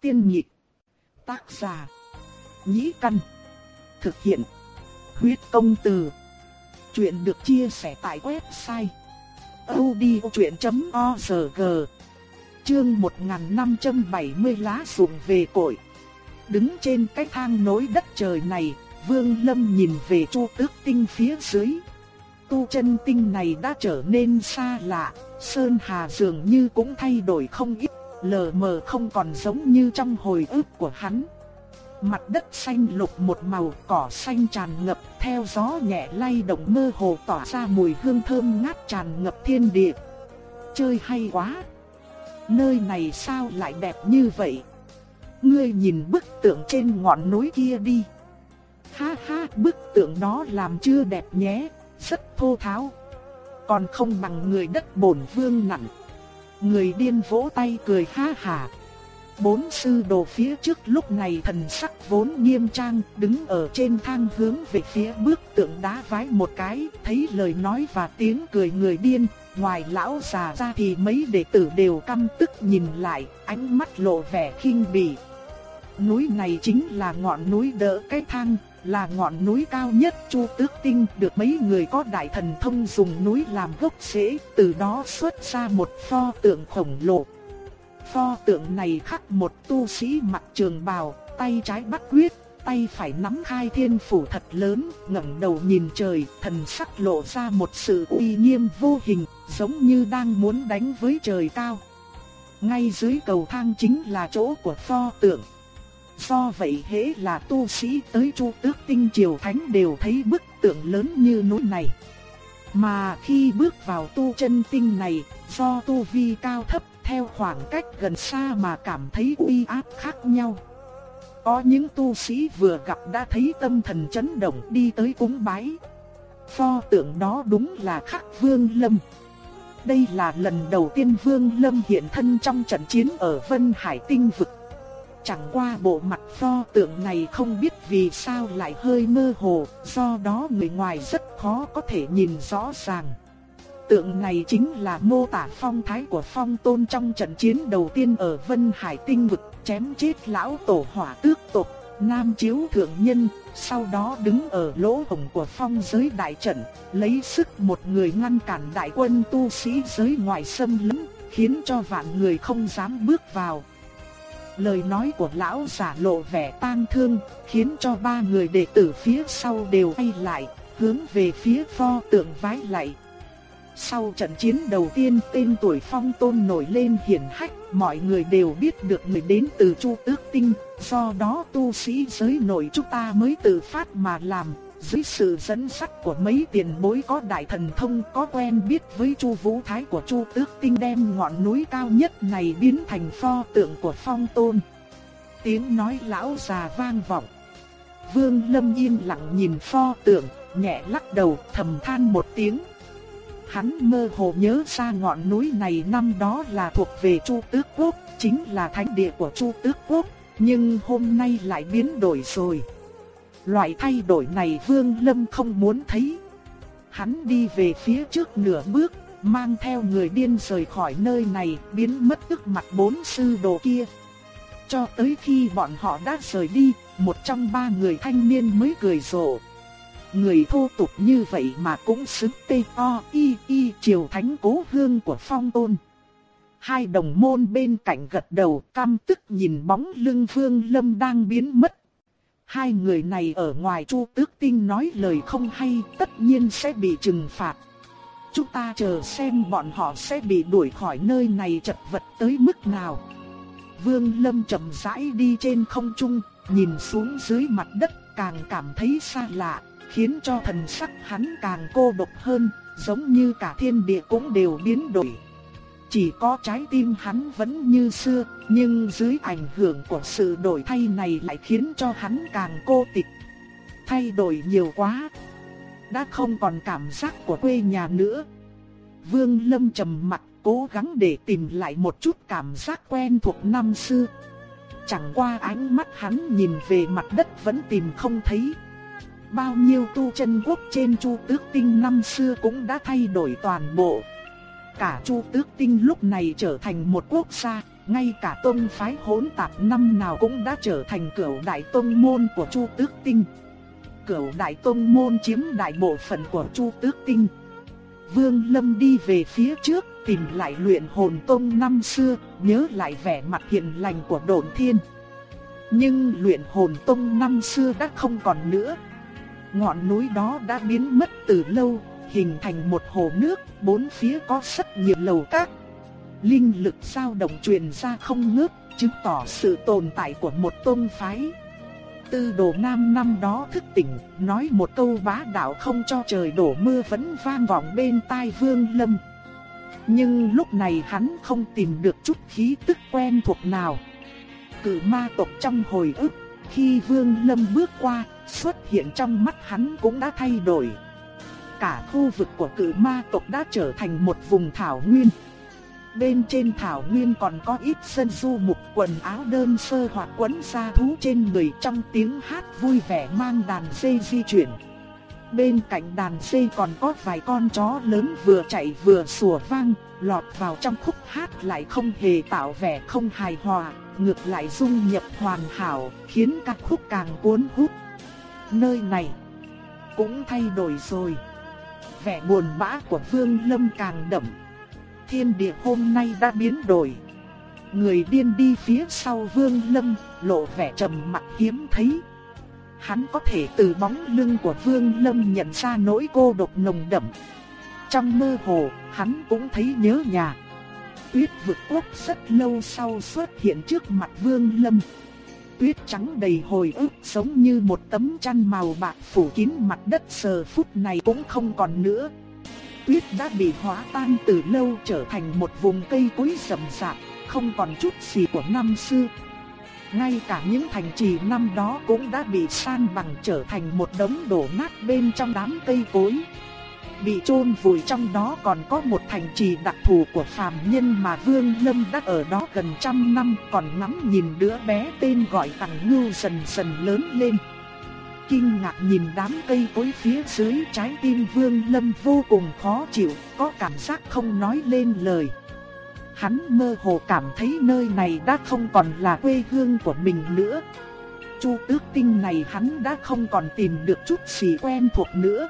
Tiên nhị Tác giả. Nhĩ căn. Thực hiện. Huyết công từ. Chuyện được chia sẻ tại website. odchuyện.org Chương 1570 lá dụng về cội. Đứng trên cái thang nối đất trời này, Vương Lâm nhìn về Chu Tước Tinh phía dưới. Tu chân tinh này đã trở nên xa lạ, Sơn Hà dường như cũng thay đổi không ít, lờ mờ không còn giống như trong hồi ức của hắn. Mặt đất xanh lục một màu cỏ xanh tràn ngập theo gió nhẹ lay động mơ hồ tỏa ra mùi hương thơm ngát tràn ngập thiên địa. Chơi hay quá! Nơi này sao lại đẹp như vậy? Ngươi nhìn bức tượng trên ngọn núi kia đi. Ha ha, bức tượng đó làm chưa đẹp nhé, rất thô tháo. Còn không bằng người đất bổn vương nặng. Người điên vỗ tay cười ha hà. Bốn sư đồ phía trước lúc này thần sắc vốn nghiêm trang, đứng ở trên thang hướng về phía bước tượng đá vái một cái, thấy lời nói và tiếng cười người điên, ngoài lão già ra thì mấy đệ tử đều căm tức nhìn lại, ánh mắt lộ vẻ khinh bỉ. Núi này chính là ngọn núi đỡ cái thang, là ngọn núi cao nhất Chu Tước Tinh, được mấy người có đại thần thông dùng núi làm gốc rễ, từ đó xuất ra một pho tượng khổng lồ. Pho tượng này khắc một tu sĩ mặc trường bào, tay trái bắt quyết, tay phải nắm hai thiên phủ thật lớn, ngẩng đầu nhìn trời, thần sắc lộ ra một sự uy nghiêm vô hình, giống như đang muốn đánh với trời cao. Ngay dưới cầu thang chính là chỗ của pho tượng. Do vậy hễ là tu sĩ tới Chu Tước Tinh Triều Thánh đều thấy bức tượng lớn như núi này. Mà khi bước vào tu chân tinh này, do tu vi cao thấp theo khoảng cách gần xa mà cảm thấy uy áp khác nhau. Có những tu sĩ vừa gặp đã thấy tâm thần chấn động đi tới cúng bái. Pho tượng đó đúng là khắc Vương Lâm. Đây là lần đầu tiên Vương Lâm hiện thân trong trận chiến ở Vân Hải Tinh Vực. Chẳng qua bộ mặt pho tượng này không biết vì sao lại hơi mơ hồ, do đó người ngoài rất khó có thể nhìn rõ ràng. Tượng này chính là mô tả phong thái của phong tôn trong trận chiến đầu tiên ở Vân Hải Tinh Vực, chém chết lão tổ hỏa tước tộc, nam chiếu thượng nhân, sau đó đứng ở lỗ hồng của phong giới đại trận, lấy sức một người ngăn cản đại quân tu sĩ giới ngoài xâm lấn, khiến cho vạn người không dám bước vào. Lời nói của lão giả lộ vẻ tang thương, khiến cho ba người đệ tử phía sau đều quay lại, hướng về phía pho tượng vái lạy. Sau trận chiến đầu tiên tên tuổi phong tôn nổi lên hiển hách, mọi người đều biết được người đến từ Chu Tước Tinh, do đó tu sĩ giới nội chúng ta mới tự phát mà làm, dưới sự dẫn dắt của mấy tiền bối có đại thần thông có quen biết với Chu Vũ Thái của Chu Tước Tinh đem ngọn núi cao nhất này biến thành pho tượng của phong tôn. Tiếng nói lão già vang vọng. Vương Lâm yên lặng nhìn pho tượng, nhẹ lắc đầu thầm than một tiếng. Hắn mơ hồ nhớ ra ngọn núi này năm đó là thuộc về Chu Tước Quốc, chính là thánh địa của Chu Tước Quốc, nhưng hôm nay lại biến đổi rồi. Loại thay đổi này Vương Lâm không muốn thấy. Hắn đi về phía trước nửa bước, mang theo người điên rời khỏi nơi này, biến mất trước mặt bốn sư đồ kia. Cho tới khi bọn họ đã rời đi, một trong ba người thanh niên mới cười rộ. Người thô tục như vậy mà cũng xứng tê o y y triều thánh cố hương của phong tôn. Hai đồng môn bên cạnh gật đầu cam tức nhìn bóng lưng Vương Lâm đang biến mất. Hai người này ở ngoài Chu Tước Tinh nói lời không hay tất nhiên sẽ bị trừng phạt. Chúng ta chờ xem bọn họ sẽ bị đuổi khỏi nơi này chật vật tới mức nào. Vương Lâm chậm rãi đi trên không trung, nhìn xuống dưới mặt đất càng cảm thấy xa lạ, khiến cho thần sắc hắn càng cô độc hơn, giống như cả thiên địa cũng đều biến đổi. Chỉ có trái tim hắn vẫn như xưa, nhưng dưới ảnh hưởng của sự đổi thay này lại khiến cho hắn càng cô tịch. Thay đổi nhiều quá, đã không còn cảm giác của quê nhà nữa. Vương Lâm trầm mặt, cố gắng để tìm lại một chút cảm giác quen thuộc năm xưa. Chẳng qua ánh mắt hắn nhìn về mặt đất vẫn tìm không thấy. Bao nhiêu tu chân quốc trên Chu Tước Tinh năm xưa cũng đã thay đổi toàn bộ. Cả Chu Tước Tinh lúc này trở thành một quốc gia, ngay cả tông phái hỗn tạp năm nào cũng đã trở thành cửu đại tông môn của Chu Tước Tinh. Cửu đại tông môn chiếm đại bộ phận của Chu Tước Tinh. Vương Lâm đi về phía trước, tìm lại luyện hồn tông năm xưa, nhớ lại vẻ mặt hiền lành của Độn Thiên. Nhưng luyện hồn tông năm xưa đã không còn nữa. Ngọn núi đó đã biến mất từ lâu, hình thành một hồ nước, bốn phía có rất nhiều lầu các. Linh lực dao động truyền ra không ngớt, chứng tỏ sự tồn tại của một tôn phái. Tư đồ nam năm đó thức tỉnh, nói một câu bá đạo không cho trời đổ mưa vẫn vang vọng bên tai vương lâm. Nhưng lúc này hắn không tìm được chút khí tức quen thuộc nào. Cử ma tộc trong hồi ức, khi vương lâm bước qua, xuất hiện trong mắt hắn cũng đã thay đổi. Cả khu vực của cử ma tộc đã trở thành một vùng thảo nguyên. Bên trên thảo nguyên còn có ít sân du mục quần áo đơn sơ hoặc quấn xa thú trên người trong tiếng hát vui vẻ mang đàn dê di chuyển. Bên cạnh đàn dê còn có vài con chó lớn vừa chạy vừa sủa vang, lọt vào trong khúc hát lại không hề tạo vẻ không hài hòa, ngược lại dung nhập hoàn hảo, khiến các khúc càng cuốn hút. Nơi này cũng thay đổi rồi. Vẻ buồn bã của Vương Lâm càng đậm. Thiên địa hôm nay đã biến đổi. Người điên đi phía sau Vương Lâm, lộ vẻ trầm mặc hiếm thấy. Hắn có thể từ bóng lưng của Vương Lâm nhận ra nỗi cô độc nồng đậm. Trong mơ hồ, hắn cũng thấy nhớ nhà. Tuyết vực quốc rất lâu sau xuất hiện trước mặt Vương Lâm. Tuyết trắng đầy hồi ức giống như một tấm chăn màu bạc phủ kín mặt đất giờ phút này cũng không còn nữa. Tuyết đã bị hóa tan từ lâu trở thành một vùng cây cối rậm rạp, không còn chút gì của năm xưa. Ngay cả những thành trì năm đó cũng đã bị san bằng trở thành một đống đổ nát bên trong đám cây cối. Bị chôn vùi trong đó còn có một thành trì đặc thù của phàm nhân mà Vương Lâm đã ở đó gần trăm năm còn ngắm nhìn đứa bé tên gọi tặng Ngưu dần dần lớn lên. Kinh ngạc nhìn đám cây cối phía dưới trái tim Vương Lâm vô cùng khó chịu, có cảm giác không nói lên lời. Hắn mơ hồ cảm thấy nơi này đã không còn là quê hương của mình nữa. Chu tước tinh này hắn đã không còn tìm được chút gì quen thuộc nữa.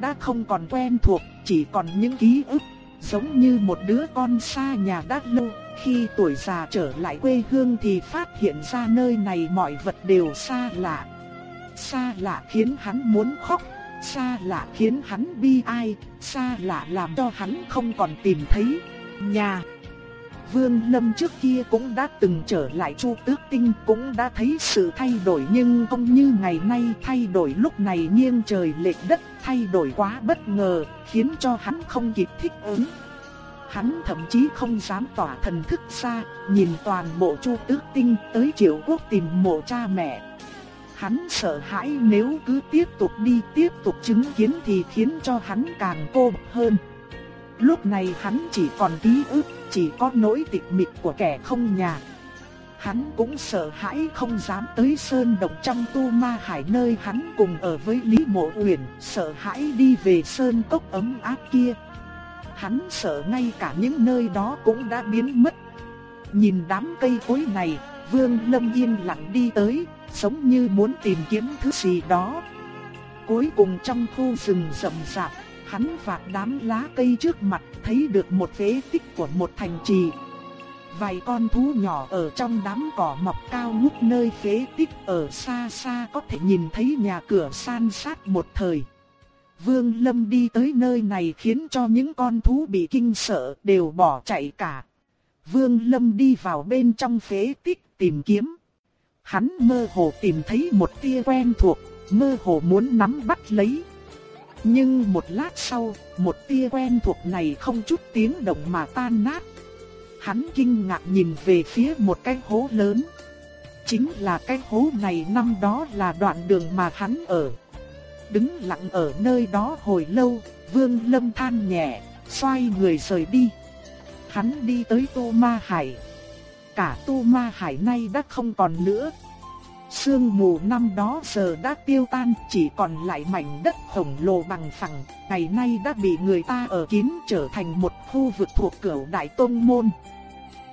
Đã không còn quen thuộc, chỉ còn những ký ức, giống như một đứa con xa nhà đã lâu. Khi tuổi già trở lại quê hương thì phát hiện ra nơi này mọi vật đều xa lạ. Xa lạ khiến hắn muốn khóc, xa lạ khiến hắn bi ai, xa lạ làm cho hắn không còn tìm thấy nhà. Vương Lâm trước kia cũng đã từng trở lại Chu Tước Tinh cũng đã thấy sự thay đổi nhưng không như ngày nay thay đổi lúc này nghiêng trời lệch đất thay đổi quá bất ngờ khiến cho hắn không kịp thích ứng. Hắn thậm chí không dám tỏa thần thức xa, nhìn toàn bộ Chu Tước Tinh tới Triệu Quốc tìm mộ cha mẹ. Hắn sợ hãi nếu cứ tiếp tục đi tiếp tục chứng kiến thì khiến cho hắn càng cô hơn. Lúc này hắn chỉ còn ký ức, chỉ có nỗi tịch mịch của kẻ không nhà. Hắn cũng sợ hãi không dám tới sơn động trong tu ma hải nơi hắn cùng ở với Lý Mộ Uyển, sợ hãi đi về sơn cốc ấm áp kia. Hắn sợ ngay cả những nơi đó cũng đã biến mất. Nhìn đám cây cối này, Vương Lâm yên lặng đi tới, giống như muốn tìm kiếm thứ gì đó. Cuối cùng trong khu rừng rậm rạp, hắn vạt đám lá cây trước mặt thấy được một phế tích của một thành trì. Vài con thú nhỏ ở trong đám cỏ mọc cao ngút nơi phế tích ở xa xa có thể nhìn thấy nhà cửa san sát một thời. Vương Lâm đi tới nơi này khiến cho những con thú bị kinh sợ đều bỏ chạy cả. Vương Lâm đi vào bên trong phế tích tìm kiếm. Hắn mơ hồ tìm thấy một tia quen thuộc, mơ hồ muốn nắm bắt lấy. Nhưng một lát sau, một tia quen thuộc này không chút tiếng động mà tan nát. Hắn kinh ngạc nhìn về phía một cái hố lớn. Chính là cái hố này năm đó là đoạn đường mà hắn ở. Đứng lặng ở nơi đó hồi lâu, Vương Lâm than nhẹ, xoay người rời đi. Hắn đi tới Tô Ma Hải. Cả Tô Ma Hải nay đã không còn nữa. Sương mù năm đó giờ đã tiêu tan, chỉ còn lại mảnh đất khổng lồ bằng phẳng, ngày nay đã bị người ta ở kín trở thành một khu vực thuộc cửu đại tôn môn.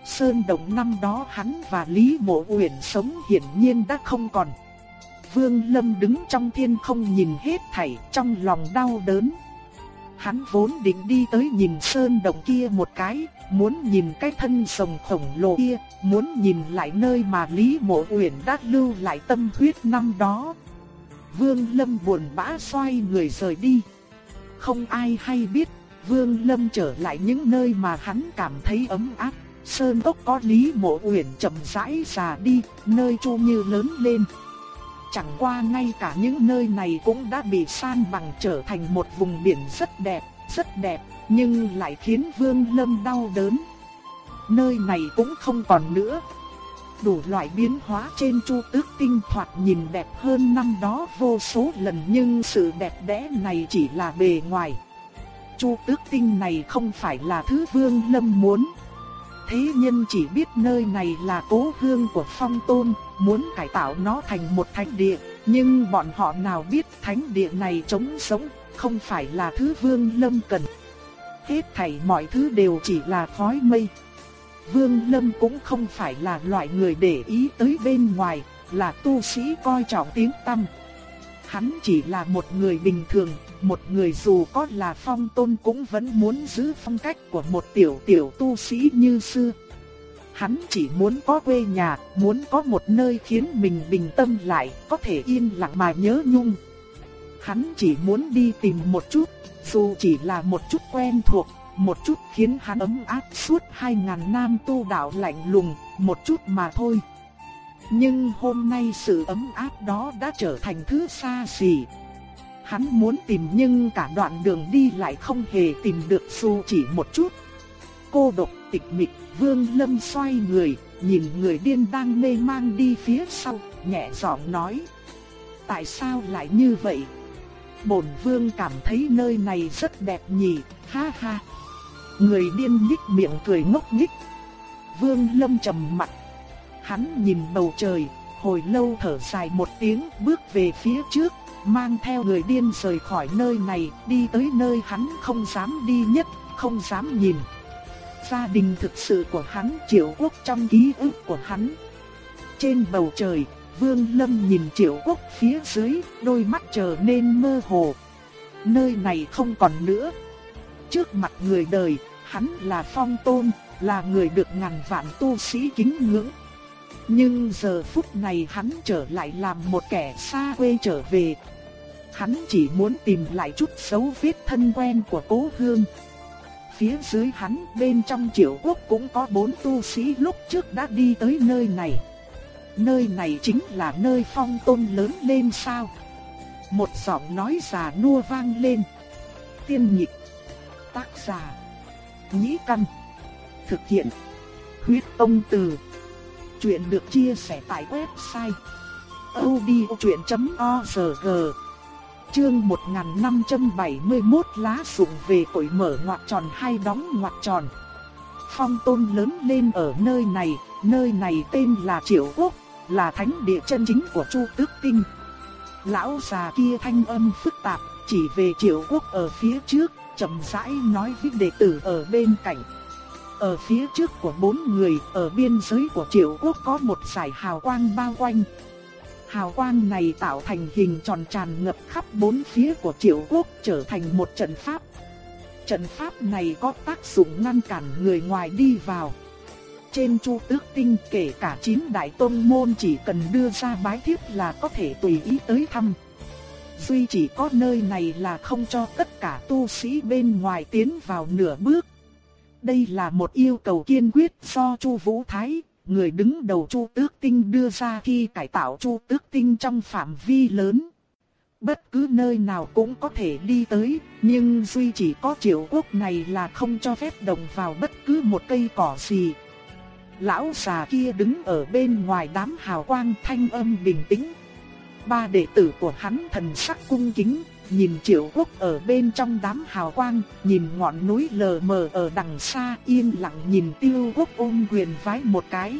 Sơn Động năm đó hắn và Lý Mộ Uyển sống hiển nhiên đã không còn. Vương Lâm đứng trong thiên không nhìn hết thảy trong lòng đau đớn. Hắn vốn định đi tới nhìn Sơn Động kia một cái, muốn nhìn cái thân sồng khổng lồ kia, muốn nhìn lại nơi mà Lý Mộ Uyển đã lưu lại tâm huyết năm đó. Vương Lâm buồn bã xoay người rời đi. Không ai hay biết, Vương Lâm trở lại những nơi mà hắn cảm thấy ấm áp. Sơn tốc có Lý Mộ Uyển chậm rãi già đi, nơi Chu Như lớn lên. Chẳng qua ngay cả những nơi này cũng đã bị san bằng trở thành một vùng biển rất đẹp, rất đẹp, nhưng lại khiến Vương Lâm đau đớn. Nơi này cũng không còn nữa. Đủ loại biến hóa trên Chu Tước Tinh thoạt nhìn đẹp hơn năm đó vô số lần nhưng sự đẹp đẽ này chỉ là bề ngoài. Chu Tước Tinh này không phải là thứ Vương Lâm muốn. Thế nhân chỉ biết nơi này là cố hương của Phong Tôn, muốn cải tạo nó thành một thánh địa, nhưng bọn họ nào biết thánh địa này trống sống, không phải là thứ Vương Lâm cần. Hết thảy mọi thứ đều chỉ là khói mây. Vương Lâm cũng không phải là loại người để ý tới bên ngoài, là tu sĩ coi trọng tiếng tăm. Hắn chỉ là một người bình thường, một người dù có là phong tôn cũng vẫn muốn giữ phong cách của một tiểu tiểu tu sĩ như xưa. Hắn chỉ muốn có quê nhà, muốn có một nơi khiến mình bình tâm lại, có thể yên lặng mà nhớ nhung. Hắn chỉ muốn đi tìm một chút, dù chỉ là một chút quen thuộc, một chút khiến hắn ấm áp suốt hai ngàn năm tu đạo lạnh lùng, một chút mà thôi. Nhưng hôm nay sự ấm áp đó đã trở thành thứ xa xỉ. Hắn muốn tìm nhưng cả đoạn đường đi lại không hề tìm được dù chỉ một chút. Cô độc tịch mịch, Vương Lâm xoay người, nhìn người điên đang mê mang đi phía sau, nhẹ giọng nói. Tại sao lại như vậy? Bổn Vương cảm thấy nơi này rất đẹp nhỉ, ha ha. Người điên nhích miệng cười ngốc nghích. Vương Lâm trầm mặt. Hắn nhìn bầu trời, hồi lâu thở dài một tiếng bước về phía trước, mang theo người điên rời khỏi nơi này, đi tới nơi hắn không dám đi nhất, không dám nhìn. Gia đình thực sự của hắn triệu quốc trong ký ức của hắn. Trên bầu trời, Vương Lâm nhìn triệu quốc phía dưới, đôi mắt trở nên mơ hồ. Nơi này không còn nữa. Trước mặt người đời, hắn là phong tôn, là người được ngàn vạn tu sĩ kính ngưỡng. Nhưng giờ phút này hắn trở lại làm một kẻ xa quê trở về. Hắn chỉ muốn tìm lại chút dấu vết thân quen của cố hương. Phía dưới hắn bên trong triệu quốc cũng có bốn tu sĩ lúc trước đã đi tới nơi này. Nơi này chính là nơi phong tôn lớn lên sao. Một giọng nói già nua vang lên. Tiên nhịp. Tác giả. Nhĩ căn. Thực hiện. Huyết ông từ. Chuyện được chia sẻ tại website odchuyện.org Chương 1571 lá sụng về cội mở ngoặc tròn hay đóng ngoặc tròn Phong tôn lớn lên ở nơi này, nơi này tên là Triệu Quốc, là thánh địa chân chính của Chu Tước Tinh Lão già kia thanh âm phức tạp, chỉ về Triệu Quốc ở phía trước, chậm rãi nói với đệ tử ở bên cạnh ở phía trước của bốn người, ở biên giới của triệu quốc có một dải hào quang bao quanh. Hào quang này tạo thành hình tròn tràn ngập khắp bốn phía của triệu quốc trở thành một trận pháp. Trận pháp này có tác dụng ngăn cản người ngoài đi vào. Trên chu tước tinh kể cả chín đại tôn môn chỉ cần đưa ra bái thiếp là có thể tùy ý tới thăm. Duy chỉ có nơi này là không cho tất cả tu sĩ bên ngoài tiến vào nửa bước. Đây là một yêu cầu kiên quyết do Chu Vũ Thái, người đứng đầu Chu Tước Tinh đưa ra khi cải tạo Chu Tước Tinh trong phạm vi lớn. Bất cứ nơi nào cũng có thể đi tới, nhưng duy chỉ có triệu quốc này là không cho phép động vào bất cứ một cây cỏ gì. Lão già kia đứng ở bên ngoài đám hào quang thanh âm bình tĩnh. Ba đệ tử của hắn thần sắc cung kính, nhìn triệu quốc ở bên trong đám hào quang, nhìn ngọn núi lờ mờ ở đằng xa yên lặng nhìn tiêu quốc ôm quyền vái một cái.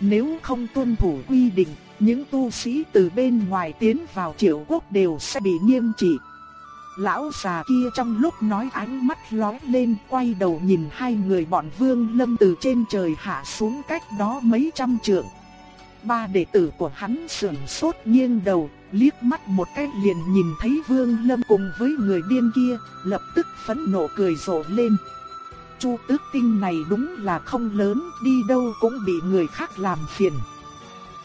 Nếu không tuân thủ quy định, những tu sĩ từ bên ngoài tiến vào triệu quốc đều sẽ bị nghiêm trị lão già kia trong lúc nói ánh mắt lóe lên quay đầu nhìn hai người bọn Vương Lâm từ trên trời hạ xuống cách đó mấy trăm trượng. Ba đệ tử của hắn sườn sốt nghiêng đầu, liếc mắt một cái liền nhìn thấy Vương Lâm cùng với người điên kia, lập tức phẫn nộ cười rộ lên. Chu tước tinh này đúng là không lớn, đi đâu cũng bị người khác làm phiền.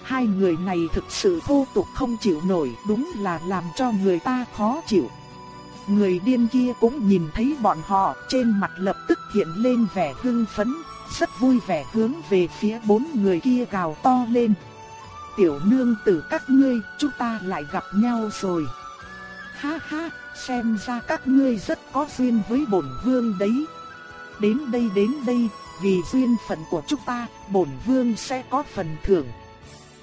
Hai người này thực sự vô tục không chịu nổi, đúng là làm cho người ta khó chịu. Người điên kia cũng nhìn thấy bọn họ, trên mặt lập tức hiện lên vẻ hưng phấn, rất vui vẻ hướng về phía bốn người kia gào to lên. Tiểu nương tử các ngươi, chúng ta lại gặp nhau rồi. Ha ha, xem ra các ngươi rất có duyên với bổn vương đấy. Đến đây đến đây, vì duyên phận của chúng ta, bổn vương sẽ có phần thưởng.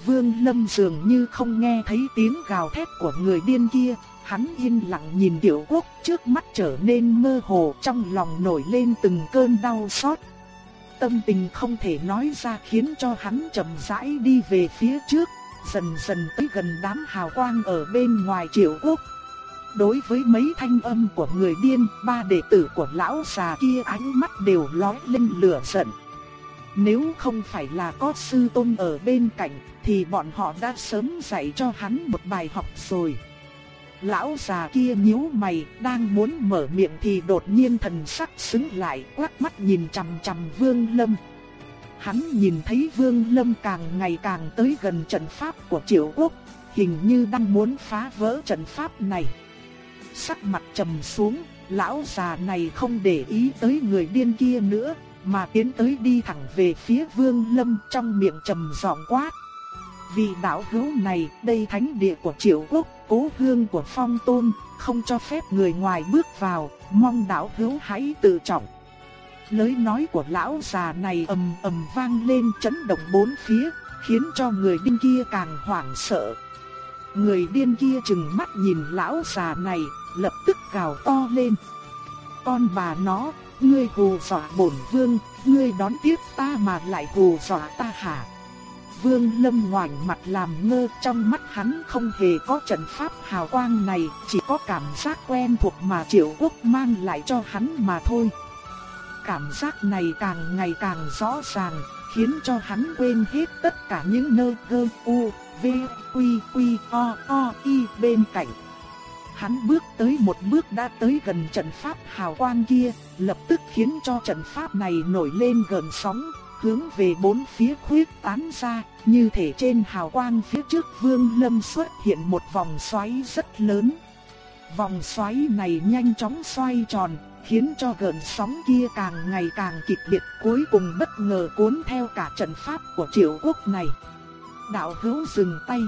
Vương Lâm dường như không nghe thấy tiếng gào thét của người điên kia, hắn yên lặng nhìn tiểu quốc trước mắt trở nên mơ hồ trong lòng nổi lên từng cơn đau xót. Tâm tình không thể nói ra khiến cho hắn chậm rãi đi về phía trước, dần dần tới gần đám hào quang ở bên ngoài triệu quốc. Đối với mấy thanh âm của người điên, ba đệ tử của lão già kia ánh mắt đều lóe lên lửa giận. Nếu không phải là có sư tôn ở bên cạnh, thì bọn họ đã sớm dạy cho hắn một bài học rồi. Lão già kia nhíu mày, đang muốn mở miệng thì đột nhiên thần sắc sững lại, quát mắt nhìn chằm chằm Vương Lâm. Hắn nhìn thấy Vương Lâm càng ngày càng tới gần trận pháp của Triệu Quốc, hình như đang muốn phá vỡ trận pháp này. Sắc mặt trầm xuống, lão già này không để ý tới người điên kia nữa, mà tiến tới đi thẳng về phía Vương Lâm trong miệng trầm giọng quát. Vì đạo hữu này, đây thánh địa của Triệu Quốc, cố hương của Phong Tôn, không cho phép người ngoài bước vào, mong đạo hữu hãy tự trọng. Lời nói của lão già này ầm ầm vang lên chấn động bốn phía, khiến cho người điên kia càng hoảng sợ. Người điên kia chừng mắt nhìn lão già này, lập tức gào to lên. Con bà nó, ngươi hù dọa bổn vương, ngươi đón tiếp ta mà lại hù dọa ta hả? Vương Lâm ngoảnh mặt làm ngơ trong mắt hắn không hề có trận pháp hào quang này, chỉ có cảm giác quen thuộc mà Triệu Quốc mang lại cho hắn mà thôi. Cảm giác này càng ngày càng rõ ràng, khiến cho hắn quên hết tất cả những nơi gơ u, v, quy, quy, o, o, y bên cạnh. Hắn bước tới một bước đã tới gần trận pháp hào quang kia, lập tức khiến cho trận pháp này nổi lên gần sóng, hướng về bốn phía khuyết tán ra, như thể trên hào quang phía trước Vương Lâm xuất hiện một vòng xoáy rất lớn. Vòng xoáy này nhanh chóng xoay tròn, khiến cho gợn sóng kia càng ngày càng kịch liệt, cuối cùng bất ngờ cuốn theo cả trận pháp của Triệu Quốc này. Đạo hữu dừng tay.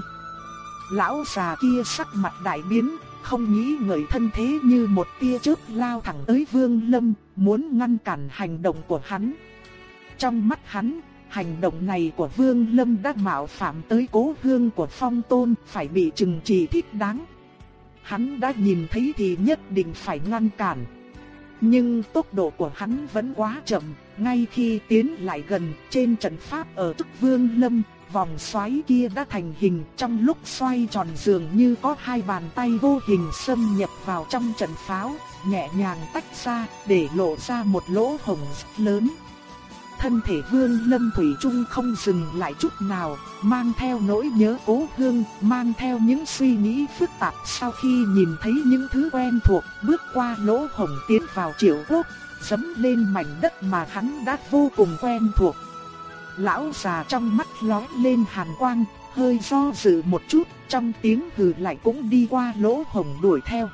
Lão già kia sắc mặt đại biến, không nghĩ ngợi thân thế như một tia chớp lao thẳng tới Vương Lâm, muốn ngăn cản hành động của hắn. Trong mắt hắn, hành động này của Vương Lâm đã mạo phạm tới cố hương của Phong Tôn, phải bị trừng trị thích đáng. Hắn đã nhìn thấy thì nhất định phải ngăn cản. Nhưng tốc độ của hắn vẫn quá chậm, ngay khi tiến lại gần trên trận pháp ở trước Vương Lâm, vòng xoáy kia đã thành hình trong lúc xoay tròn dường như có hai bàn tay vô hình xâm nhập vào trong trận pháo, nhẹ nhàng tách ra để lộ ra một lỗ hổng lớn. Thân thể Vương Lâm Thủy Trung không dừng lại chút nào, mang theo nỗi nhớ cố hương, mang theo những suy nghĩ phức tạp sau khi nhìn thấy những thứ quen thuộc, bước qua lỗ hồng tiến vào triệu quốc, dấm lên mảnh đất mà hắn đã vô cùng quen thuộc. Lão già trong mắt lóe lên hàn quang, hơi do dự một chút, trong tiếng hừ lại cũng đi qua lỗ hồng đuổi theo.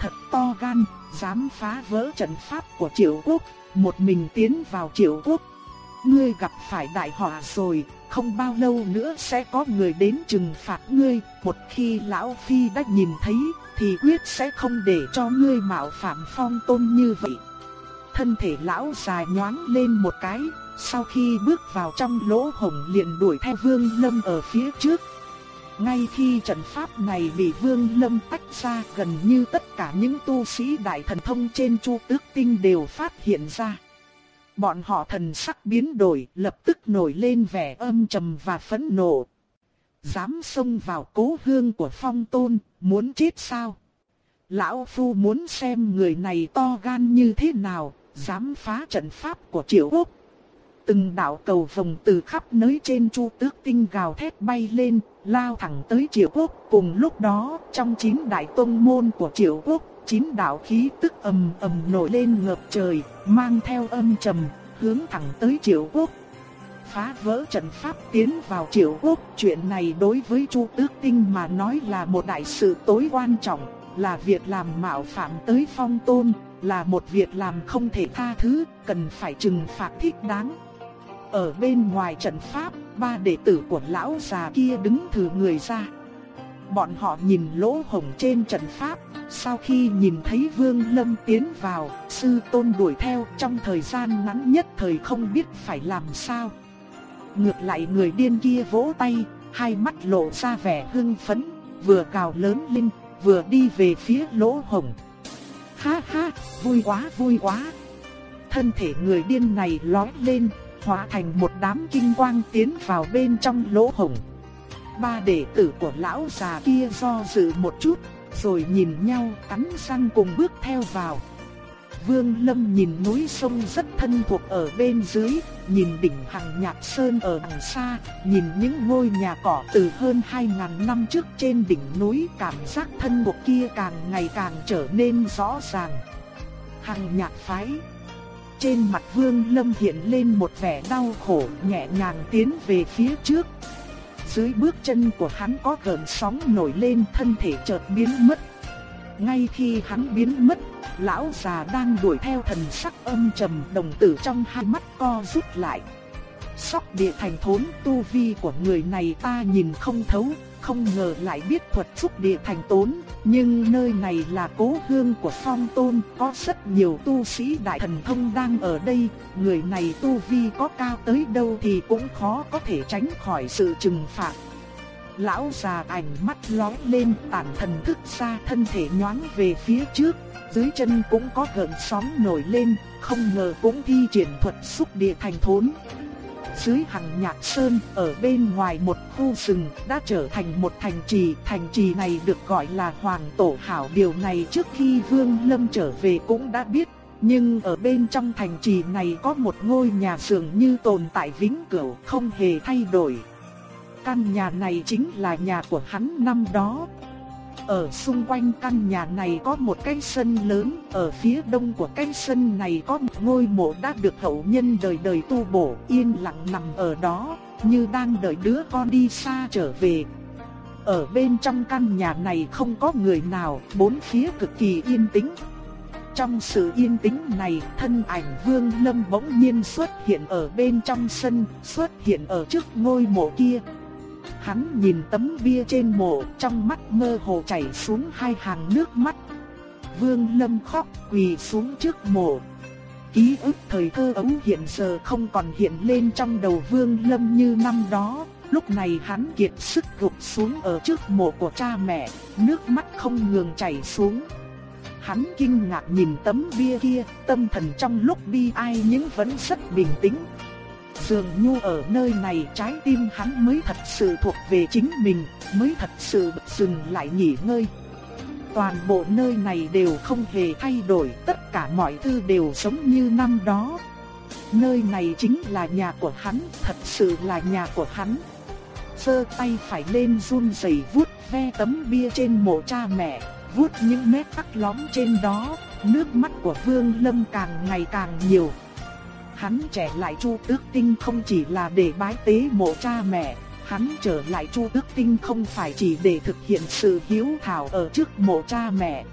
Thật to gan, dám phá vỡ trận pháp của triệu quốc, một mình tiến vào triệu quốc. Ngươi gặp phải đại họa rồi, không bao lâu nữa sẽ có người đến trừng phạt ngươi, một khi lão phi đã nhìn thấy thì quyết sẽ không để cho ngươi mạo phạm phong tôn như vậy. Thân thể lão già nhoáng lên một cái, sau khi bước vào trong lỗ hổng liền đuổi theo Vương Lâm ở phía trước. Ngay khi trận pháp này bị Vương Lâm tách ra gần như tất cả những tu sĩ đại thần thông trên chu tước tinh đều phát hiện ra. Bọn họ thần sắc biến đổi lập tức nổi lên vẻ âm trầm và phẫn nộ. Dám xông vào cố hương của phong tôn, muốn chết sao? lão phu muốn xem người này to gan như thế nào, dám phá trận pháp của triệu quốc. Từng đạo cầu vồng từ khắp nơi trên chu tước tinh gào thét bay lên, lao thẳng tới triệu quốc. Cùng lúc đó, trong chín đại tông môn của triệu quốc, chín đạo khí tức ầm ầm nổi lên ngập trời, mang theo âm trầm, hướng thẳng tới triệu quốc. Phá vỡ trận pháp tiến vào triệu quốc, chuyện này đối với Chu Tước Tinh mà nói là một đại sự tối quan trọng, là việc làm mạo phạm tới phong tôn, là một việc làm không thể tha thứ, cần phải trừng phạt thích đáng. Ở bên ngoài trận pháp, ba đệ tử của lão già kia đứng thử người ra. Bọn họ nhìn lỗ hổng trên trận pháp, sau khi nhìn thấy Vương Lâm tiến vào, sư tôn đuổi theo trong thời gian ngắn nhất thời không biết phải làm sao. Ngược lại người điên kia vỗ tay, hai mắt lộ ra vẻ hưng phấn, vừa cào lớn lên, vừa đi về phía lỗ hổng. Ha ha, vui quá vui quá. Thân thể người điên này lói lên, hóa thành một đám kinh quang tiến vào bên trong lỗ hổng. Ba đệ tử của lão già kia do dự một chút, rồi nhìn nhau cắn răng cùng bước theo vào. Vương Lâm nhìn núi sông rất thân thuộc ở bên dưới, nhìn đỉnh Hằng Nhạc Sơn ở đằng xa, nhìn những ngôi nhà cỏ từ hơn 2.000 năm trước trên đỉnh núi cảm giác thân thuộc kia càng ngày càng trở nên rõ ràng. Hằng Nhạc Phái trên mặt Vương Lâm hiện lên một vẻ đau khổ nhẹ nhàng tiến về phía trước. Dưới bước chân của hắn có gợn sóng nổi lên thân thể chợt biến mất. Ngay khi hắn biến mất lão già đang đuổi theo thần sắc âm trầm đồng tử trong hai mắt co rút lại. Sóc địa thành thốn tu vi của người này ta nhìn không thấu, không ngờ lại biết thuật xúc địa thành tốn, nhưng nơi này là cố hương của phong tôn, có rất nhiều tu sĩ đại thần thông đang ở đây, người này tu vi có cao tới đâu thì cũng khó có thể tránh khỏi sự trừng phạt. Lão già ảnh mắt lóe lên tản thần thức ra thân thể nhoáng về phía trước, dưới chân cũng có gợn sóng nổi lên, không ngờ cũng thi triển thuật xúc địa thành thốn. Dưới hằng nhạc sơn, ở bên ngoài một khu rừng, đã trở thành một thành trì. Thành trì này được gọi là Hoàng Tổ Hảo. Điều này trước khi Vương Lâm trở về cũng đã biết. Nhưng ở bên trong thành trì này có một ngôi nhà dường như tồn tại vĩnh cửu, không hề thay đổi. Căn nhà này chính là nhà của hắn năm đó, ở xung quanh căn nhà này có một cái sân lớn, ở phía đông của cái sân này có một ngôi mộ đã được hậu nhân đời đời tu bổ, yên lặng nằm ở đó, như đang đợi đứa con đi xa trở về. Ở bên trong căn nhà này không có người nào, bốn phía cực kỳ yên tĩnh. Trong sự yên tĩnh này, thân ảnh Vương Lâm bỗng nhiên xuất hiện ở bên trong sân, xuất hiện ở trước ngôi mộ kia, Hắn nhìn tấm bia trên mộ, trong mắt mơ hồ chảy xuống hai hàng nước mắt. Vương Lâm khóc quỳ xuống trước mộ. Ký ức thời thơ ấu hiện giờ không còn hiện lên trong đầu Vương Lâm như năm đó. Lúc này hắn kiệt sức gục xuống ở trước mộ của cha mẹ, nước mắt không ngừng chảy xuống. Hắn kinh ngạc nhìn tấm bia kia, tâm thần trong lúc bi ai nhưng vẫn rất bình tĩnh, Dường như ở nơi này trái tim hắn mới thật sự thuộc về chính mình, mới thật sự dừng lại nghỉ ngơi. Toàn bộ nơi này đều không hề thay đổi, tất cả mọi thứ đều giống như năm đó. Nơi này chính là nhà của hắn, thật sự là nhà của hắn. Sơ tay phải lên run rẩy vuốt ve tấm bia trên mộ cha mẹ, vuốt những nét tắc lõm trên đó, nước mắt của Vương Lâm càng ngày càng nhiều. Hắn trẻ lại Chu Tước Tinh không chỉ là để bái tế mộ cha mẹ, hắn trở lại Chu Tước Tinh không phải chỉ để thực hiện sự hiếu thảo ở trước mộ cha mẹ.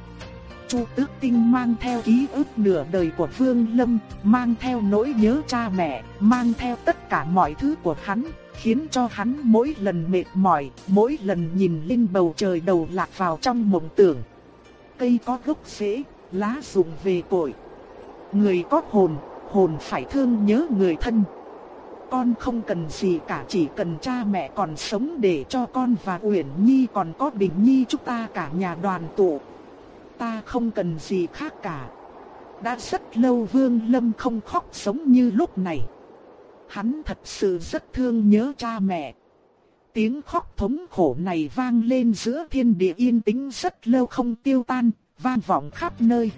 Chu Tước Tinh mang theo ký ức nửa đời của Vương Lâm, mang theo nỗi nhớ cha mẹ, mang theo tất cả mọi thứ của hắn, khiến cho hắn mỗi lần mệt mỏi, mỗi lần nhìn lên bầu trời đầu lạc vào trong mộng tưởng. Cây có gốc rễ, lá rụng về cội. Người có hồn, hồn phải thương nhớ người thân. Con không cần gì cả chỉ cần cha mẹ còn sống để cho con và Uyển Nhi còn có Bình Nhi chúng ta cả nhà đoàn tụ. Ta không cần gì khác cả. Đã rất lâu Vương Lâm không khóc sống như lúc này. Hắn thật sự rất thương nhớ cha mẹ. Tiếng khóc thống khổ này vang lên giữa thiên địa yên tĩnh rất lâu không tiêu tan, vang vọng khắp nơi.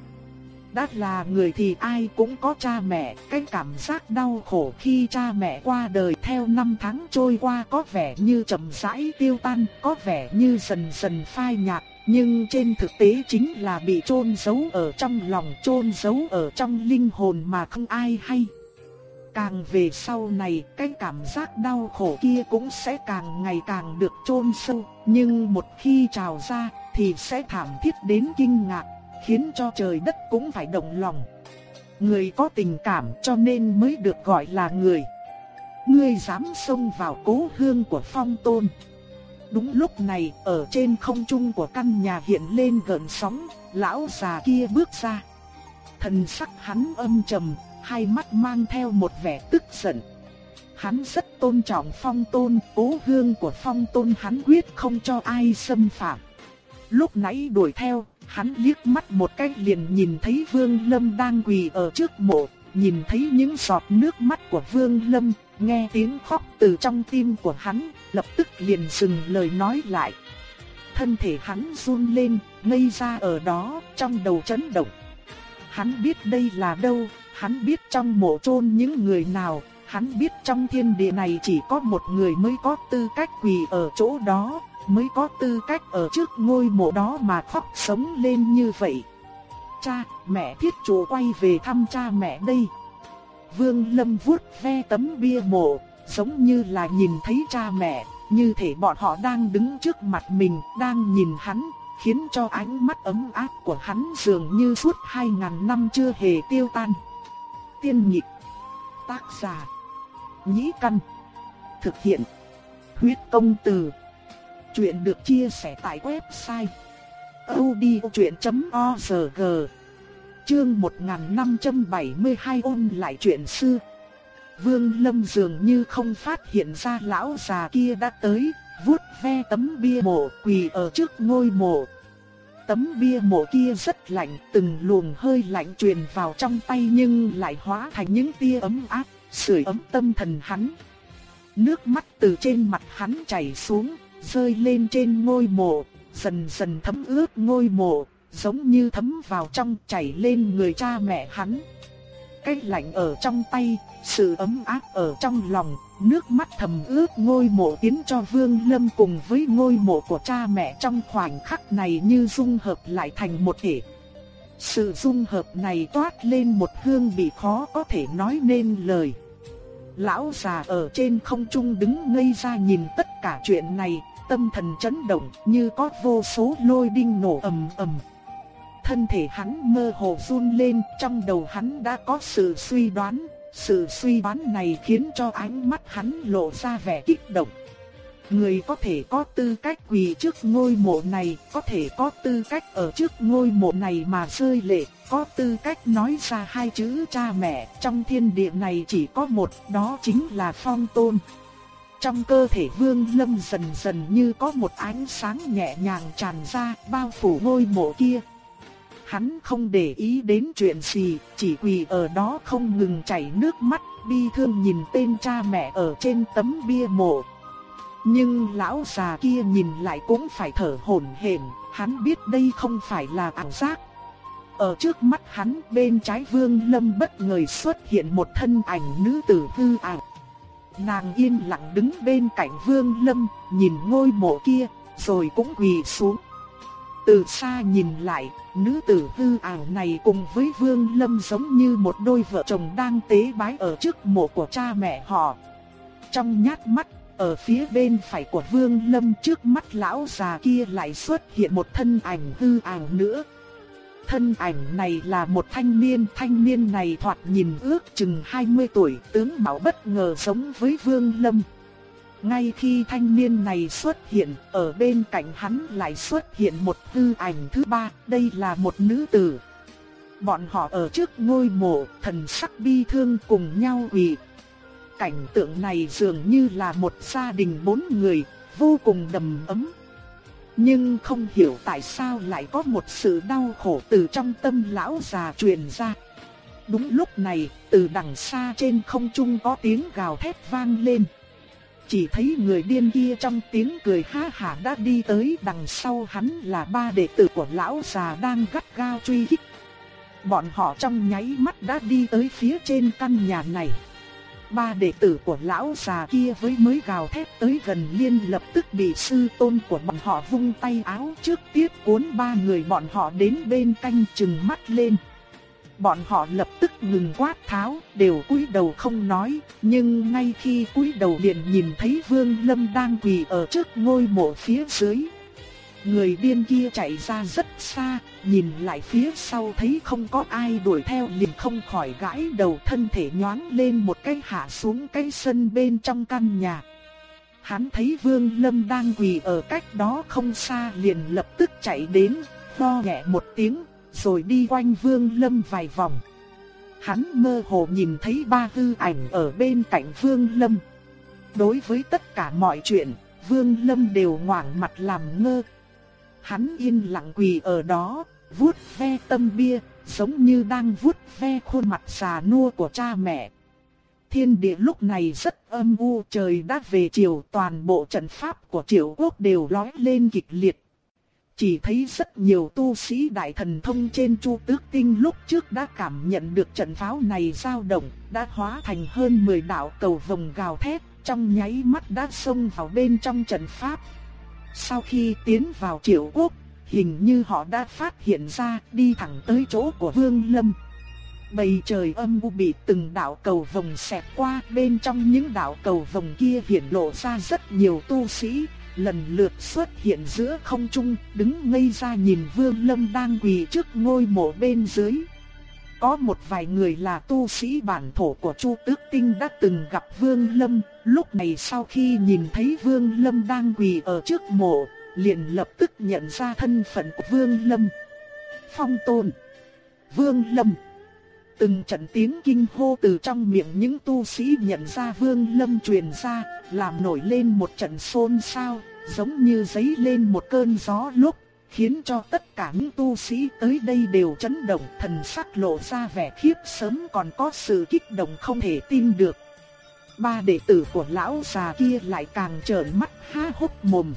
Đã là người thì ai cũng có cha mẹ, cái cảm giác đau khổ khi cha mẹ qua đời theo năm tháng trôi qua có vẻ như chậm rãi tiêu tan, có vẻ như dần dần phai nhạt, nhưng trên thực tế chính là bị chôn giấu ở trong lòng, chôn giấu ở trong linh hồn mà không ai hay. Càng về sau này, cái cảm giác đau khổ kia cũng sẽ càng ngày càng được chôn sâu, nhưng một khi trào ra thì sẽ thảm thiết đến kinh ngạc, khiến cho trời đất cũng phải động lòng. Người có tình cảm cho nên mới được gọi là người. Ngươi dám xông vào cố hương của phong tôn. Đúng lúc này, ở trên không trung của căn nhà hiện lên gợn sóng, lão già kia bước ra. Thần sắc hắn âm trầm, hai mắt mang theo một vẻ tức giận. Hắn rất tôn trọng phong tôn, cố hương của phong tôn hắn quyết không cho ai xâm phạm. Lúc nãy đuổi theo, hắn liếc mắt một cái liền nhìn thấy Vương Lâm đang quỳ ở trước mộ, nhìn thấy những giọt nước mắt của Vương Lâm, nghe tiếng khóc từ trong tim của hắn, lập tức liền dừng lời nói lại. Thân thể hắn run lên, ngây ra ở đó, trong đầu chấn động. Hắn biết đây là đâu, hắn biết trong mộ chôn những người nào, hắn biết trong thiên địa này chỉ có một người mới có tư cách quỳ ở chỗ đó, mới có tư cách ở trước ngôi mộ đó mà khóc sống lên như vậy. Cha, mẹ thiết chủ quay về thăm cha mẹ đây. Vương Lâm vuốt ve tấm bia mộ, giống như là nhìn thấy cha mẹ, như thể bọn họ đang đứng trước mặt mình, đang nhìn hắn, khiến cho ánh mắt ấm áp của hắn dường như suốt hai ngàn năm chưa hề tiêu tan. Tiên nhịp, tác giả, nhĩ căn, thực hiện, huyết công từ. Chuyện được chia sẻ tại website odchuyện.org Chương 1572 ôn lại chuyện xưa Vương Lâm dường như không phát hiện ra lão già kia đã tới, vuốt ve tấm bia mộ quỳ ở trước ngôi mộ. Tấm bia mộ kia rất lạnh, từng luồng hơi lạnh truyền vào trong tay nhưng lại hóa thành những tia ấm áp, sưởi ấm tâm thần hắn. Nước mắt từ trên mặt hắn chảy xuống, rơi lên trên ngôi mộ, dần dần thấm ướt ngôi mộ, giống như thấm vào trong chảy lên người cha mẹ hắn. Cái lạnh ở trong tay, sự ấm áp ở trong lòng, nước mắt thầm ướt ngôi mộ tiến cho Vương Lâm cùng với ngôi mộ của cha mẹ trong khoảnh khắc này như dung hợp lại thành một thể. Sự dung hợp này toát lên một hương vị khó có thể nói nên lời. Lão già ở trên không trung đứng ngây ra nhìn tất cả chuyện này, tâm thần chấn động như có vô số lôi đinh nổ ầm ầm. Thân thể hắn mơ hồ run lên, trong đầu hắn đã có sự suy đoán, sự suy đoán này khiến cho ánh mắt hắn lộ ra vẻ kích động. Người có thể có tư cách quỳ trước ngôi mộ này, có thể có tư cách ở trước ngôi mộ này mà rơi lệ, có tư cách nói ra hai chữ cha mẹ, trong thiên địa này chỉ có một, đó chính là phong tôn. Trong cơ thể vương lâm dần dần như có một ánh sáng nhẹ nhàng tràn ra bao phủ ngôi mộ kia. Hắn không để ý đến chuyện gì, chỉ quỳ ở đó không ngừng chảy nước mắt, bi thương nhìn tên cha mẹ ở trên tấm bia mộ. Nhưng lão già kia nhìn lại cũng phải thở hổn hển, hắn biết đây không phải là ảo giác. Ở trước mắt hắn bên trái vương lâm bất ngờ xuất hiện một thân ảnh nữ tử hư ảo. Nàng yên lặng đứng bên cạnh Vương Lâm, nhìn ngôi mộ kia, rồi cũng quỳ xuống. Từ xa nhìn lại, nữ tử hư ảo này cùng với Vương Lâm giống như một đôi vợ chồng đang tế bái ở trước mộ của cha mẹ họ. Trong nhát mắt, ở phía bên phải của Vương Lâm trước mắt lão già kia lại xuất hiện một thân ảnh hư ảo nữa. Thân ảnh này là một thanh niên, thanh niên này thoạt nhìn ước chừng 20 tuổi, tướng mạo bất ngờ giống với Vương Lâm. Ngay khi thanh niên này xuất hiện, ở bên cạnh hắn lại xuất hiện một tư ảnh thứ ba, đây là một nữ tử. Bọn họ ở trước ngôi mộ, thần sắc bi thương cùng nhau quỳ. Cảnh tượng này dường như là một gia đình bốn người, vô cùng đầm ấm. Nhưng không hiểu tại sao lại có một sự đau khổ từ trong tâm lão già truyền ra. Đúng lúc này, từ đằng xa trên không trung có tiếng gào thét vang lên. chỉ thấy người điên kia trong tiếng cười ha hả đã đi tới đằng sau hắn là ba đệ tử của lão già đang gắt gao truy kích. Bọn họ trong nháy mắt đã đi tới phía trên căn nhà này. Ba đệ tử của lão già kia với mới gào thét tới gần liên lập tức bị sư tôn của bọn họ vung tay áo trước tiếp cuốn ba người bọn họ đến bên canh chừng mắt lên. Bọn họ lập tức ngừng quát tháo, đều cúi đầu không nói, nhưng ngay khi cúi đầu liền nhìn thấy Vương Lâm đang quỳ ở trước ngôi mộ phía dưới. Người điên kia chạy ra rất xa, nhìn lại phía sau thấy không có ai đuổi theo liền không khỏi gãi đầu thân thể nhoáng lên một cái hạ xuống cái sân bên trong căn nhà. Hắn thấy Vương Lâm đang quỳ ở cách đó không xa liền lập tức chạy đến, ho nhẹ một tiếng, rồi đi quanh Vương Lâm vài vòng. Hắn mơ hồ nhìn thấy ba hư ảnh ở bên cạnh Vương Lâm. Đối với tất cả mọi chuyện, Vương Lâm đều ngoảng mặt làm ngơ. Hắn yên lặng quỳ ở đó, vuốt ve tâm bia, giống như đang vuốt ve khuôn mặt già nua của cha mẹ. Thiên địa lúc này rất âm u, trời đã về chiều, toàn bộ trận pháp của Triệu Quốc đều lói lên kịch liệt. Chỉ thấy rất nhiều tu sĩ đại thần thông trên Chu Tước Tinh lúc trước đã cảm nhận được trận pháo này dao động, đã hóa thành hơn 10 đạo cầu vòng gào thét, trong nháy mắt đã xông vào bên trong trận pháp. Sau khi tiến vào triệu quốc, hình như họ đã phát hiện ra đi thẳng tới chỗ của Vương Lâm. Bầy trời âm u bị từng đạo cầu vồng xẹt qua, bên trong những đạo cầu vồng kia hiện lộ ra rất nhiều tu sĩ, lần lượt xuất hiện giữa không trung, đứng ngây ra nhìn Vương Lâm đang quỳ trước ngôi mộ bên dưới. Có một vài người là tu sĩ bản thổ của Chu Tước Tinh đã từng gặp Vương Lâm, lúc này sau khi nhìn thấy Vương Lâm đang quỳ ở trước mộ, liền lập tức nhận ra thân phận của Vương Lâm. Phong Tôn Vương Lâm Từng trận tiếng kinh hô từ trong miệng những tu sĩ nhận ra Vương Lâm truyền ra, làm nổi lên một trận xôn xao, giống như giấy lên một cơn gió lúc, khiến cho tất cả những tu sĩ tới đây đều chấn động, thần sắc lộ ra vẻ khiếp sớm còn có sự kích động không thể tin được. Ba đệ tử của lão già kia lại càng trợn mắt há hốc mồm.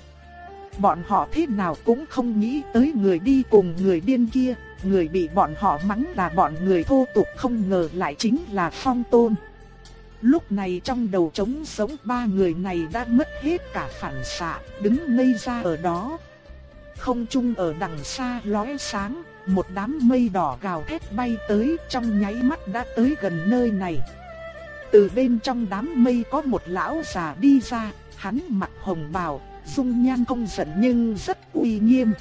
Bọn họ thế nào cũng không nghĩ tới người đi cùng người điên kia, người bị bọn họ mắng là bọn người thô tục không ngờ lại chính là phong tôn. Lúc này trong đầu trống sống ba người này đã mất hết cả phản xạ, đứng ngây ra ở đó. Không trung ở đằng xa lóe sáng, một đám mây đỏ gào thét bay tới trong nháy mắt đã tới gần nơi này. Từ bên trong đám mây có một lão già đi ra, hắn mặt hồng bào, dung nhan không giận nhưng rất uy nghiêm.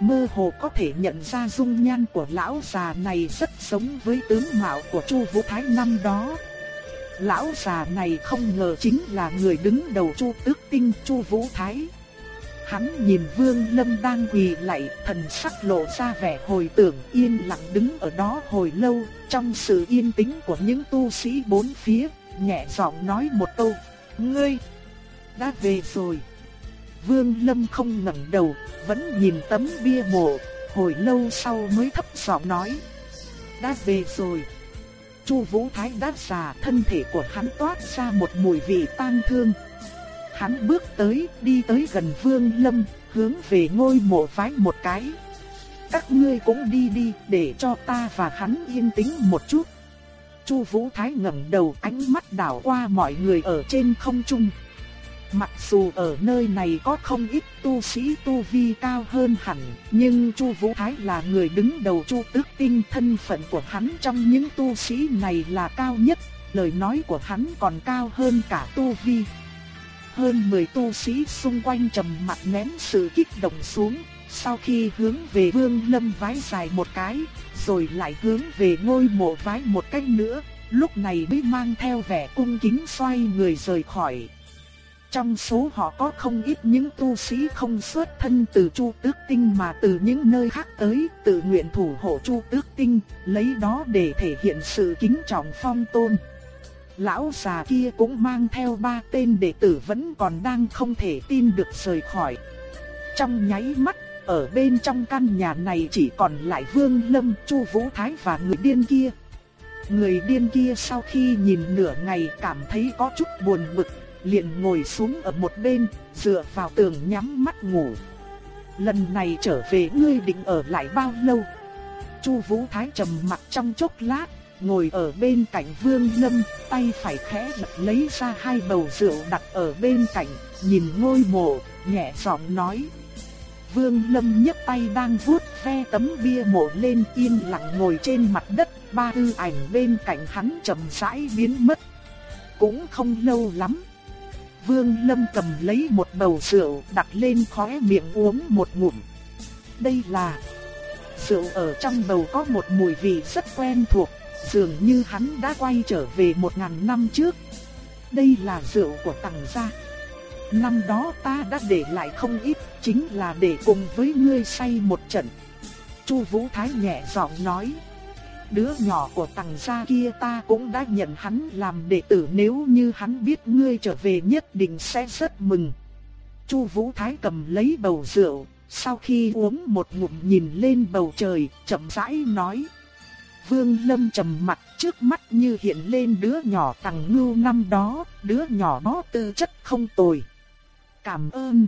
Mơ hồ có thể nhận ra dung nhan của lão già này rất giống với tướng mạo của Chu Vũ Thái năm đó. Lão già này không ngờ chính là người đứng đầu Chu Tước Tinh Chu Vũ Thái. Hắn nhìn Vương Lâm đang quỳ lạy, thần sắc lộ ra vẻ hồi tưởng, yên lặng đứng ở đó hồi lâu, trong sự yên tĩnh của những tu sĩ bốn phía, nhẹ giọng nói một câu: "Ngươi đã về rồi." Vương Lâm không ngẩng đầu, vẫn nhìn tấm bia mộ, hồi lâu sau mới thấp giọng nói: "Đã về rồi." Chu Vũ Thái đát già, thân thể của hắn toát ra một mùi vị tang thương. Hắn bước tới, đi tới gần Vương Lâm, hướng về ngôi mộ vái một cái. Các ngươi cũng đi đi, để cho ta và hắn yên tĩnh một chút. Chu Vũ Thái ngẩng đầu, ánh mắt đảo qua mọi người ở trên không trung. Mặc dù ở nơi này có không ít tu sĩ tu vi cao hơn hẳn, nhưng Chu Vũ Thái là người đứng đầu Chu Tước Tinh, thân phận của hắn trong những tu sĩ này là cao nhất, lời nói của hắn còn cao hơn cả tu vi. Hơn 10 tu sĩ xung quanh trầm mặt nén sự kích động xuống, sau khi hướng về Vương Lâm vái dài một cái, rồi lại hướng về ngôi mộ vái một cách nữa, lúc này mới mang theo vẻ cung kính xoay người rời khỏi. Trong số họ có không ít những tu sĩ không xuất thân từ Chu Tước Tinh mà từ những nơi khác tới, tự nguyện thủ hộ Chu Tước Tinh, lấy đó để thể hiện sự kính trọng phong tôn. Lão già kia cũng mang theo ba tên đệ tử vẫn còn đang không thể tin được rời khỏi. Trong nháy mắt, ở bên trong căn nhà này chỉ còn lại Vương Lâm, Chu Vũ Thái và người điên kia. Người điên kia sau khi nhìn nửa ngày cảm thấy có chút buồn bực, liền ngồi xuống ở một bên, dựa vào tường nhắm mắt ngủ. Lần này trở về ngươi định ở lại bao lâu? Chu Vũ Thái trầm mặc trong chốc lát, ngồi ở bên cạnh Vương Lâm, tay phải khẽ giật lấy ra hai bầu rượu đặt ở bên cạnh, nhìn ngôi mộ, nhẹ giọng nói: Vương Lâm nhấc tay đang vuốt ve tấm bia mộ lên yên lặng ngồi trên mặt đất, ba tư ảnh bên cạnh hắn chậm rãi biến mất. Cũng không lâu lắm. Vương Lâm cầm lấy một bầu rượu đặt lên khóe miệng uống một ngụm. Đây là rượu ở trong bầu có một mùi vị rất quen thuộc, dường như hắn đã quay trở về một ngàn năm trước. Đây là rượu của tàng gia. Năm đó ta đã để lại không ít, chính là để cùng với ngươi say một trận. Chu Vũ Thái nhẹ giọng nói. Đứa nhỏ của tàng gia kia ta cũng đã nhận hắn làm đệ tử nếu như hắn biết ngươi trở về nhất định sẽ rất mừng. Chu Vũ Thái cầm lấy bầu rượu, sau khi uống một ngụm nhìn lên bầu trời, chậm rãi nói. Vương Lâm trầm mặt trước mắt như hiện lên đứa nhỏ thằng ngưu năm đó, đứa nhỏ đó tư chất không tồi. Cảm ơn.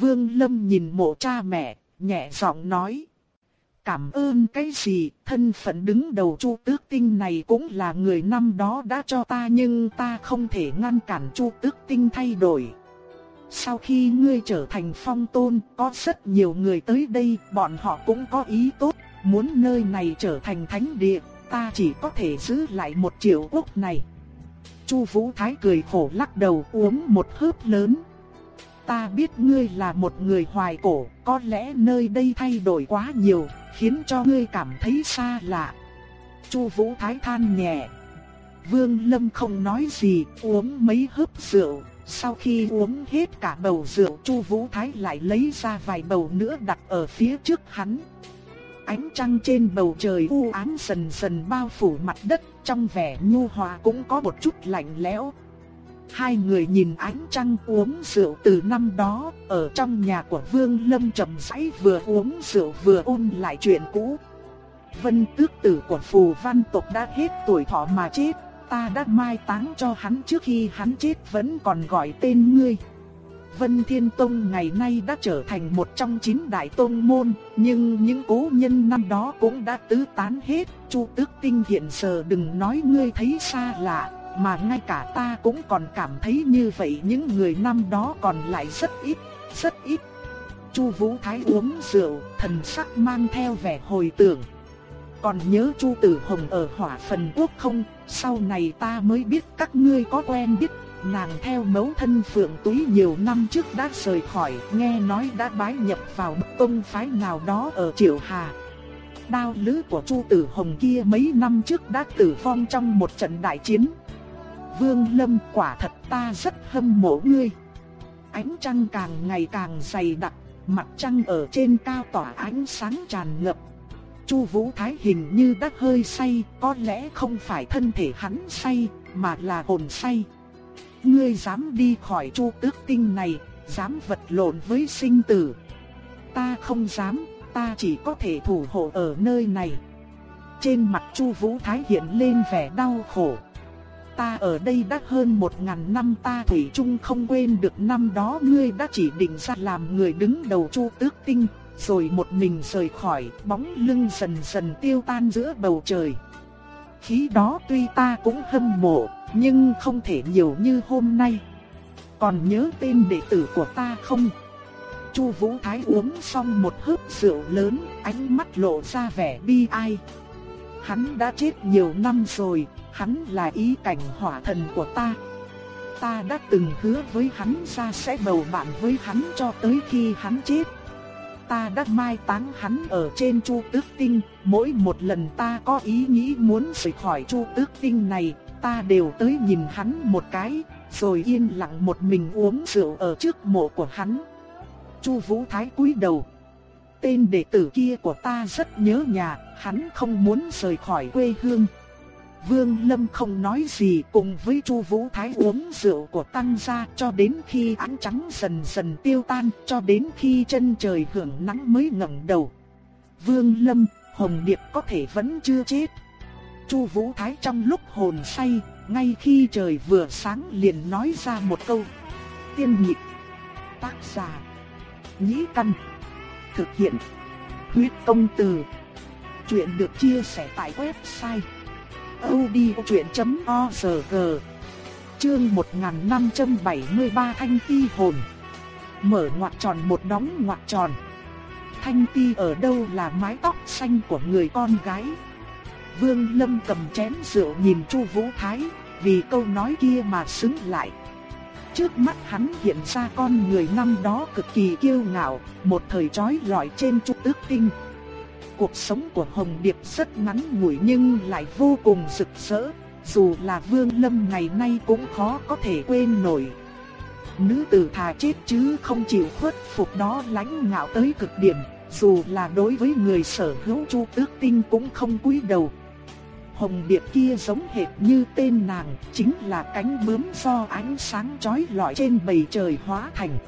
Vương Lâm nhìn mộ cha mẹ, nhẹ giọng nói. Cảm ơn cái gì, thân phận đứng đầu Chu Tước Tinh này cũng là người năm đó đã cho ta nhưng ta không thể ngăn cản Chu Tước Tinh thay đổi. Sau khi ngươi trở thành phong tôn, có rất nhiều người tới đây, bọn họ cũng có ý tốt, muốn nơi này trở thành thánh địa, ta chỉ có thể giữ lại một triệu quốc này. Chu Vũ Thái cười khổ lắc đầu uống một hớp lớn ta biết ngươi là một người hoài cổ, có lẽ nơi đây thay đổi quá nhiều, khiến cho ngươi cảm thấy xa lạ. Chu Vũ Thái than nhẹ. Vương Lâm không nói gì, uống mấy hớp rượu, sau khi uống hết cả bầu rượu, Chu Vũ Thái lại lấy ra vài bầu nữa đặt ở phía trước hắn. Ánh trăng trên bầu trời u ám dần dần bao phủ mặt đất, trong vẻ nhu hòa cũng có một chút lạnh lẽo, Hai người nhìn ánh trăng uống rượu từ năm đó, ở trong nhà của Vương Lâm trầm rãi vừa uống rượu vừa ôn lại chuyện cũ. Vân tước tử của phù văn tộc đã hết tuổi thọ mà chết, ta đã mai táng cho hắn trước khi hắn chết vẫn còn gọi tên ngươi. Vân Thiên Tông ngày nay đã trở thành một trong chín đại tông môn, nhưng những cố nhân năm đó cũng đã tứ tán hết. Chu Tước Tinh hiện giờ đừng nói ngươi thấy xa lạ, mà ngay cả ta cũng còn cảm thấy như vậy những người năm đó còn lại rất ít, rất ít. Chu Vũ Thái uống rượu, thần sắc mang theo vẻ hồi tưởng. Còn nhớ Chu Tử Hồng ở Hỏa Phần Quốc không? Sau này ta mới biết các ngươi có quen biết, nàng theo mẫu thân Phượng Túy nhiều năm trước đã rời khỏi, nghe nói đã bái nhập vào tông phái nào đó ở Triệu Hà. Đao lứ của Chu Tử Hồng kia mấy năm trước đã tử vong trong một trận đại chiến. Vương Lâm quả thật ta rất hâm mộ ngươi. Ánh trăng càng ngày càng dày đặc, mặt trăng ở trên cao tỏa ánh sáng tràn ngập. Chu Vũ Thái hình như đã hơi say, có lẽ không phải thân thể hắn say, mà là hồn say. Ngươi dám đi khỏi Chu Tước Tinh này, dám vật lộn với sinh tử. Ta không dám, ta chỉ có thể thủ hộ ở nơi này. Trên mặt Chu Vũ Thái hiện lên vẻ đau khổ ta ở đây đã hơn một ngàn năm ta thủy chung không quên được năm đó ngươi đã chỉ định ra làm người đứng đầu chu tước tinh, rồi một mình rời khỏi, bóng lưng dần dần tiêu tan giữa bầu trời. Khí đó tuy ta cũng hâm mộ, nhưng không thể nhiều như hôm nay. Còn nhớ tên đệ tử của ta không? Chu Vũ Thái uống xong một hớp rượu lớn, ánh mắt lộ ra vẻ bi ai. Hắn đã chết nhiều năm rồi, hắn là ý cảnh hỏa thần của ta. Ta đã từng hứa với hắn ra sẽ bầu bạn với hắn cho tới khi hắn chết. Ta đã mai táng hắn ở trên chu tước tinh, mỗi một lần ta có ý nghĩ muốn rời khỏi chu tước tinh này, ta đều tới nhìn hắn một cái, rồi yên lặng một mình uống rượu ở trước mộ của hắn. Chu Vũ Thái cúi đầu. Tên đệ tử kia của ta rất nhớ nhà, hắn không muốn rời khỏi quê hương. Vương Lâm không nói gì cùng với Chu Vũ Thái uống rượu của tăng gia cho đến khi ánh trắng dần dần tiêu tan, cho đến khi chân trời hưởng nắng mới ngẩng đầu. Vương Lâm, Hồng Điệp có thể vẫn chưa chết. Chu Vũ Thái trong lúc hồn say, ngay khi trời vừa sáng liền nói ra một câu. Tiên nhịp, tác giả, nhĩ căn, thực hiện, huyết công từ. Chuyện được chia sẻ tại website odchuyện.org Chương 1573 Thanh Ti Hồn Mở ngoặc tròn một đóng ngoặc tròn Thanh Ti ở đâu là mái tóc xanh của người con gái Vương Lâm cầm chén rượu nhìn Chu Vũ Thái Vì câu nói kia mà sững lại Trước mắt hắn hiện ra con người năm đó cực kỳ kiêu ngạo Một thời trói lọi trên Chu Tước Tinh Cuộc sống của Hồng Điệp rất ngắn ngủi nhưng lại vô cùng rực rỡ dù là Vương Lâm ngày nay cũng khó có thể quên nổi. Nữ tử thà chết chứ không chịu khuất phục đó lãnh ngạo tới cực điểm, dù là đối với người sở hữu Chu Tước Tinh cũng không cúi đầu. Hồng điệp kia giống hệt như tên nàng, chính là cánh bướm do ánh sáng chói lọi trên bầy trời hóa thành.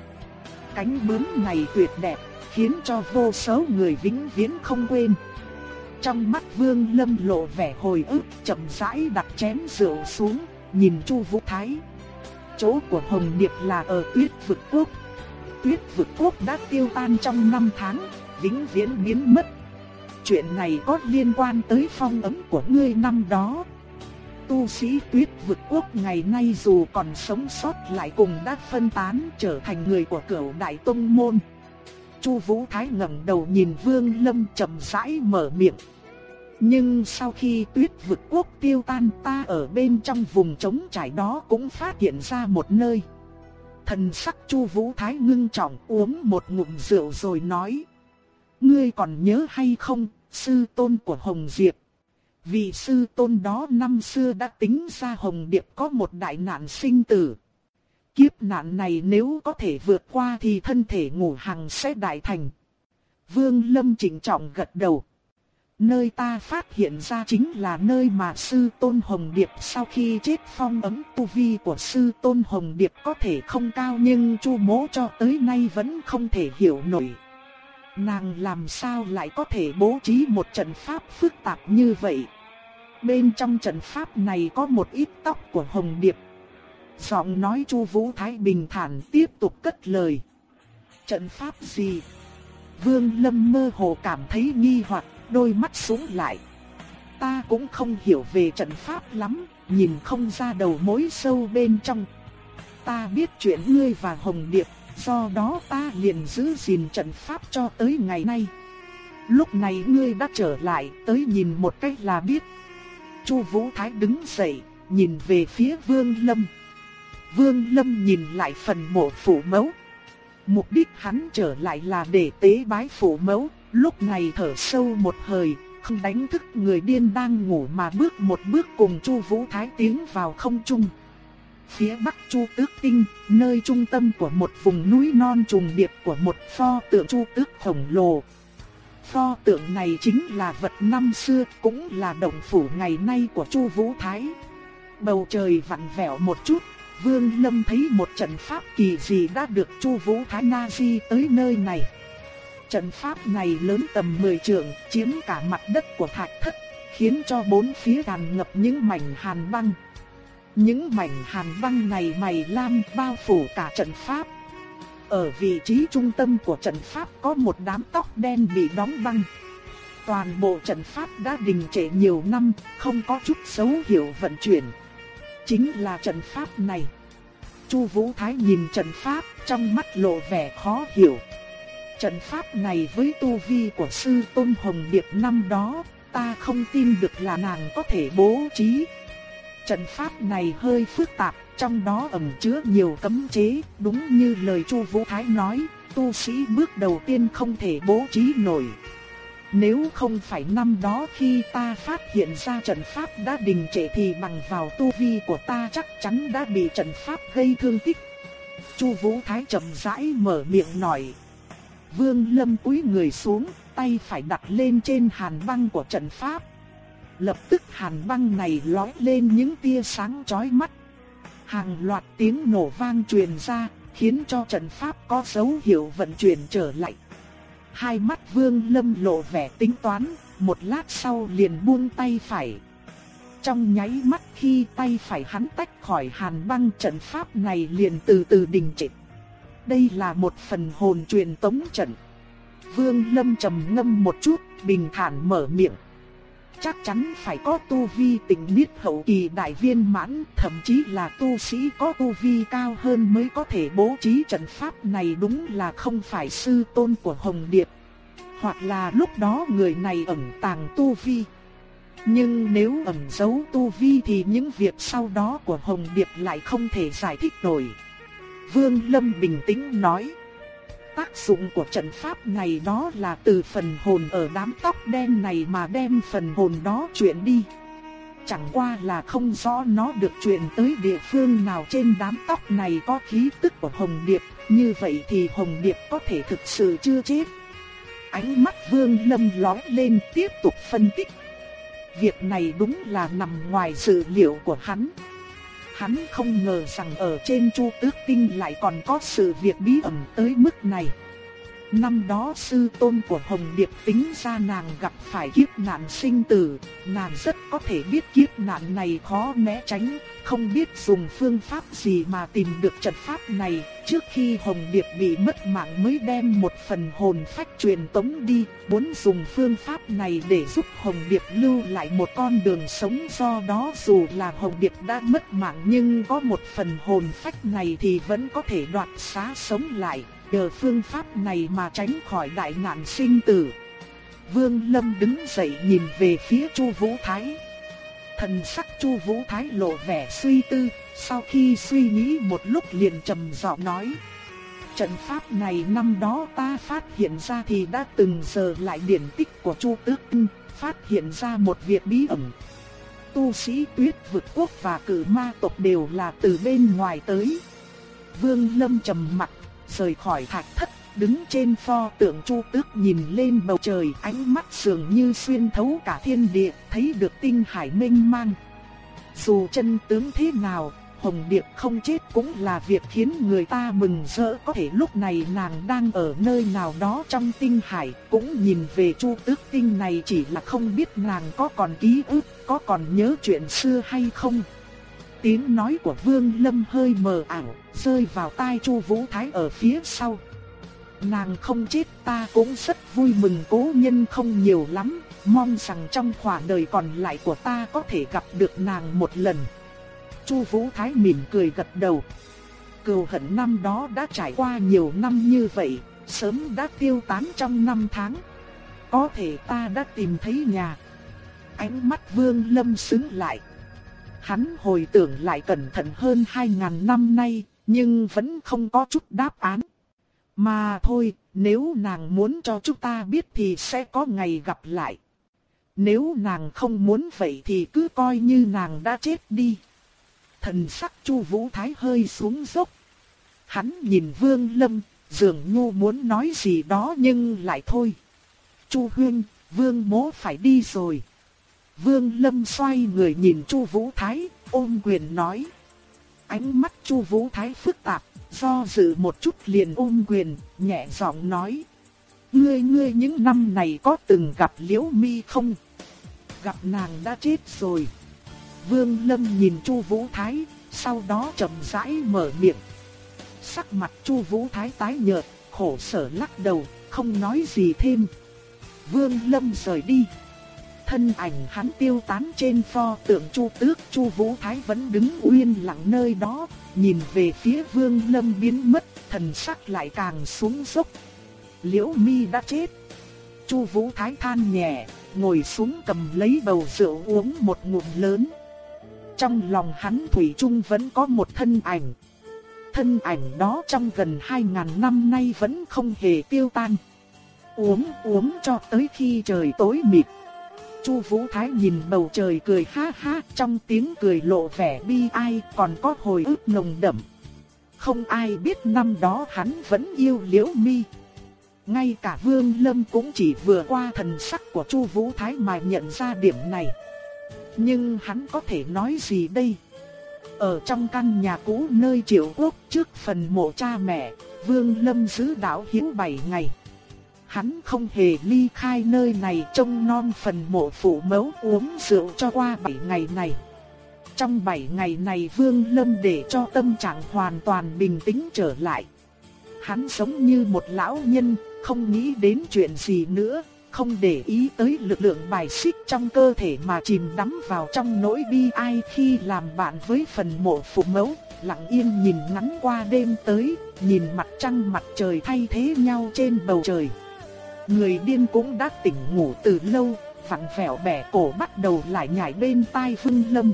Cánh bướm này tuyệt đẹp, khiến cho vô số người vĩnh viễn không quên. Trong mắt Vương Lâm lộ vẻ hồi ức, chậm rãi đặt chén rượu xuống, nhìn Chu Vũ Thái. Chỗ của Hồng Điệp là ở Tuyết vực quốc. Tuyết vực quốc đã tiêu tan trong năm tháng, vĩnh viễn biến mất. Chuyện này có liên quan tới phong ấn của ngươi năm đó. Tu sĩ Tuyết vực quốc ngày nay dù còn sống sót lại cùng đã phân tán trở thành người của cửu đại tông môn. Chu Vũ Thái ngẩng đầu nhìn Vương Lâm chậm rãi mở miệng. Nhưng sau khi tuyết vực quốc tiêu tan, ta ở bên trong vùng trống trải đó cũng phát hiện ra một nơi. Thần sắc Chu Vũ Thái ngưng trọng uống một ngụm rượu rồi nói. Ngươi còn nhớ hay không, sư tôn của Hồng Diệp. Vì sư tôn đó năm xưa đã tính ra Hồng Điệp có một đại nạn sinh tử. Kiếp nạn này nếu có thể vượt qua thì thân thể ngủ hằng sẽ đại thành. Vương Lâm chỉnh trọng gật đầu. Nơi ta phát hiện ra chính là nơi mà sư Tôn Hồng Điệp sau khi chết phong ấm tu vi của sư Tôn Hồng Điệp có thể không cao nhưng chu mố cho tới nay vẫn không thể hiểu nổi. Nàng làm sao lại có thể bố trí một trận pháp phức tạp như vậy? Bên trong trận pháp này có một ít tóc của Hồng Điệp. Giọng nói Chu Vũ Thái bình thản tiếp tục cất lời. Trận pháp gì? Vương Lâm mơ hồ cảm thấy nghi hoặc đôi mắt xuống lại. Ta cũng không hiểu về trận pháp lắm, nhìn không ra đầu mối sâu bên trong. Ta biết chuyện ngươi và Hồng Điệp, do đó ta liền giữ gìn trận pháp cho tới ngày nay. Lúc này ngươi đã trở lại, tới nhìn một cách là biết. Chu Vũ Thái đứng dậy, nhìn về phía Vương Lâm. Vương Lâm nhìn lại phần mộ phủ mẫu. Mục đích hắn trở lại là để tế bái phủ mẫu, Lúc này thở sâu một hơi, không đánh thức người điên đang ngủ mà bước một bước cùng Chu Vũ Thái tiến vào không trung. Phía bắc Chu Tước Tinh, nơi trung tâm của một vùng núi non trùng điệp của một pho tượng Chu Tước khổng lồ. Pho tượng này chính là vật năm xưa, cũng là động phủ ngày nay của Chu Vũ Thái. Bầu trời vặn vẹo một chút, Vương Lâm thấy một trận pháp kỳ dị đã được Chu Vũ Thái Na Di tới nơi này. Trận pháp này lớn tầm 10 trượng, chiếm cả mặt đất của thạch thất, khiến cho bốn phía tràn ngập những mảnh hàn băng. Những mảnh hàn băng này mày lam bao phủ cả trận pháp. Ở vị trí trung tâm của trận pháp có một đám tóc đen bị đóng băng. Toàn bộ trận pháp đã đình trệ nhiều năm, không có chút dấu hiệu vận chuyển. Chính là trận pháp này. Chu Vũ Thái nhìn trận pháp, trong mắt lộ vẻ khó hiểu. Trận pháp này với tu vi của sư Tôn Hồng Điệp năm đó, ta không tin được là nàng có thể bố trí. Trận pháp này hơi phức tạp, trong đó ẩn chứa nhiều cấm chế, đúng như lời Chu Vũ Thái nói, tu sĩ bước đầu tiên không thể bố trí nổi. Nếu không phải năm đó khi ta phát hiện ra trận pháp đã đình trệ thì bằng vào tu vi của ta chắc chắn đã bị trận pháp gây thương tích. Chu Vũ Thái chậm rãi mở miệng nói. Vương Lâm cúi người xuống, tay phải đặt lên trên hàn băng của trận pháp. Lập tức hàn băng này lói lên những tia sáng chói mắt. Hàng loạt tiếng nổ vang truyền ra, khiến cho trận pháp có dấu hiệu vận chuyển trở lại. Hai mắt Vương Lâm lộ vẻ tính toán, một lát sau liền buông tay phải. Trong nháy mắt khi tay phải hắn tách khỏi hàn băng trận pháp này liền từ từ đình trệ. Đây là một phần hồn truyền tống trận. Vương Lâm trầm ngâm một chút, bình thản mở miệng. Chắc chắn phải có tu vi tình niết hậu kỳ đại viên mãn, thậm chí là tu sĩ có tu vi cao hơn mới có thể bố trí trận pháp này đúng là không phải sư tôn của Hồng Điệp. Hoặc là lúc đó người này ẩn tàng tu vi. Nhưng nếu ẩn giấu tu vi thì những việc sau đó của Hồng Điệp lại không thể giải thích nổi. Vương Lâm bình tĩnh nói. Tác dụng của trận pháp này đó là từ phần hồn ở đám tóc đen này mà đem phần hồn đó chuyển đi. Chẳng qua là không rõ nó được chuyển tới địa phương nào trên đám tóc này có khí tức của Hồng Điệp, như vậy thì Hồng Điệp có thể thực sự chưa chết. Ánh mắt Vương Lâm lóe lên tiếp tục phân tích. Việc này đúng là nằm ngoài dự liệu của hắn. Hắn không ngờ rằng ở trên Chu Tước Tinh lại còn có sự việc bí ẩn tới mức này. Năm đó sư tôn của Hồng Điệp tính ra nàng gặp phải kiếp nạn sinh tử, nàng rất có thể biết kiếp nạn này khó né tránh, không biết dùng phương pháp gì mà tìm được trận pháp này, trước khi Hồng Điệp bị mất mạng mới đem một phần hồn phách truyền tống đi, muốn dùng phương pháp này để giúp Hồng Điệp lưu lại một con đường sống do đó dù là Hồng Điệp đã mất mạng nhưng có một phần hồn phách này thì vẫn có thể đoạt xá sống lại nhờ phương pháp này mà tránh khỏi đại nạn sinh tử. Vương Lâm đứng dậy nhìn về phía Chu Vũ Thái. Thần sắc Chu Vũ Thái lộ vẻ suy tư, sau khi suy nghĩ một lúc liền trầm giọng nói: Trận pháp này năm đó ta phát hiện ra thì đã từng giờ lại điển tích của Chu Tước Ưng, phát hiện ra một việc bí ẩn. Tu sĩ Tuyết vực quốc và cử ma tộc đều là từ bên ngoài tới. Vương Lâm trầm mặt rời khỏi thạch thất, đứng trên pho tượng Chu Tước nhìn lên bầu trời, ánh mắt dường như xuyên thấu cả thiên địa, thấy được tinh hải mênh mang. Dù chân tướng thế nào, Hồng Điệp không chết cũng là việc khiến người ta mừng rỡ có thể lúc này nàng đang ở nơi nào đó trong tinh hải cũng nhìn về chu tước tinh này chỉ là không biết nàng có còn ký ức, có còn nhớ chuyện xưa hay không. Tiếng nói của Vương Lâm hơi mờ ảo, rơi vào tai Chu Vũ Thái ở phía sau. Nàng không chết ta cũng rất vui mừng cố nhân không nhiều lắm, mong rằng trong khoảng đời còn lại của ta có thể gặp được nàng một lần. Chu Vũ Thái mỉm cười gật đầu. Cừu hận năm đó đã trải qua nhiều năm như vậy, sớm đã tiêu tán trong năm tháng. Có thể ta đã tìm thấy nhà. Ánh mắt Vương Lâm sững lại. Hắn hồi tưởng lại cẩn thận hơn 2000 năm nay, nhưng vẫn không có chút đáp án. Mà thôi, nếu nàng muốn cho chúng ta biết thì sẽ có ngày gặp lại. Nếu nàng không muốn vậy thì cứ coi như nàng đã chết đi. Thần sắc Chu Vũ Thái hơi xuống dốc. Hắn nhìn Vương Lâm, dường như muốn nói gì đó nhưng lại thôi. Chu Huyên, Vương Mỗ phải đi rồi. Vương Lâm xoay người nhìn Chu Vũ Thái, ôm quyền nói. Ánh mắt Chu Vũ Thái phức tạp, do dự một chút liền ôm quyền, nhẹ giọng nói: "Ngươi ngươi những năm này có từng gặp Liễu Mi không?" Gặp nàng đã chết rồi. Vương Lâm nhìn Chu Vũ Thái, sau đó chậm rãi mở miệng. Sắc mặt Chu Vũ Thái tái nhợt, khổ sở lắc đầu, không nói gì thêm. Vương Lâm rời đi thân ảnh hắn tiêu tán trên pho tượng Chu Tước, Chu Vũ Thái vẫn đứng uyên lặng nơi đó, nhìn về phía Vương Lâm biến mất, thần sắc lại càng xuống dốc. Liễu Mi đã chết. Chu Vũ Thái than nhẹ, ngồi xuống cầm lấy bầu rượu uống một ngụm lớn. Trong lòng hắn thủy chung vẫn có một thân ảnh. Thân ảnh đó trong gần 2000 năm nay vẫn không hề tiêu tan. Uống uống cho tới khi trời tối mịt. Chu Vũ Thái nhìn bầu trời cười ha ha, trong tiếng cười lộ vẻ bi ai, còn có hồi ức nồng đậm. Không ai biết năm đó hắn vẫn yêu Liễu Mi. Ngay cả Vương Lâm cũng chỉ vừa qua thần sắc của Chu Vũ Thái mà nhận ra điểm này. Nhưng hắn có thể nói gì đây? Ở trong căn nhà cũ nơi Triệu Quốc trước phần mộ cha mẹ, Vương Lâm giữ đạo hiếu 7 ngày hắn không hề ly khai nơi này trông non phần mộ phụ mẫu uống rượu cho qua 7 ngày này. Trong 7 ngày này Vương Lâm để cho tâm trạng hoàn toàn bình tĩnh trở lại. Hắn sống như một lão nhân, không nghĩ đến chuyện gì nữa, không để ý tới lực lượng bài xích trong cơ thể mà chìm đắm vào trong nỗi bi ai khi làm bạn với phần mộ phụ mẫu, lặng yên nhìn ngắn qua đêm tới, nhìn mặt trăng mặt trời thay thế nhau trên bầu trời. Người điên cũng đã tỉnh ngủ từ lâu, vặn vẹo bẻ cổ bắt đầu lại nhảy bên tai Vương Lâm.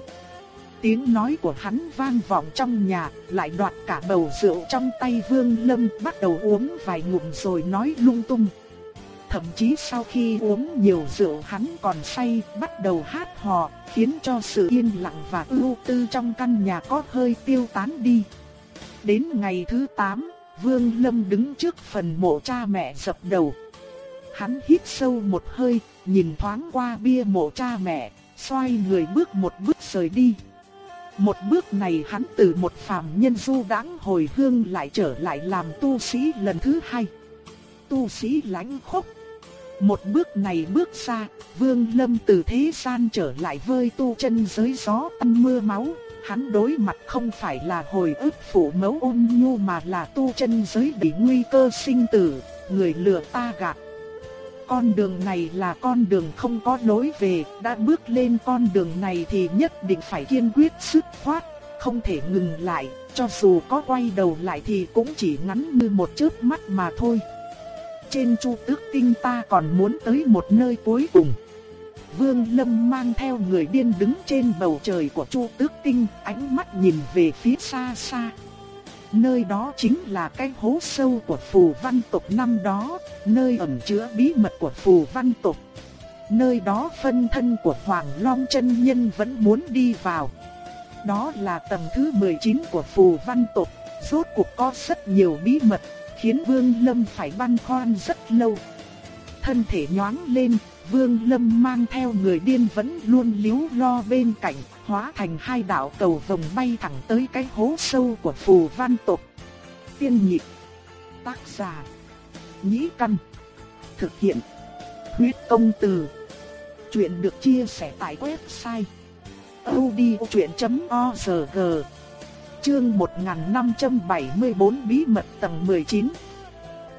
Tiếng nói của hắn vang vọng trong nhà, lại đoạt cả bầu rượu trong tay Vương Lâm, bắt đầu uống vài ngụm rồi nói lung tung. Thậm chí sau khi uống nhiều rượu hắn còn say, bắt đầu hát hò, khiến cho sự yên lặng và ưu tư trong căn nhà có hơi tiêu tán đi. Đến ngày thứ 8, Vương Lâm đứng trước phần mộ cha mẹ dập đầu. Hắn hít sâu một hơi, nhìn thoáng qua bia mộ cha mẹ, xoay người bước một bước rời đi. Một bước này hắn từ một phàm nhân du đãng hồi hương lại trở lại làm tu sĩ lần thứ hai. Tu sĩ lãnh khốc. Một bước này bước xa, Vương Lâm từ thế gian trở lại vơi tu chân giới gió tanh mưa máu. Hắn đối mặt không phải là hồi ức phủ mẫu ôn nhu mà là tu chân giới bị nguy cơ sinh tử, người lừa ta gạt con đường này là con đường không có lối về, đã bước lên con đường này thì nhất định phải kiên quyết sức khoát, không thể ngừng lại, cho dù có quay đầu lại thì cũng chỉ ngắn như một chớp mắt mà thôi. Trên chu tước tinh ta còn muốn tới một nơi cuối cùng. Vương Lâm mang theo người điên đứng trên bầu trời của chu tước tinh, ánh mắt nhìn về phía xa xa. Nơi đó chính là cái hố sâu của phù văn tộc năm đó, nơi ẩn chứa bí mật của phù văn tộc. Nơi đó phân thân của Hoàng Long chân Nhân vẫn muốn đi vào. Đó là tầng thứ 19 của phù văn tộc, rốt cuộc có rất nhiều bí mật, khiến Vương Lâm phải băn khoăn rất lâu. Thân thể nhoáng lên, Vương Lâm mang theo người điên vẫn luôn liếu lo bên cạnh, hóa thành hai đạo cầu vồng bay thẳng tới cái hố sâu của phù văn tộc. Tiên nhịp, tác giả, nhĩ căn, thực hiện, huyết công từ. Chuyện được chia sẻ tại website odchuyện.org Chương 1574 Bí mật tầng 19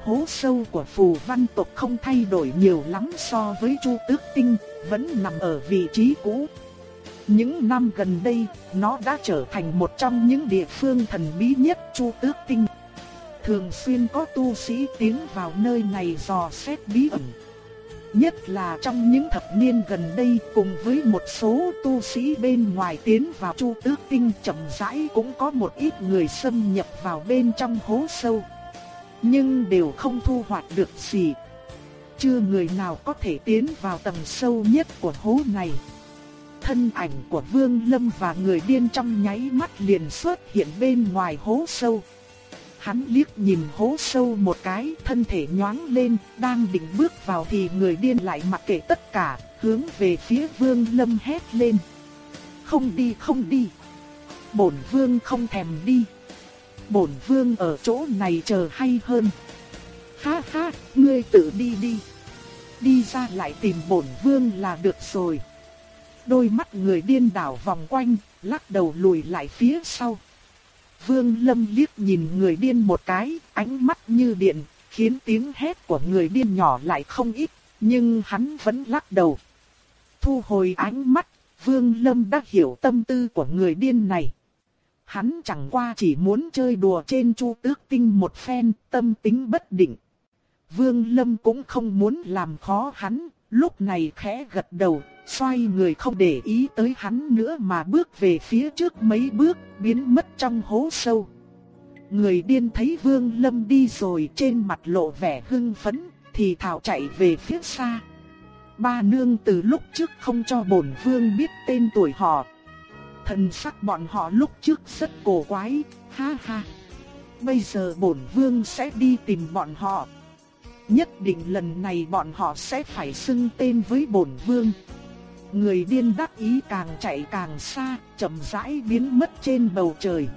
Hố sâu của phù văn tộc không thay đổi nhiều lắm so với Chu Tước Tinh, vẫn nằm ở vị trí cũ. Những năm gần đây, nó đã trở thành một trong những địa phương thần bí nhất Chu Tước Tinh. Thường xuyên có tu sĩ tiến vào nơi này dò xét bí ẩn. Nhất là trong những thập niên gần đây cùng với một số tu sĩ bên ngoài tiến vào Chu Tước Tinh chậm rãi cũng có một ít người xâm nhập vào bên trong hố sâu. Nhưng đều không thu hoạch được gì. Chưa người nào có thể tiến vào tầng sâu nhất của hố này thân ảnh của Vương Lâm và người điên trong nháy mắt liền xuất hiện bên ngoài hố sâu. Hắn liếc nhìn hố sâu một cái, thân thể nhoáng lên, đang định bước vào thì người điên lại mặc kệ tất cả, hướng về phía Vương Lâm hét lên. Không đi không đi. Bổn Vương không thèm đi. Bổn Vương ở chỗ này chờ hay hơn. Ha ha, ngươi tự đi đi. Đi ra lại tìm bổn Vương là được rồi. Đôi mắt người điên đảo vòng quanh, lắc đầu lùi lại phía sau. Vương Lâm liếc nhìn người điên một cái, ánh mắt như điện, khiến tiếng hét của người điên nhỏ lại không ít, nhưng hắn vẫn lắc đầu. Thu hồi ánh mắt, Vương Lâm đã hiểu tâm tư của người điên này. Hắn chẳng qua chỉ muốn chơi đùa trên chu tước tinh một phen, tâm tính bất định. Vương Lâm cũng không muốn làm khó hắn, lúc này khẽ gật đầu, xoay người không để ý tới hắn nữa mà bước về phía trước mấy bước, biến mất trong hố sâu. Người điên thấy Vương Lâm đi rồi trên mặt lộ vẻ hưng phấn, thì thảo chạy về phía xa. Ba nương từ lúc trước không cho bổn vương biết tên tuổi họ. Thần sắc bọn họ lúc trước rất cổ quái, ha ha. Bây giờ bổn vương sẽ đi tìm bọn họ. Nhất định lần này bọn họ sẽ phải xưng tên với bổn vương. Người điên đắc ý càng chạy càng xa, chậm rãi biến mất trên bầu trời.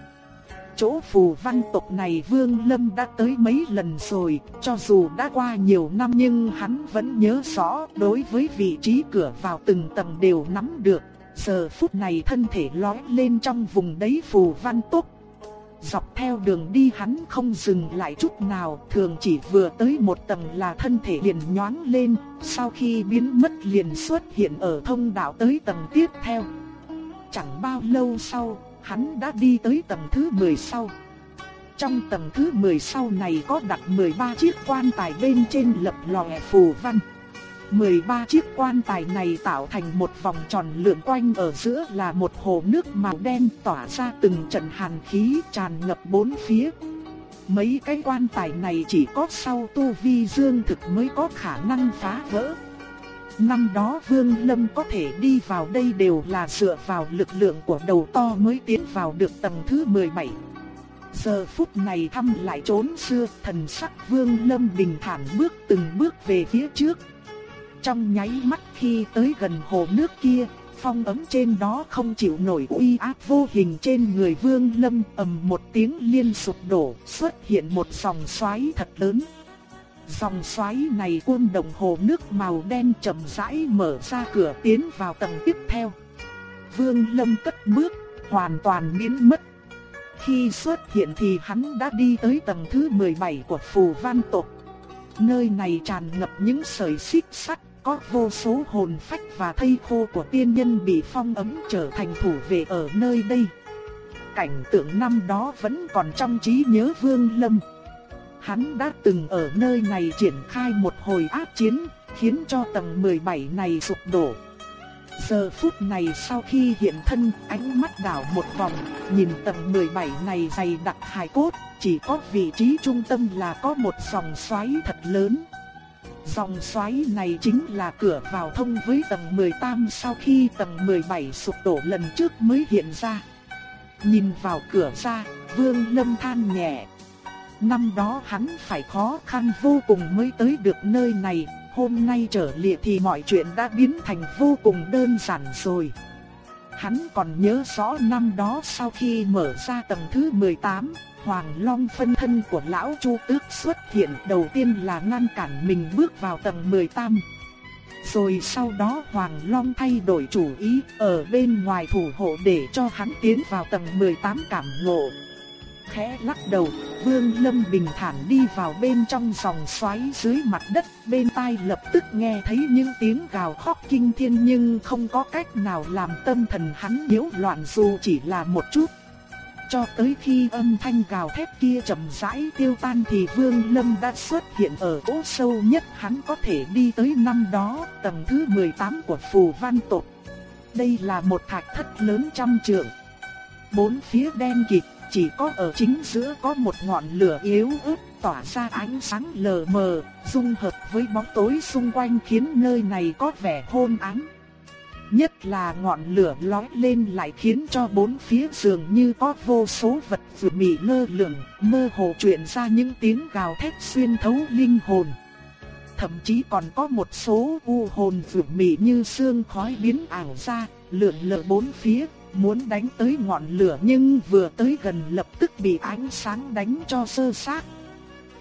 Chỗ phù văn tộc này Vương Lâm đã tới mấy lần rồi, cho dù đã qua nhiều năm nhưng hắn vẫn nhớ rõ đối với vị trí cửa vào từng tầng đều nắm được. Giờ phút này thân thể lói lên trong vùng đấy phù văn tốt Dọc theo đường đi hắn không dừng lại chút nào, thường chỉ vừa tới một tầng là thân thể liền nhoáng lên, sau khi biến mất liền xuất hiện ở thông đạo tới tầng tiếp theo. Chẳng bao lâu sau, hắn đã đi tới tầng thứ 10 sau. Trong tầng thứ 10 sau này có đặt 13 chiếc quan tài bên trên lập lòe phù văn. 13 chiếc quan tài này tạo thành một vòng tròn lượn quanh ở giữa là một hồ nước màu đen tỏa ra từng trận hàn khí tràn ngập bốn phía. Mấy cái quan tài này chỉ có sau tu vi dương thực mới có khả năng phá vỡ. Năm đó Vương Lâm có thể đi vào đây đều là dựa vào lực lượng của đầu to mới tiến vào được tầng thứ 17. Giờ phút này thăm lại trốn xưa, thần sắc Vương Lâm bình thản bước từng bước về phía trước. Trong nháy mắt khi tới gần hồ nước kia, phong ấm trên đó không chịu nổi uy áp vô hình trên người Vương Lâm, ầm một tiếng liên sụp đổ, xuất hiện một dòng xoáy thật lớn. Dòng xoáy này cuốn đồng hồ nước màu đen chậm rãi mở ra cửa tiến vào tầng tiếp theo. Vương Lâm cất bước, hoàn toàn biến mất. Khi xuất hiện thì hắn đã đi tới tầng thứ 17 của phù văn tộc. Nơi này tràn ngập những sợi xích sắt, có vô số hồn phách và thây khô của tiên nhân bị phong ấm trở thành thủ vệ ở nơi đây. Cảnh tượng năm đó vẫn còn trong trí nhớ Vương Lâm. Hắn đã từng ở nơi này triển khai một hồi áp chiến, khiến cho tầng 17 này sụp đổ. Giờ phút này sau khi hiện thân, ánh mắt đảo một vòng, nhìn tầng 17 này dày đặc hài cốt, chỉ có vị trí trung tâm là có một dòng xoáy thật lớn. Dòng xoáy này chính là cửa vào thông với tầng 18 sau khi tầng 17 sụp đổ lần trước mới hiện ra. Nhìn vào cửa ra, Vương Lâm than nhẹ, Năm đó hắn phải khó khăn vô cùng mới tới được nơi này, hôm nay trở lịa thì mọi chuyện đã biến thành vô cùng đơn giản rồi. Hắn còn nhớ rõ năm đó sau khi mở ra tầng thứ 18, Hoàng Long phân thân của lão Chu Tước xuất hiện đầu tiên là ngăn cản mình bước vào tầng 18. Rồi sau đó Hoàng Long thay đổi chủ ý ở bên ngoài thủ hộ để cho hắn tiến vào tầng 18 cảm ngộ khẽ lắc đầu, Vương Lâm bình thản đi vào bên trong dòng xoáy dưới mặt đất, bên tai lập tức nghe thấy những tiếng gào khóc kinh thiên nhưng không có cách nào làm tâm thần hắn nhiễu loạn dù chỉ là một chút. Cho tới khi âm thanh gào thét kia chậm rãi tiêu tan thì Vương Lâm đã xuất hiện ở chỗ sâu nhất hắn có thể đi tới năm đó, tầng thứ 18 của phù văn tộc. Đây là một thạch thất lớn trăm trượng. Bốn phía đen kịt chỉ có ở chính giữa có một ngọn lửa yếu ớt tỏa ra ánh sáng lờ mờ, dung hợp với bóng tối xung quanh khiến nơi này có vẻ hôn ám. Nhất là ngọn lửa lói lên lại khiến cho bốn phía dường như có vô số vật dự mị lơ lửng, mơ hồ truyền ra những tiếng gào thét xuyên thấu linh hồn. Thậm chí còn có một số u hồn dự mị như xương khói biến ảo ra, lượn lờ bốn phía, muốn đánh tới ngọn lửa nhưng vừa tới gần lập tức bị ánh sáng đánh cho sơ sát.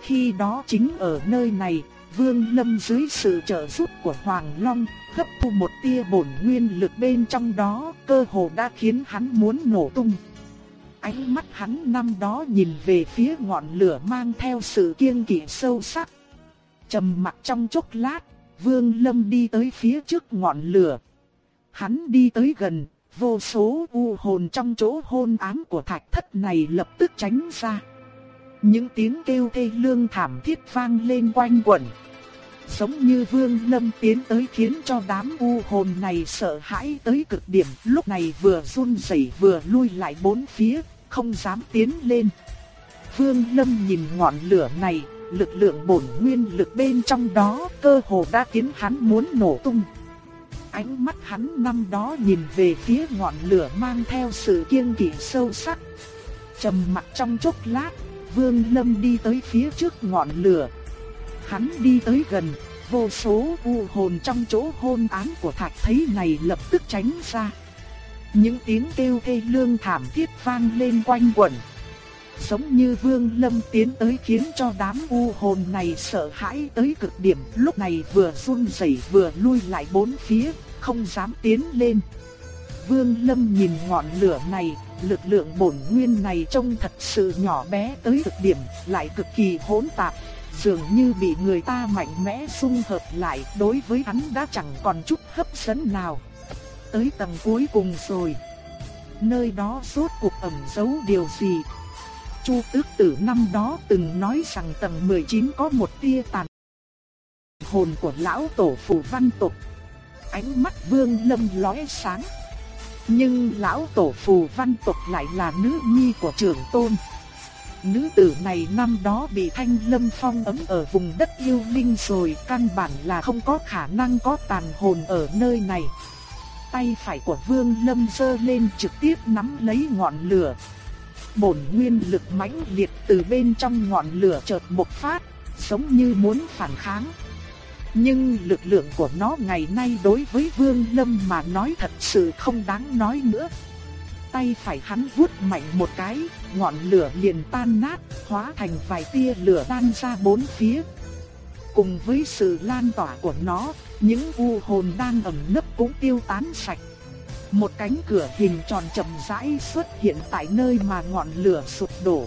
Khi đó chính ở nơi này, Vương Lâm dưới sự trợ giúp của Hoàng Long, hấp thu một tia bổn nguyên lực bên trong đó, cơ hồ đã khiến hắn muốn nổ tung. Ánh mắt hắn năm đó nhìn về phía ngọn lửa mang theo sự kiêng kỵ sâu sắc. Trầm mặc trong chốc lát, Vương Lâm đi tới phía trước ngọn lửa. Hắn đi tới gần, Vô số u hồn trong chỗ hôn ám của thạch thất này lập tức tránh ra. Những tiếng kêu thê lương thảm thiết vang lên quanh quẩn. Giống như vương lâm tiến tới khiến cho đám u hồn này sợ hãi tới cực điểm. Lúc này vừa run rẩy vừa lui lại bốn phía, không dám tiến lên. Vương lâm nhìn ngọn lửa này, lực lượng bổn nguyên lực bên trong đó cơ hồ đã khiến hắn muốn nổ tung ánh mắt hắn năm đó nhìn về phía ngọn lửa mang theo sự kiên kỵ sâu sắc. Trầm mặt trong chốc lát, Vương Lâm đi tới phía trước ngọn lửa. Hắn đi tới gần, vô số u hồn trong chỗ hôn án của thạch thấy này lập tức tránh ra. Những tiếng kêu thê lương thảm thiết vang lên quanh quẩn giống như Vương Lâm tiến tới khiến cho đám u hồn này sợ hãi tới cực điểm, lúc này vừa run rẩy vừa lui lại bốn phía, không dám tiến lên. Vương Lâm nhìn ngọn lửa này, lực lượng bổn nguyên này trông thật sự nhỏ bé tới cực điểm, lại cực kỳ hỗn tạp, dường như bị người ta mạnh mẽ xung hợp lại, đối với hắn đã chẳng còn chút hấp dẫn nào. Tới tầng cuối cùng rồi. Nơi đó rốt cuộc ẩn giấu điều gì? Chu Tước Tử năm đó từng nói rằng tầng 19 có một tia tàn hồn của lão tổ phù văn tộc. Ánh mắt Vương Lâm lóe sáng. Nhưng lão tổ phù văn tộc lại là nữ nhi của trưởng tôn. Nữ tử này năm đó bị thanh lâm phong ấm ở vùng đất yêu linh rồi, căn bản là không có khả năng có tàn hồn ở nơi này. Tay phải của vương lâm giơ lên trực tiếp nắm lấy ngọn lửa. Bổn nguyên lực mãnh liệt từ bên trong ngọn lửa chợt bộc phát, giống như muốn phản kháng. Nhưng lực lượng của nó ngày nay đối với Vương Lâm mà nói thật sự không đáng nói nữa. Tay phải hắn vuốt mạnh một cái, ngọn lửa liền tan nát, hóa thành vài tia lửa tan ra bốn phía. Cùng với sự lan tỏa của nó, những u hồn đang ẩn nấp cũng tiêu tán sạch. Một cánh cửa hình tròn chậm rãi xuất hiện tại nơi mà ngọn lửa sụp đổ.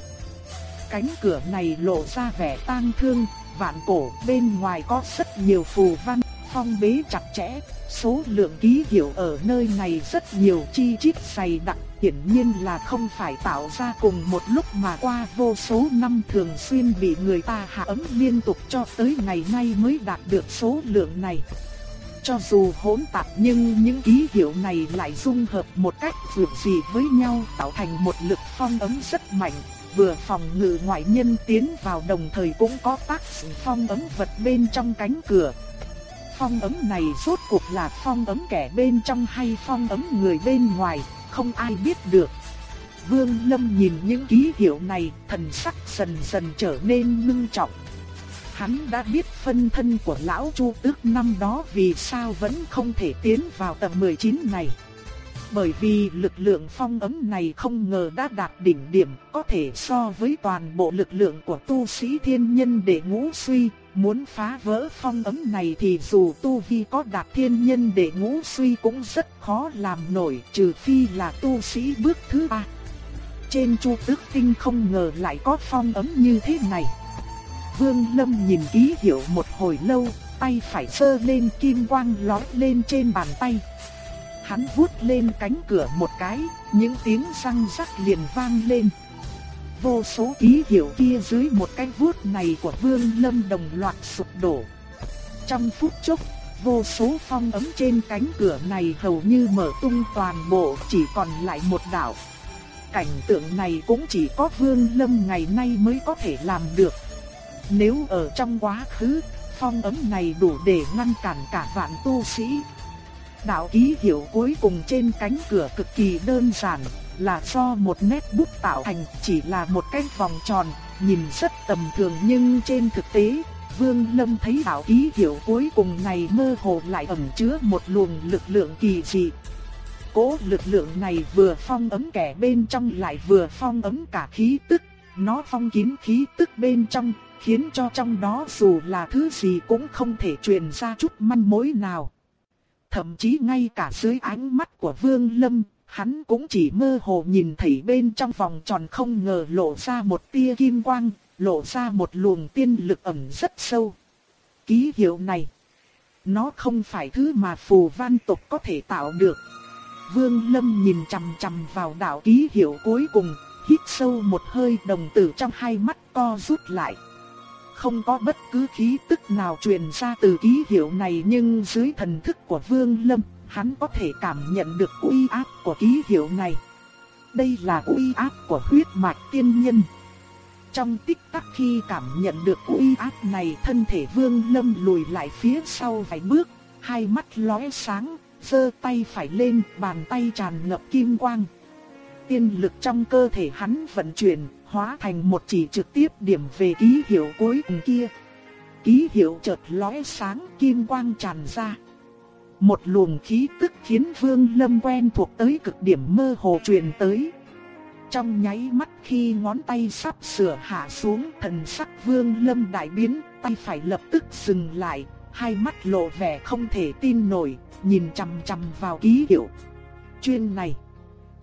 Cánh cửa này lộ ra vẻ tang thương, vạn cổ bên ngoài có rất nhiều phù văn, phong bế chặt chẽ, số lượng ký hiệu ở nơi này rất nhiều chi chít dày đặc, hiển nhiên là không phải tạo ra cùng một lúc mà qua vô số năm thường xuyên bị người ta hạ ấm liên tục cho tới ngày nay mới đạt được số lượng này. Cho dù hỗn tạp nhưng những ký hiệu này lại dung hợp một cách vượt gì với nhau tạo thành một lực phong ấm rất mạnh, vừa phòng ngự ngoại nhân tiến vào đồng thời cũng có tác dụng phong ấm vật bên trong cánh cửa. Phong ấm này rốt cuộc là phong ấm kẻ bên trong hay phong ấm người bên ngoài, không ai biết được. Vương Lâm nhìn những ký hiệu này, thần sắc dần dần trở nên ngưng trọng. Hắn đã biết phân thân của lão Chu Tước năm đó vì sao vẫn không thể tiến vào tầng 19 này. Bởi vì lực lượng phong ấm này không ngờ đã đạt đỉnh điểm, có thể so với toàn bộ lực lượng của tu sĩ thiên nhân để ngũ suy. Muốn phá vỡ phong ấm này thì dù tu vi có đạt thiên nhân để ngũ suy cũng rất khó làm nổi, trừ phi là tu sĩ bước thứ ba. Trên chu tước tinh không ngờ lại có phong ấm như thế này. Vương Lâm nhìn ký hiệu một hồi lâu, tay phải sơ lên kim quang lói lên trên bàn tay. Hắn vuốt lên cánh cửa một cái, những tiếng răng rắc liền vang lên. Vô số ký hiệu kia dưới một cái vuốt này của Vương Lâm đồng loạt sụp đổ. Trong phút chốc, vô số phong ấm trên cánh cửa này hầu như mở tung toàn bộ, chỉ còn lại một đạo. Cảnh tượng này cũng chỉ có Vương Lâm ngày nay mới có thể làm được. Nếu ở trong quá khứ, phong ấm này đủ để ngăn cản cả vạn tu sĩ, Đạo ký hiệu cuối cùng trên cánh cửa cực kỳ đơn giản, là do một nét bút tạo thành chỉ là một cái vòng tròn, nhìn rất tầm thường nhưng trên thực tế, Vương Lâm thấy đạo ký hiệu cuối cùng này mơ hồ lại ẩn chứa một luồng lực lượng kỳ dị. Cố lực lượng này vừa phong ấm kẻ bên trong lại vừa phong ấm cả khí tức, nó phong kín khí tức bên trong, khiến cho trong đó dù là thứ gì cũng không thể truyền ra chút manh mối nào. Thậm chí ngay cả dưới ánh mắt của Vương Lâm, hắn cũng chỉ mơ hồ nhìn thấy bên trong vòng tròn không ngờ lộ ra một tia kim quang, lộ ra một luồng tiên lực ẩn rất sâu. Ký hiệu này, nó không phải thứ mà phù văn tộc có thể tạo được. Vương Lâm nhìn chằm chằm vào đạo ký hiệu cuối cùng, hít sâu một hơi đồng tử trong hai mắt co rút lại. Không có bất cứ khí tức nào truyền ra từ ký hiệu này nhưng dưới thần thức của Vương Lâm, hắn có thể cảm nhận được uy áp của ký hiệu này. Đây là uy áp của huyết mạch tiên nhân. Trong tích tắc khi cảm nhận được uy áp này thân thể Vương Lâm lùi lại phía sau vài bước, hai mắt lóe sáng, giơ tay phải lên, bàn tay tràn ngập kim quang. Tiên lực trong cơ thể hắn vận chuyển, hóa thành một chỉ trực tiếp điểm về ký hiệu cuối cùng kia. Ký hiệu chợt lóe sáng kim quang tràn ra. Một luồng khí tức khiến Vương Lâm quen thuộc tới cực điểm mơ hồ truyền tới. Trong nháy mắt khi ngón tay sắp sửa hạ xuống, thần sắc Vương Lâm đại biến, tay phải lập tức dừng lại, hai mắt lộ vẻ không thể tin nổi, nhìn chằm chằm vào ký hiệu. Chuyên này,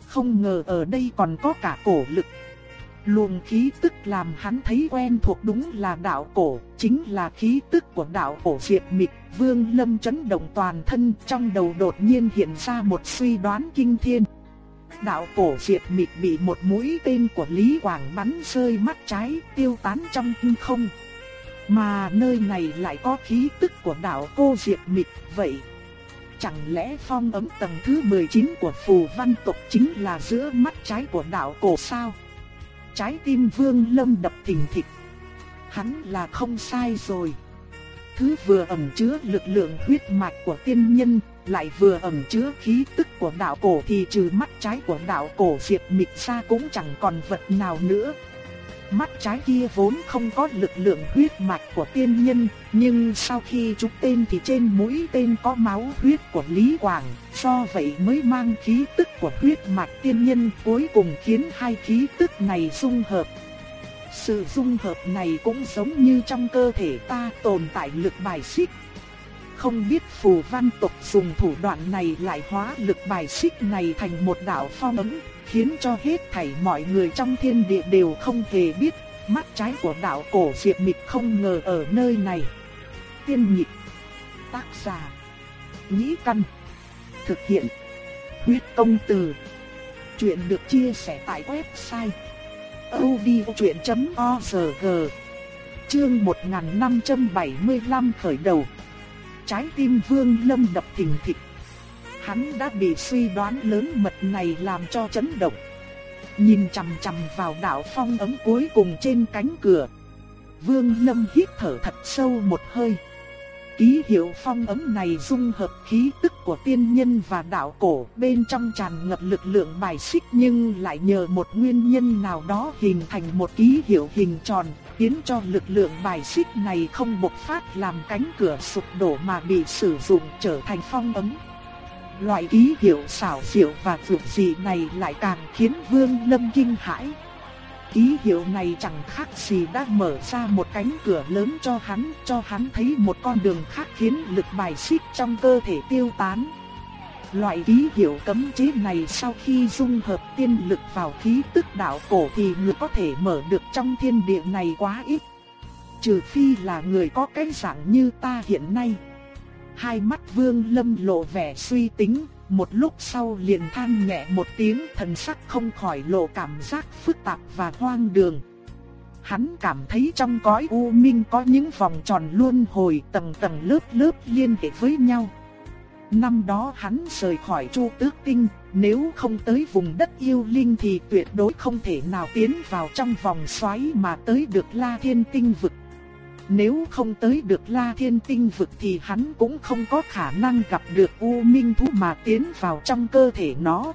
không ngờ ở đây còn có cả cổ lực. Luồng khí tức làm hắn thấy quen thuộc đúng là đạo cổ, chính là khí tức của đạo cổ việt Mịch. Vương Lâm chấn động toàn thân, trong đầu đột nhiên hiện ra một suy đoán kinh thiên. Đạo cổ việt Mịch bị một mũi tên của Lý Quảng bắn rơi mắt trái, tiêu tán trong hư không. Mà nơi này lại có khí tức của đạo cô việt Mịch, vậy chẳng lẽ phong ấm tầng thứ 19 của phù văn tộc chính là giữa mắt trái của đạo cổ sao? Trái tim Vương Lâm đập thình thịch. Hắn là không sai rồi. Thứ vừa ẩn chứa lực lượng huyết mạch của tiên nhân, lại vừa ẩn chứa khí tức của đạo cổ thì trừ mắt trái của đạo cổ diệt mịch ra cũng chẳng còn vật nào nữa. Mắt trái kia vốn không có lực lượng huyết mạch của tiên nhân, nhưng sau khi trúng tên thì trên mũi tên có máu huyết của Lý Quảng, do vậy mới mang khí tức của huyết mạch tiên nhân cuối cùng khiến hai khí tức này dung hợp. Sự dung hợp này cũng giống như trong cơ thể ta tồn tại lực bài xích. Không biết phù văn tộc dùng thủ đoạn này lại hóa lực bài xích này thành một đạo phong ấn, khiến cho hết thảy mọi người trong thiên địa đều không hề biết, mắt trái của đạo cổ Diệp Mịch không ngờ ở nơi này. Tiên nhịp, tác giả, nhĩ căn, thực hiện, huyết công từ. Chuyện được chia sẻ tại website odchuyện.org Chương 1575 khởi đầu Trái tim vương lâm đập thình thịch Hắn đã bị suy đoán lớn mật này làm cho chấn động. Nhìn chằm chằm vào đạo phong ấm cuối cùng trên cánh cửa. Vương Lâm hít thở thật sâu một hơi. Ký hiệu phong ấm này dung hợp khí tức của tiên nhân và đạo cổ bên trong tràn ngập lực lượng bài xích nhưng lại nhờ một nguyên nhân nào đó hình thành một ký hiệu hình tròn, khiến cho lực lượng bài xích này không bộc phát làm cánh cửa sụp đổ mà bị sử dụng trở thành phong ấm. Loại ký hiệu xảo diệu và dược dị này lại càng khiến Vương Lâm kinh hãi. Ký hiệu này chẳng khác gì đã mở ra một cánh cửa lớn cho hắn, cho hắn thấy một con đường khác khiến lực bài xích trong cơ thể tiêu tán. Loại ký hiệu cấm chế này sau khi dung hợp tiên lực vào khí tức đạo cổ thì người có thể mở được trong thiên địa này quá ít. Trừ phi là người có cái dạng như ta hiện nay. Hai mắt vương lâm lộ vẻ suy tính, một lúc sau liền than nhẹ một tiếng thần sắc không khỏi lộ cảm giác phức tạp và hoang đường. Hắn cảm thấy trong cõi u minh có những vòng tròn luân hồi tầng tầng lớp lớp liên hệ với nhau. Năm đó hắn rời khỏi Chu Tước Tinh, nếu không tới vùng đất yêu linh thì tuyệt đối không thể nào tiến vào trong vòng xoáy mà tới được La Thiên Tinh vực. Nếu không tới được La Thiên Tinh vực thì hắn cũng không có khả năng gặp được U Minh Thú mà tiến vào trong cơ thể nó.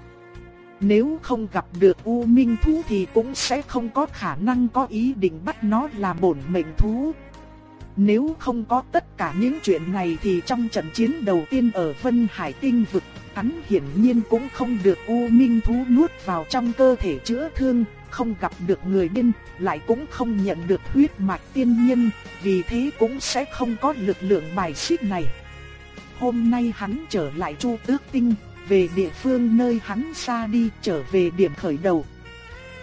Nếu không gặp được U Minh Thú thì cũng sẽ không có khả năng có ý định bắt nó làm bổn mệnh thú. Nếu không có tất cả những chuyện này thì trong trận chiến đầu tiên ở Vân Hải Tinh vực, hắn hiển nhiên cũng không được U Minh Thú nuốt vào trong cơ thể chữa thương, không gặp được người điên, lại cũng không nhận được huyết mạch tiên nhân, vì thế cũng sẽ không có lực lượng bài xích này. Hôm nay hắn trở lại Chu Tước Tinh, về địa phương nơi hắn xa đi trở về điểm khởi đầu.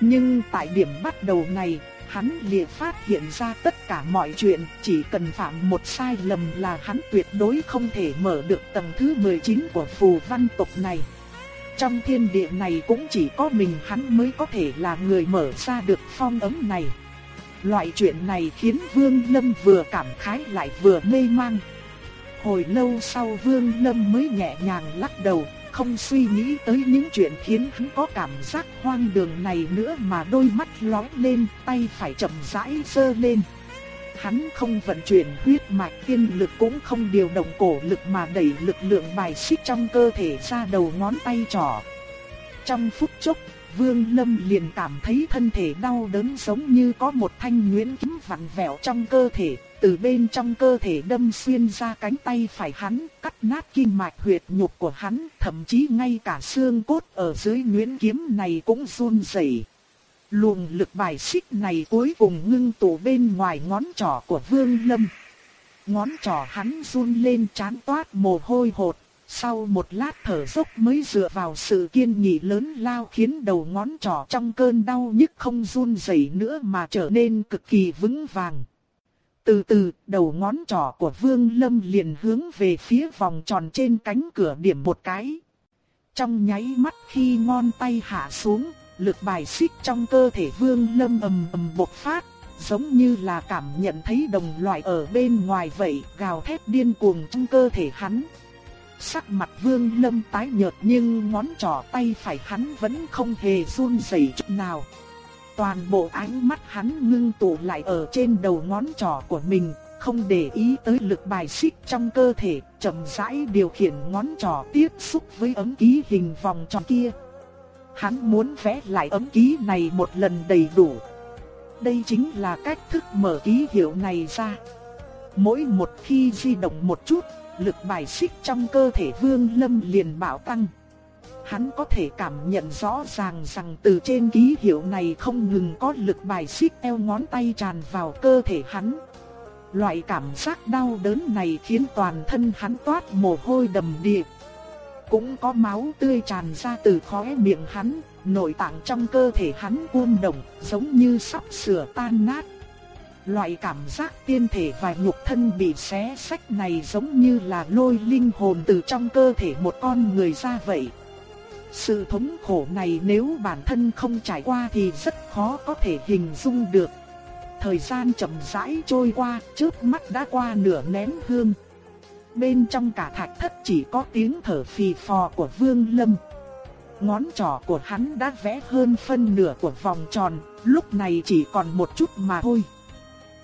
Nhưng tại điểm bắt đầu này, hắn liền phát hiện ra tất cả mọi chuyện, chỉ cần phạm một sai lầm là hắn tuyệt đối không thể mở được tầng thứ 19 của phù văn tộc này. Trong thiên địa này cũng chỉ có mình hắn mới có thể là người mở ra được phong ấm này. Loại chuyện này khiến Vương Lâm vừa cảm khái lại vừa mê mang. Hồi lâu sau Vương Lâm mới nhẹ nhàng lắc đầu, không suy nghĩ tới những chuyện khiến hắn có cảm giác hoang đường này nữa mà đôi mắt lóe lên, tay phải chậm rãi giơ lên. Hắn không vận chuyển huyết mạch tiên lực cũng không điều động cổ lực mà đẩy lực lượng bài xích trong cơ thể ra đầu ngón tay trỏ. Trong phút chốc, Vương Lâm liền cảm thấy thân thể đau đớn giống như có một thanh nguyễn kiếm vặn vẹo trong cơ thể, từ bên trong cơ thể đâm xuyên ra cánh tay phải hắn, cắt nát kim mạch huyệt nhục của hắn, thậm chí ngay cả xương cốt ở dưới nguyễn kiếm này cũng run rẩy. Luồng lực bài xích này cuối cùng ngưng tụ bên ngoài ngón trỏ của Vương Lâm. Ngón trỏ hắn run lên chán toát mồ hôi hột, sau một lát thở dốc mới dựa vào sự kiên nghị lớn lao khiến đầu ngón trỏ trong cơn đau nhức không run rẩy nữa mà trở nên cực kỳ vững vàng. Từ từ, đầu ngón trỏ của Vương Lâm liền hướng về phía vòng tròn trên cánh cửa điểm một cái. Trong nháy mắt khi ngón tay hạ xuống, lực bài xích trong cơ thể Vương Lâm ầm ầm bộc phát, giống như là cảm nhận thấy đồng loại ở bên ngoài vậy, gào thét điên cuồng trong cơ thể hắn. Sắc mặt Vương Lâm tái nhợt nhưng ngón trỏ tay phải hắn vẫn không hề run rẩy chút nào. Toàn bộ ánh mắt hắn ngưng tụ lại ở trên đầu ngón trỏ của mình, không để ý tới lực bài xích trong cơ thể, chậm rãi điều khiển ngón trỏ tiếp xúc với ấm ký hình vòng tròn kia. Hắn muốn vẽ lại ấm ký này một lần đầy đủ. Đây chính là cách thức mở ký hiệu này ra. Mỗi một khi di động một chút, lực bài xích trong cơ thể Vương Lâm liền bạo tăng. Hắn có thể cảm nhận rõ ràng rằng từ trên ký hiệu này không ngừng có lực bài xích eo ngón tay tràn vào cơ thể hắn. Loại cảm giác đau đớn này khiến toàn thân hắn toát mồ hôi đầm đìa. Cũng có máu tươi tràn ra từ khóe miệng hắn, nội tạng trong cơ thể hắn cuồn động, giống như sắp sửa tan nát. Loại cảm giác tiên thể và nhục thân bị xé sách này giống như là lôi linh hồn từ trong cơ thể một con người ra vậy. Sự thống khổ này nếu bản thân không trải qua thì rất khó có thể hình dung được. Thời gian chậm rãi trôi qua, trước mắt đã qua nửa nén hương. Bên trong cả thạch thất chỉ có tiếng thở phì phò của Vương Lâm. Ngón trỏ của hắn đã vẽ hơn phân nửa của vòng tròn, lúc này chỉ còn một chút mà thôi.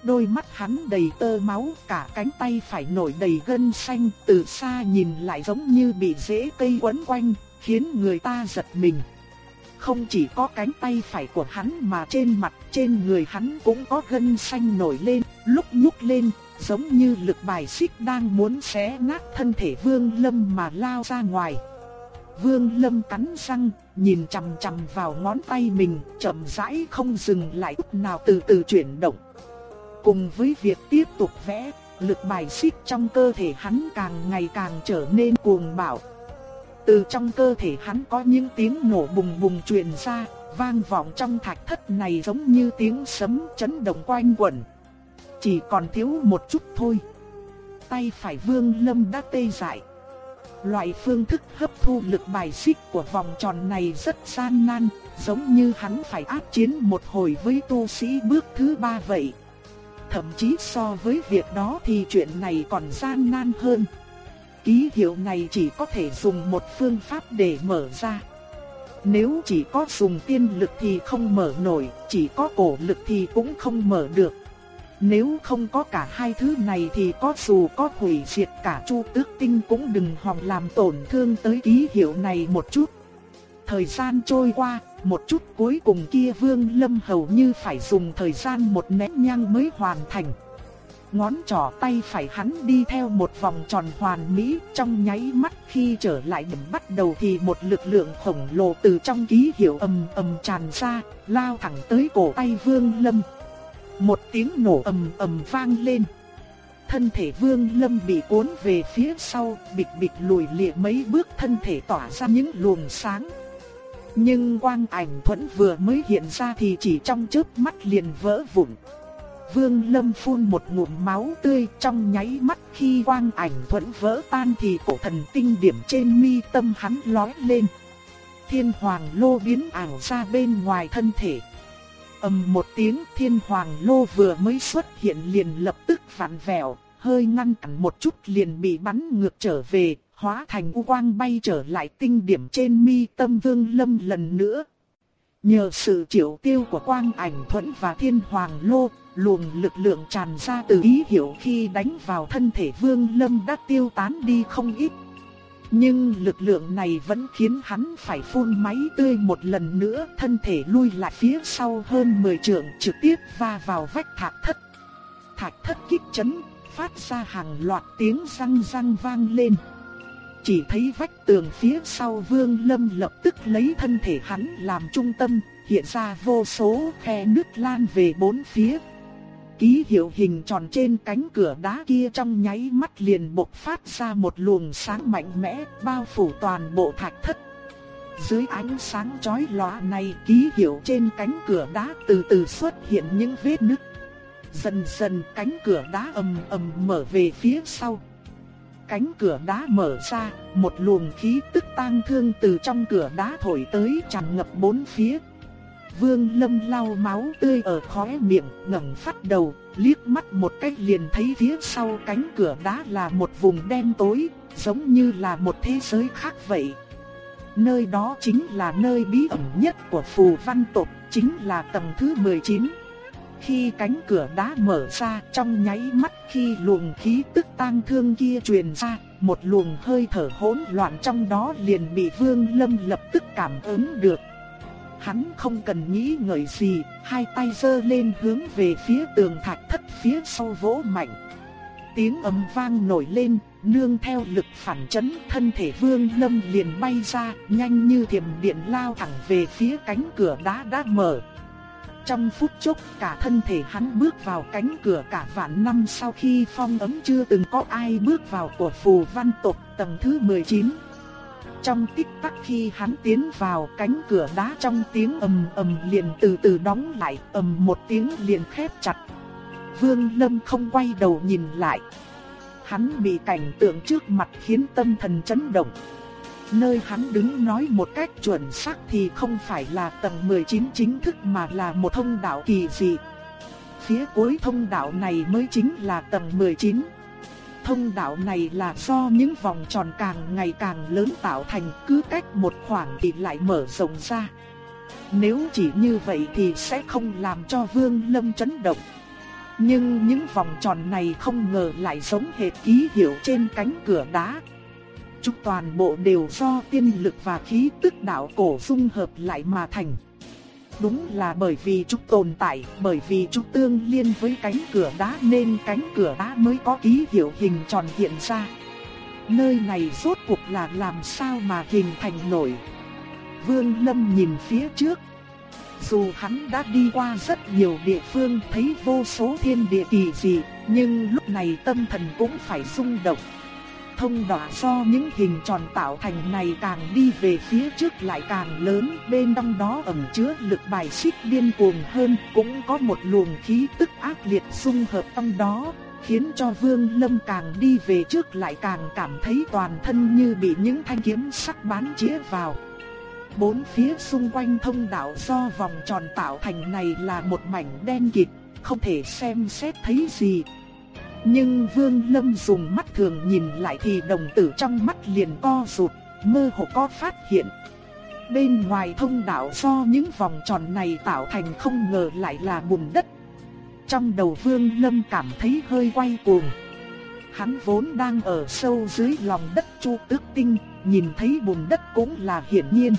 Đôi mắt hắn đầy tơ máu, cả cánh tay phải nổi đầy gân xanh, từ xa nhìn lại giống như bị rễ cây quấn quanh, khiến người ta giật mình. Không chỉ có cánh tay phải của hắn mà trên mặt, trên người hắn cũng có gân xanh nổi lên, lúc nhúc lên, giống như lực bài xích đang muốn xé nát thân thể Vương Lâm mà lao ra ngoài. Vương Lâm cắn răng, nhìn chằm chằm vào ngón tay mình, chậm rãi không dừng lại chút nào từ từ chuyển động. Cùng với việc tiếp tục vẽ, lực bài xích trong cơ thể hắn càng ngày càng trở nên cuồng bạo. Từ trong cơ thể hắn có những tiếng nổ bùng bùng truyền ra, vang vọng trong thạch thất này giống như tiếng sấm chấn động quanh quẩn. Chỉ còn thiếu một chút thôi. Tay phải vương lâm đã tê dại. Loại phương thức hấp thu lực bài xích của vòng tròn này rất gian nan, giống như hắn phải áp chiến một hồi với tu sĩ bước thứ ba vậy. Thậm chí so với việc đó thì chuyện này còn gian nan hơn. Ký hiệu này chỉ có thể dùng một phương pháp để mở ra. Nếu chỉ có dùng tiên lực thì không mở nổi, chỉ có cổ lực thì cũng không mở được. Nếu không có cả hai thứ này thì có dù có hủy diệt cả chu tước tinh cũng đừng hòng làm tổn thương tới ký hiệu này một chút. Thời gian trôi qua, một chút cuối cùng kia Vương Lâm hầu như phải dùng thời gian một nén nhang mới hoàn thành. Ngón trỏ tay phải hắn đi theo một vòng tròn hoàn mỹ trong nháy mắt khi trở lại điểm bắt đầu thì một lực lượng khổng lồ từ trong ký hiệu ầm ầm tràn ra, lao thẳng tới cổ tay Vương Lâm. Một tiếng nổ ầm ầm vang lên. Thân thể Vương Lâm bị cuốn về phía sau, bịch bịch lùi lịa mấy bước thân thể tỏa ra những luồng sáng. Nhưng quang ảnh thuẫn vừa mới hiện ra thì chỉ trong chớp mắt liền vỡ vụn. Vương Lâm phun một ngụm máu tươi trong nháy mắt khi quang ảnh thuẫn vỡ tan thì cổ thần tinh điểm trên mi tâm hắn lói lên. Thiên hoàng lô biến ảo ra bên ngoài thân thể ầm một tiếng thiên hoàng lô vừa mới xuất hiện liền lập tức vặn vẹo, hơi ngăn cản một chút liền bị bắn ngược trở về, hóa thành u quang bay trở lại tinh điểm trên mi tâm vương lâm lần nữa. Nhờ sự triệu tiêu của quang ảnh thuẫn và thiên hoàng lô, luồng lực lượng tràn ra từ ý hiểu khi đánh vào thân thể vương lâm đã tiêu tán đi không ít. Nhưng lực lượng này vẫn khiến hắn phải phun máy tươi một lần nữa, thân thể lui lại phía sau hơn 10 trượng trực tiếp va vào vách thạch thất. Thạch thất kích chấn, phát ra hàng loạt tiếng răng răng vang lên. Chỉ thấy vách tường phía sau Vương Lâm lập tức lấy thân thể hắn làm trung tâm, hiện ra vô số khe nứt lan về bốn phía. Ký hiệu hình tròn trên cánh cửa đá kia trong nháy mắt liền bộc phát ra một luồng sáng mạnh mẽ bao phủ toàn bộ thạch thất. Dưới ánh sáng chói lóa này ký hiệu trên cánh cửa đá từ từ xuất hiện những vết nứt. Dần dần cánh cửa đá ầm ầm mở về phía sau. Cánh cửa đá mở ra, một luồng khí tức tang thương từ trong cửa đá thổi tới tràn ngập bốn phía. Vương Lâm lau máu tươi ở khóe miệng, ngẩng phát đầu, liếc mắt một cách liền thấy phía sau cánh cửa đá là một vùng đen tối, giống như là một thế giới khác vậy. Nơi đó chính là nơi bí ẩn nhất của phù văn tộc, chính là tầng thứ 19. Khi cánh cửa đá mở ra trong nháy mắt khi luồng khí tức tang thương kia truyền ra, một luồng hơi thở hỗn loạn trong đó liền bị Vương Lâm lập tức cảm ứng được. Hắn không cần nghĩ ngợi gì, hai tay giơ lên hướng về phía tường thạch thất phía sau vỗ mạnh. Tiếng ầm vang nổi lên, nương theo lực phản chấn, thân thể Vương Lâm liền bay ra, nhanh như thiểm điện lao thẳng về phía cánh cửa đá đã mở. Trong phút chốc cả thân thể hắn bước vào cánh cửa cả vạn năm sau khi phong ấm chưa từng có ai bước vào của phù văn tộc tầng thứ 19. Trong tích tắc khi hắn tiến vào cánh cửa đá trong tiếng ầm ầm liền từ từ đóng lại, ầm một tiếng liền khép chặt. Vương Lâm không quay đầu nhìn lại. Hắn bị cảnh tượng trước mặt khiến tâm thần chấn động. Nơi hắn đứng nói một cách chuẩn xác thì không phải là tầng 19 chính thức mà là một thông đạo kỳ dị. Phía cuối thông đạo này mới chính là tầng 19. Thông đạo này là do những vòng tròn càng ngày càng lớn tạo thành, cứ cách một khoảng thì lại mở rộng ra. Nếu chỉ như vậy thì sẽ không làm cho Vương Lâm chấn động. Nhưng những vòng tròn này không ngờ lại giống hệt ký hiệu trên cánh cửa đá. Chúng toàn bộ đều do tiên lực và khí tức đạo cổ dung hợp lại mà thành. Đúng là bởi vì chúng tồn tại, bởi vì chúng tương liên với cánh cửa đá nên cánh cửa đá mới có ký hiệu hình tròn hiện ra. Nơi này rốt cuộc là làm sao mà hình thành nổi. Vương Lâm nhìn phía trước. Dù hắn đã đi qua rất nhiều địa phương thấy vô số thiên địa kỳ dị, nhưng lúc này tâm thần cũng phải rung động thông đỏ do những hình tròn tạo thành này càng đi về phía trước lại càng lớn, bên trong đó ẩn chứa lực bài xích điên cuồng hơn, cũng có một luồng khí tức ác liệt xung hợp trong đó, khiến cho Vương Lâm càng đi về trước lại càng cảm thấy toàn thân như bị những thanh kiếm sắc bắn chĩa vào. Bốn phía xung quanh thông đạo do vòng tròn tạo thành này là một mảnh đen kịt, không thể xem xét thấy gì, nhưng Vương Lâm dùng mắt thường nhìn lại thì đồng tử trong mắt liền co rụt, mơ hồ có phát hiện. Bên ngoài thông đạo do những vòng tròn này tạo thành không ngờ lại là bùn đất. Trong đầu Vương Lâm cảm thấy hơi quay cuồng. Hắn vốn đang ở sâu dưới lòng đất chu tước tinh, nhìn thấy bùn đất cũng là hiển nhiên.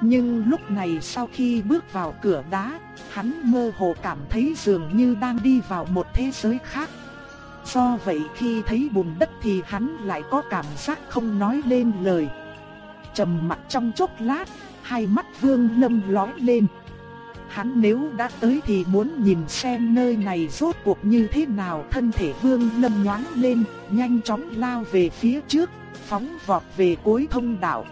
Nhưng lúc này sau khi bước vào cửa đá, hắn mơ hồ cảm thấy dường như đang đi vào một thế giới khác. Do vậy khi thấy bùn đất thì hắn lại có cảm giác không nói lên lời. Trầm mặt trong chốc lát, hai mắt Vương Lâm lóe lên. Hắn nếu đã tới thì muốn nhìn xem nơi này rốt cuộc như thế nào. Thân thể Vương Lâm nhoáng lên, nhanh chóng lao về phía trước, phóng vọt về cuối thông đạo.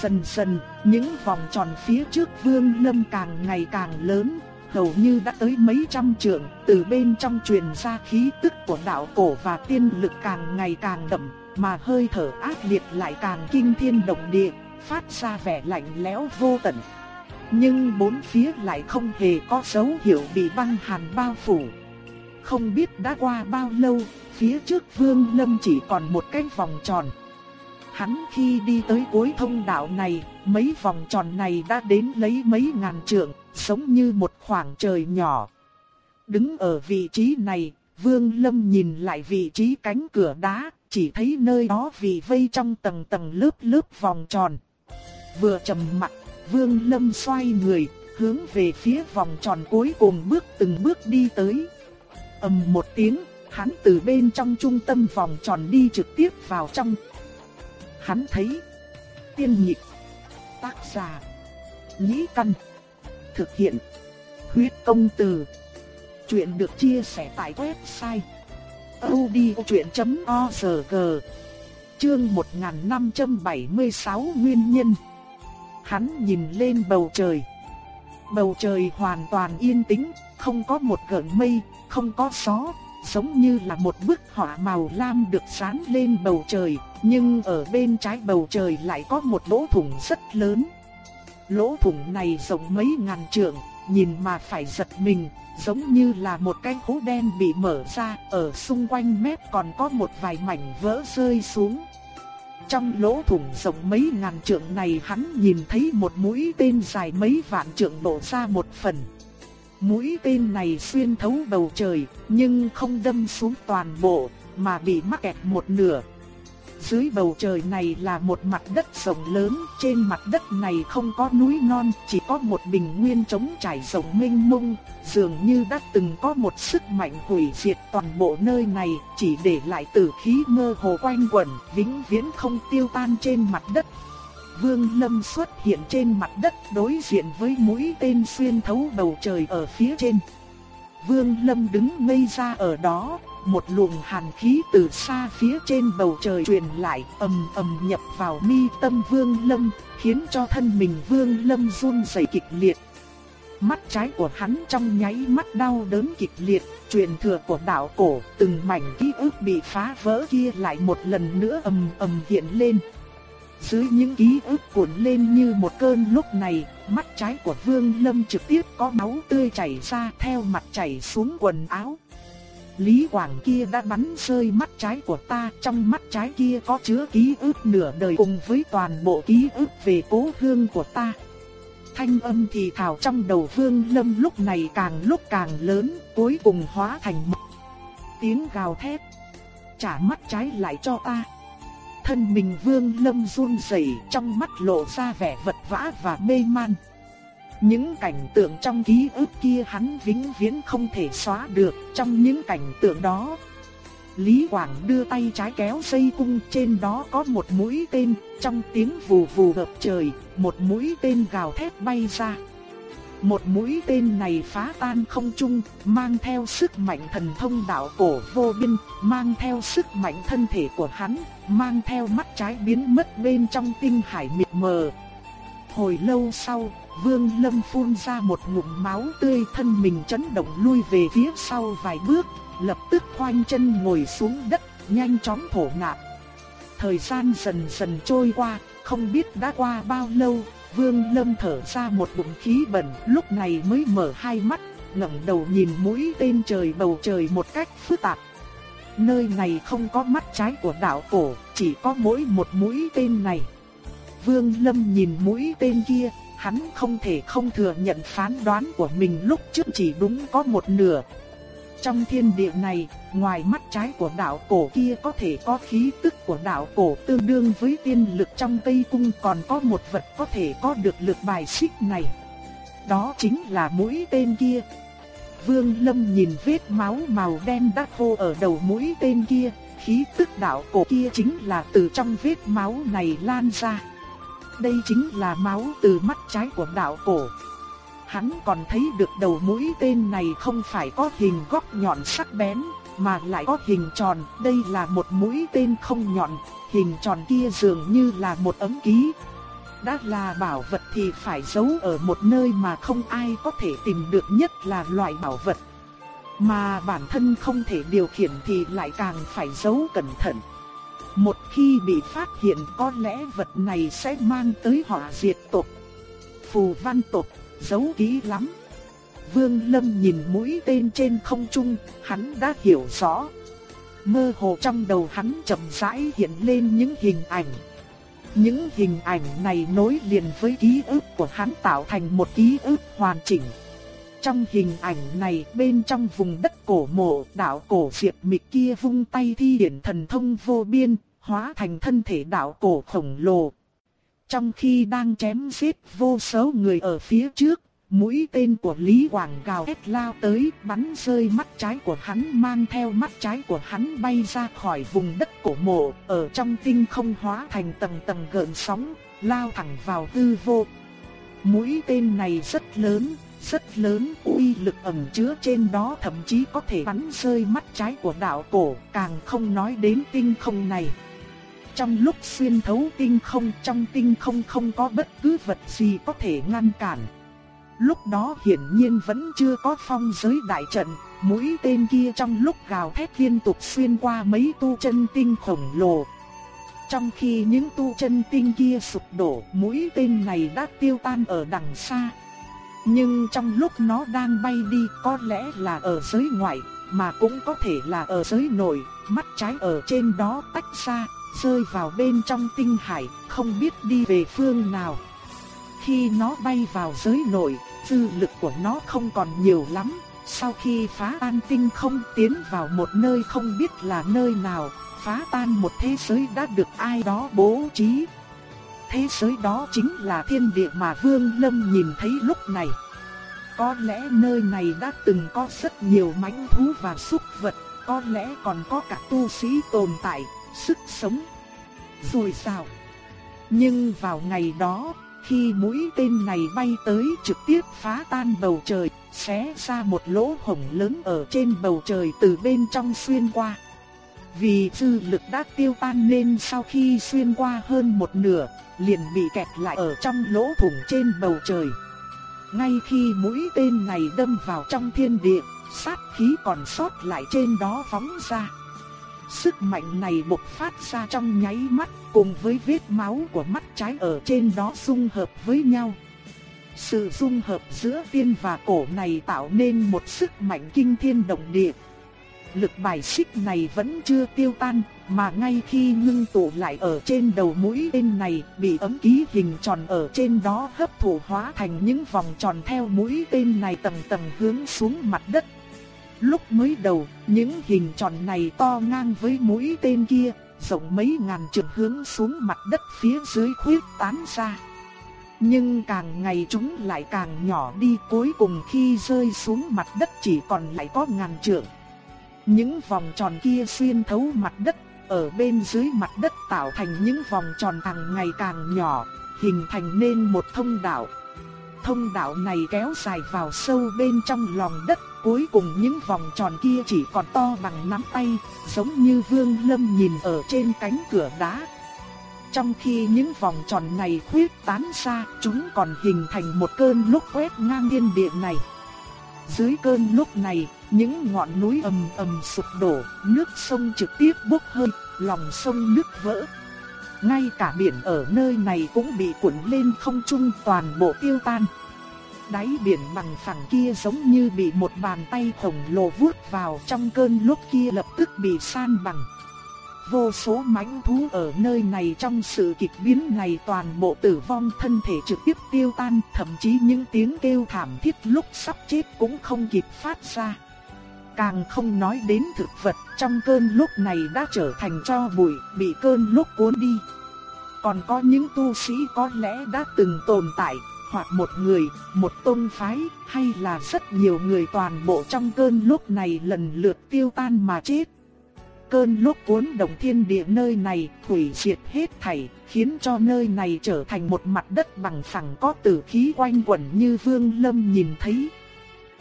Dần dần, những vòng tròn phía trước Vương Lâm càng ngày càng lớn, hầu như đã tới mấy trăm trượng, từ bên trong truyền ra khí tức của đạo cổ và tiên lực càng ngày càng đậm, mà hơi thở ác liệt lại càng kinh thiên động địa, phát ra vẻ lạnh lẽo vô tận. Nhưng bốn phía lại không hề có dấu hiệu bị băng hàn bao phủ. Không biết đã qua bao lâu, phía trước Vương Lâm chỉ còn một cái vòng tròn. Hắn khi đi tới cuối thông đạo này, mấy vòng tròn này đã đến lấy mấy ngàn trượng, giống như một khoảng trời nhỏ. Đứng ở vị trí này, Vương Lâm nhìn lại vị trí cánh cửa đá, chỉ thấy nơi đó vì vây trong tầng tầng lớp lớp vòng tròn. Vừa trầm mặt, Vương Lâm xoay người, hướng về phía vòng tròn cuối cùng bước từng bước đi tới. ầm một tiếng, hắn từ bên trong trung tâm vòng tròn đi trực tiếp vào trong. Hắn thấy tiên nhịp tác giả nhĩ căn thực hiện. Huyết công từ. Chuyện được chia sẻ tại website odchuyện.org. Chương 1576 Nguyên nhân. Hắn nhìn lên bầu trời. Bầu trời hoàn toàn yên tĩnh, không có một gợn mây, không có gió, giống như là một bức họa màu lam được dán lên bầu trời, nhưng ở bên trái bầu trời lại có một lỗ thủng rất lớn. Lỗ thủng này rộng mấy ngàn trượng, nhìn mà phải giật mình, giống như là một cái hố đen bị mở ra, ở xung quanh mép còn có một vài mảnh vỡ rơi xuống. Trong lỗ thủng rộng mấy ngàn trượng này hắn nhìn thấy một mũi tên dài mấy vạn trượng đổ ra một phần. Mũi tên này xuyên thấu bầu trời, nhưng không đâm xuống toàn bộ, mà bị mắc kẹt một nửa. Dưới bầu trời này là một mặt đất rộng lớn, trên mặt đất này không có núi non, chỉ có một bình nguyên trống trải rộng mênh mông, dường như đã từng có một sức mạnh hủy diệt toàn bộ nơi này, chỉ để lại tử khí mơ hồ quanh quẩn, vĩnh viễn không tiêu tan trên mặt đất. Vương Lâm xuất hiện trên mặt đất đối diện với mũi tên xuyên thấu bầu trời ở phía trên. Vương Lâm đứng ngây ra ở đó, một luồng hàn khí từ xa phía trên bầu trời truyền lại, ầm ầm nhập vào mi tâm Vương Lâm, khiến cho thân mình Vương Lâm run rẩy kịch liệt. Mắt trái của hắn trong nháy mắt đau đớn kịch liệt, truyền thừa của đạo cổ, từng mảnh ký ức bị phá vỡ kia lại một lần nữa ầm ầm hiện lên. Dưới những ký ức cuộn lên như một cơn lúc này, mắt trái của Vương Lâm trực tiếp có máu tươi chảy ra theo mặt chảy xuống quần áo. Lý Quảng kia đã bắn rơi mắt trái của ta, trong mắt trái kia có chứa ký ức nửa đời cùng với toàn bộ ký ức về cố hương của ta. Thanh âm thì thào trong đầu Vương Lâm lúc này càng lúc càng lớn, cuối cùng hóa thành một tiếng gào thét. Trả mắt trái lại cho ta. Thân mình Vương Lâm run rẩy, trong mắt lộ ra vẻ vật vã và mê man. Những cảnh tượng trong ký ức kia hắn vĩnh viễn không thể xóa được, trong những cảnh tượng đó. Lý Quảng đưa tay trái kéo dây cung trên đó có một mũi tên, trong tiếng vù vù hợp trời, một mũi tên gào thét bay ra. Một mũi tên này phá tan không trung, mang theo sức mạnh thần thông đạo cổ vô biên, mang theo sức mạnh thân thể của hắn, mang theo mắt trái biến mất bên trong tinh hải mịt mờ. Hồi lâu sau, Vương Lâm phun ra một ngụm máu tươi thân mình chấn động lui về phía sau vài bước, lập tức khoanh chân ngồi xuống đất, nhanh chóng thổ nạp. Thời gian dần dần trôi qua, không biết đã qua bao lâu, Vương Lâm thở ra một bụng khí bẩn, lúc này mới mở hai mắt, ngẩng đầu nhìn mũi tên trời bầu trời một cách phức tạp. Nơi này không có mắt trái của đạo cổ, chỉ có mỗi một mũi tên này. Vương Lâm nhìn mũi tên kia, hắn không thể không thừa nhận phán đoán của mình lúc trước chỉ đúng có một nửa. Trong thiên địa này, ngoài mắt trái của đạo cổ kia có thể có khí tức của đạo cổ tương đương với tiên lực trong Tây Cung còn có một vật có thể có được lực bài xích này. Đó chính là mũi tên kia. Vương Lâm nhìn vết máu màu đen đắt khô ở đầu mũi tên kia, khí tức đạo cổ kia chính là từ trong vết máu này lan ra. Đây chính là máu từ mắt trái của đạo cổ. Hắn còn thấy được đầu mũi tên này không phải có hình góc nhọn sắc bén, mà lại có hình tròn. Đây là một mũi tên không nhọn, hình tròn kia dường như là một ấm ký. Đã là bảo vật thì phải giấu ở một nơi mà không ai có thể tìm được nhất là loại bảo vật. Mà bản thân không thể điều khiển thì lại càng phải giấu cẩn thận. Một khi bị phát hiện có lẽ vật này sẽ mang tới họa diệt tộc. Phù văn tộc, giấu kỹ lắm. Vương Lâm nhìn mũi tên trên không trung, hắn đã hiểu rõ. Mơ hồ trong đầu hắn chậm rãi hiện lên những hình ảnh. Những hình ảnh này nối liền với ký ức của hắn tạo thành một ký ức hoàn chỉnh. Trong hình ảnh này bên trong vùng đất cổ mộ đạo cổ diệp mịch kia vung tay thi điển thần thông vô biên, hóa thành thân thể đạo cổ khổng lồ. Trong khi đang chém giết vô số người ở phía trước, mũi tên của Lý Quảng gào thét lao tới bắn rơi mắt trái của hắn mang theo mắt trái của hắn bay ra khỏi vùng đất cổ mộ, ở trong tinh không hóa thành tầng tầng gợn sóng, lao thẳng vào Tư vô. mũi tên này rất lớn, rất lớn, uy lực ẩn chứa trên đó thậm chí có thể bắn rơi mắt trái của đạo cổ, càng không nói đến tinh không này. Trong lúc xuyên thấu tinh không, trong tinh không không có bất cứ vật gì có thể ngăn cản. Lúc đó hiển nhiên vẫn chưa có phong giới đại trận, mũi tên kia trong lúc gào thét liên tục xuyên qua mấy tu chân tinh khổng lồ. Trong khi những tu chân tinh kia sụp đổ, mũi tên này đã tiêu tan ở đằng xa. Nhưng trong lúc nó đang bay đi có lẽ là ở giới ngoại, mà cũng có thể là ở giới nội, mắt trái ở trên đó tách ra, rơi vào bên trong tinh hải, không biết đi về phương nào. Khi nó bay vào giới nội, dư lực của nó không còn nhiều lắm, sau khi phá tan tinh không tiến vào một nơi không biết là nơi nào, phá tan một thế giới đã được ai đó bố trí. Thế giới đó chính là thiên địa mà Vương Lâm nhìn thấy lúc này. Có lẽ nơi này đã từng có rất nhiều mãnh thú và súc vật, có lẽ còn có cả tu sĩ tồn tại, sức sống. Rồi sao? Nhưng vào ngày đó, khi mũi tên này bay tới trực tiếp phá tan bầu trời, xé ra một lỗ hổng lớn ở trên bầu trời từ bên trong xuyên qua. Vì dư lực đã tiêu tan nên sau khi xuyên qua hơn một nửa, liền bị kẹt lại ở trong lỗ thủng trên bầu trời. Ngay khi mũi tên này đâm vào trong thiên địa, sát khí còn sót lại trên đó phóng ra. Sức mạnh này bộc phát ra trong nháy mắt, cùng với vết máu của mắt trái ở trên đó dung hợp với nhau. Sự dung hợp giữa tiên và cổ này tạo nên một sức mạnh kinh thiên động địa. Lực bài xích này vẫn chưa tiêu tan, mà ngay khi ngưng tụ lại ở trên đầu mũi tên này, bị ấm ký hình tròn ở trên đó hấp thụ hóa thành những vòng tròn theo mũi tên này tầng tầng hướng xuống mặt đất. Lúc mới đầu, những hình tròn này to ngang với mũi tên kia, rộng mấy ngàn trượng hướng xuống mặt đất phía dưới khuyết tán ra. Nhưng càng ngày chúng lại càng nhỏ đi cuối cùng khi rơi xuống mặt đất chỉ còn lại có ngàn trượng. Những vòng tròn kia xuyên thấu mặt đất, ở bên dưới mặt đất tạo thành những vòng tròn càng ngày càng nhỏ, hình thành nên một thông đạo. Thông đạo này kéo dài vào sâu bên trong lòng đất, cuối cùng những vòng tròn kia chỉ còn to bằng nắm tay, giống như Vương Lâm nhìn ở trên cánh cửa đá. Trong khi những vòng tròn này khuyết tán ra, chúng còn hình thành một cơn lốc quét ngang thiên địa này. Dưới cơn lốc này, những ngọn núi ầm ầm sụp đổ, nước sông trực tiếp bốc hơi, lòng sông nứt vỡ. Ngay cả biển ở nơi này cũng bị cuộn lên không trung toàn bộ tiêu tan. Đáy biển bằng phẳng kia giống như bị một bàn tay khổng lồ vuốt vào trong cơn lốc kia lập tức bị san bằng. Vô số mãnh thú ở nơi này trong sự kịch biến này toàn bộ tử vong thân thể trực tiếp tiêu tan, thậm chí những tiếng kêu thảm thiết lúc sắp chết cũng không kịp phát ra. Càng không nói đến thực vật trong cơn lúc này đã trở thành cho bụi, bị cơn lúc cuốn đi. Còn có những tu sĩ có lẽ đã từng tồn tại, hoặc một người, một tôn phái, hay là rất nhiều người toàn bộ trong cơn lúc này lần lượt tiêu tan mà chết cơn lúc cuốn động thiên địa nơi này hủy diệt hết thảy, khiến cho nơi này trở thành một mặt đất bằng phẳng có tử khí quanh quẩn như Vương Lâm nhìn thấy.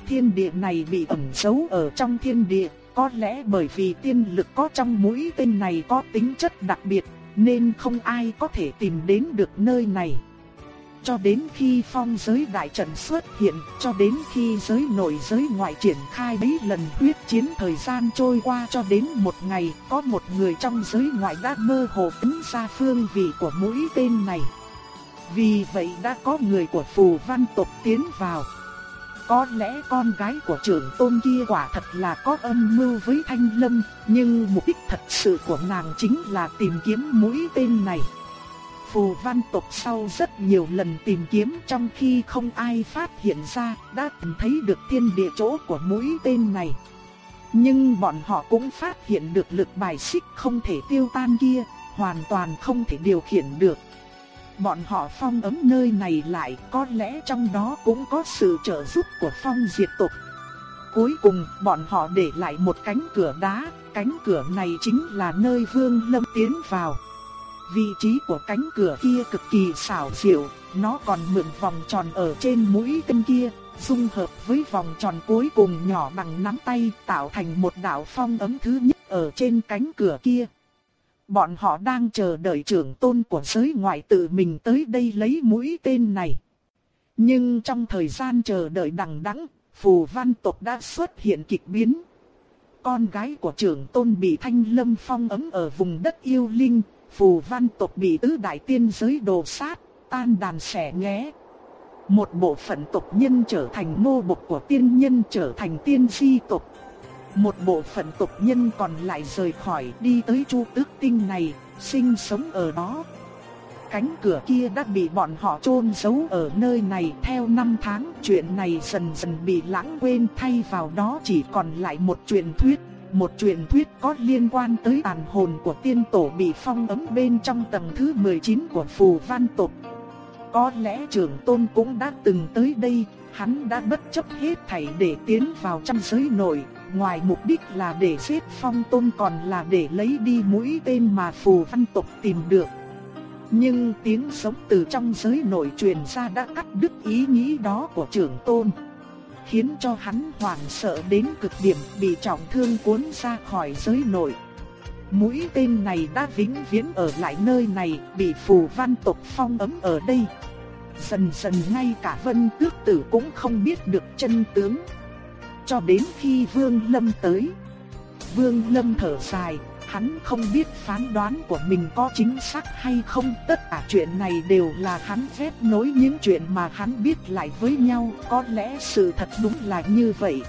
Thiên địa này bị ẩn giấu ở trong thiên địa, có lẽ bởi vì tiên lực có trong mũi tên này có tính chất đặc biệt, nên không ai có thể tìm đến được nơi này cho đến khi phong giới đại trận xuất hiện, cho đến khi giới nội giới ngoại triển khai mấy lần huyết chiến thời gian trôi qua cho đến một ngày, có một người trong giới ngoại đã mơ hồ tính ra phương vị của mũi tên này. Vì vậy đã có người của phù văn tộc tiến vào. Có lẽ con gái của trưởng tôn kia quả thật là có âm mưu với Thanh Lâm, nhưng mục đích thật sự của nàng chính là tìm kiếm mũi tên này phù văn tộc sau rất nhiều lần tìm kiếm trong khi không ai phát hiện ra đã tìm thấy được thiên địa chỗ của mũi tên này. Nhưng bọn họ cũng phát hiện được lực bài xích không thể tiêu tan kia, hoàn toàn không thể điều khiển được. Bọn họ phong ấm nơi này lại có lẽ trong đó cũng có sự trợ giúp của phong diệt tộc. Cuối cùng bọn họ để lại một cánh cửa đá, cánh cửa này chính là nơi Vương Lâm tiến vào. Vị trí của cánh cửa kia cực kỳ xảo diệu, nó còn mượn vòng tròn ở trên mũi tên kia, dung hợp với vòng tròn cuối cùng nhỏ bằng nắm tay tạo thành một đạo phong ấm thứ nhất ở trên cánh cửa kia. Bọn họ đang chờ đợi trưởng tôn của giới ngoại tự mình tới đây lấy mũi tên này. Nhưng trong thời gian chờ đợi đằng đẵng, phù văn tộc đã xuất hiện kịch biến. Con gái của trưởng tôn bị thanh lâm phong ấm ở vùng đất yêu linh, phù văn tộc bị tứ đại tiên giới đồ sát, tan đàn xẻ nghé. Một bộ phận tộc nhân trở thành nô bộc của tiên nhân trở thành tiên di tộc. Một bộ phận tộc nhân còn lại rời khỏi đi tới chu tước tinh này, sinh sống ở đó. Cánh cửa kia đã bị bọn họ chôn giấu ở nơi này theo năm tháng. Chuyện này dần dần bị lãng quên thay vào đó chỉ còn lại một truyền thuyết. Một truyền thuyết có liên quan tới tàn hồn của tiên tổ bị phong ấm bên trong tầng thứ 19 của phù văn tộc. Có lẽ trưởng tôn cũng đã từng tới đây, hắn đã bất chấp hết thảy để tiến vào trong giới nội, ngoài mục đích là để giết phong tôn còn là để lấy đi mũi tên mà phù văn tộc tìm được. Nhưng tiếng sống từ trong giới nội truyền ra đã cắt đứt ý nghĩ đó của trưởng tôn. Khiến cho hắn hoảng sợ đến cực điểm bị trọng thương cuốn ra khỏi giới nội. Mũi tên này đã vĩnh viễn ở lại nơi này, bị phù văn tộc phong ấm ở đây. Dần dần ngay cả vân tước tử cũng không biết được chân tướng. Cho đến khi Vương Lâm tới. Vương Lâm thở dài, hắn không biết phán đoán của mình có chính xác hay không. Tất cả chuyện này đều là hắn phép nối những chuyện mà hắn biết lại với nhau. Có lẽ sự thật đúng là như vậy.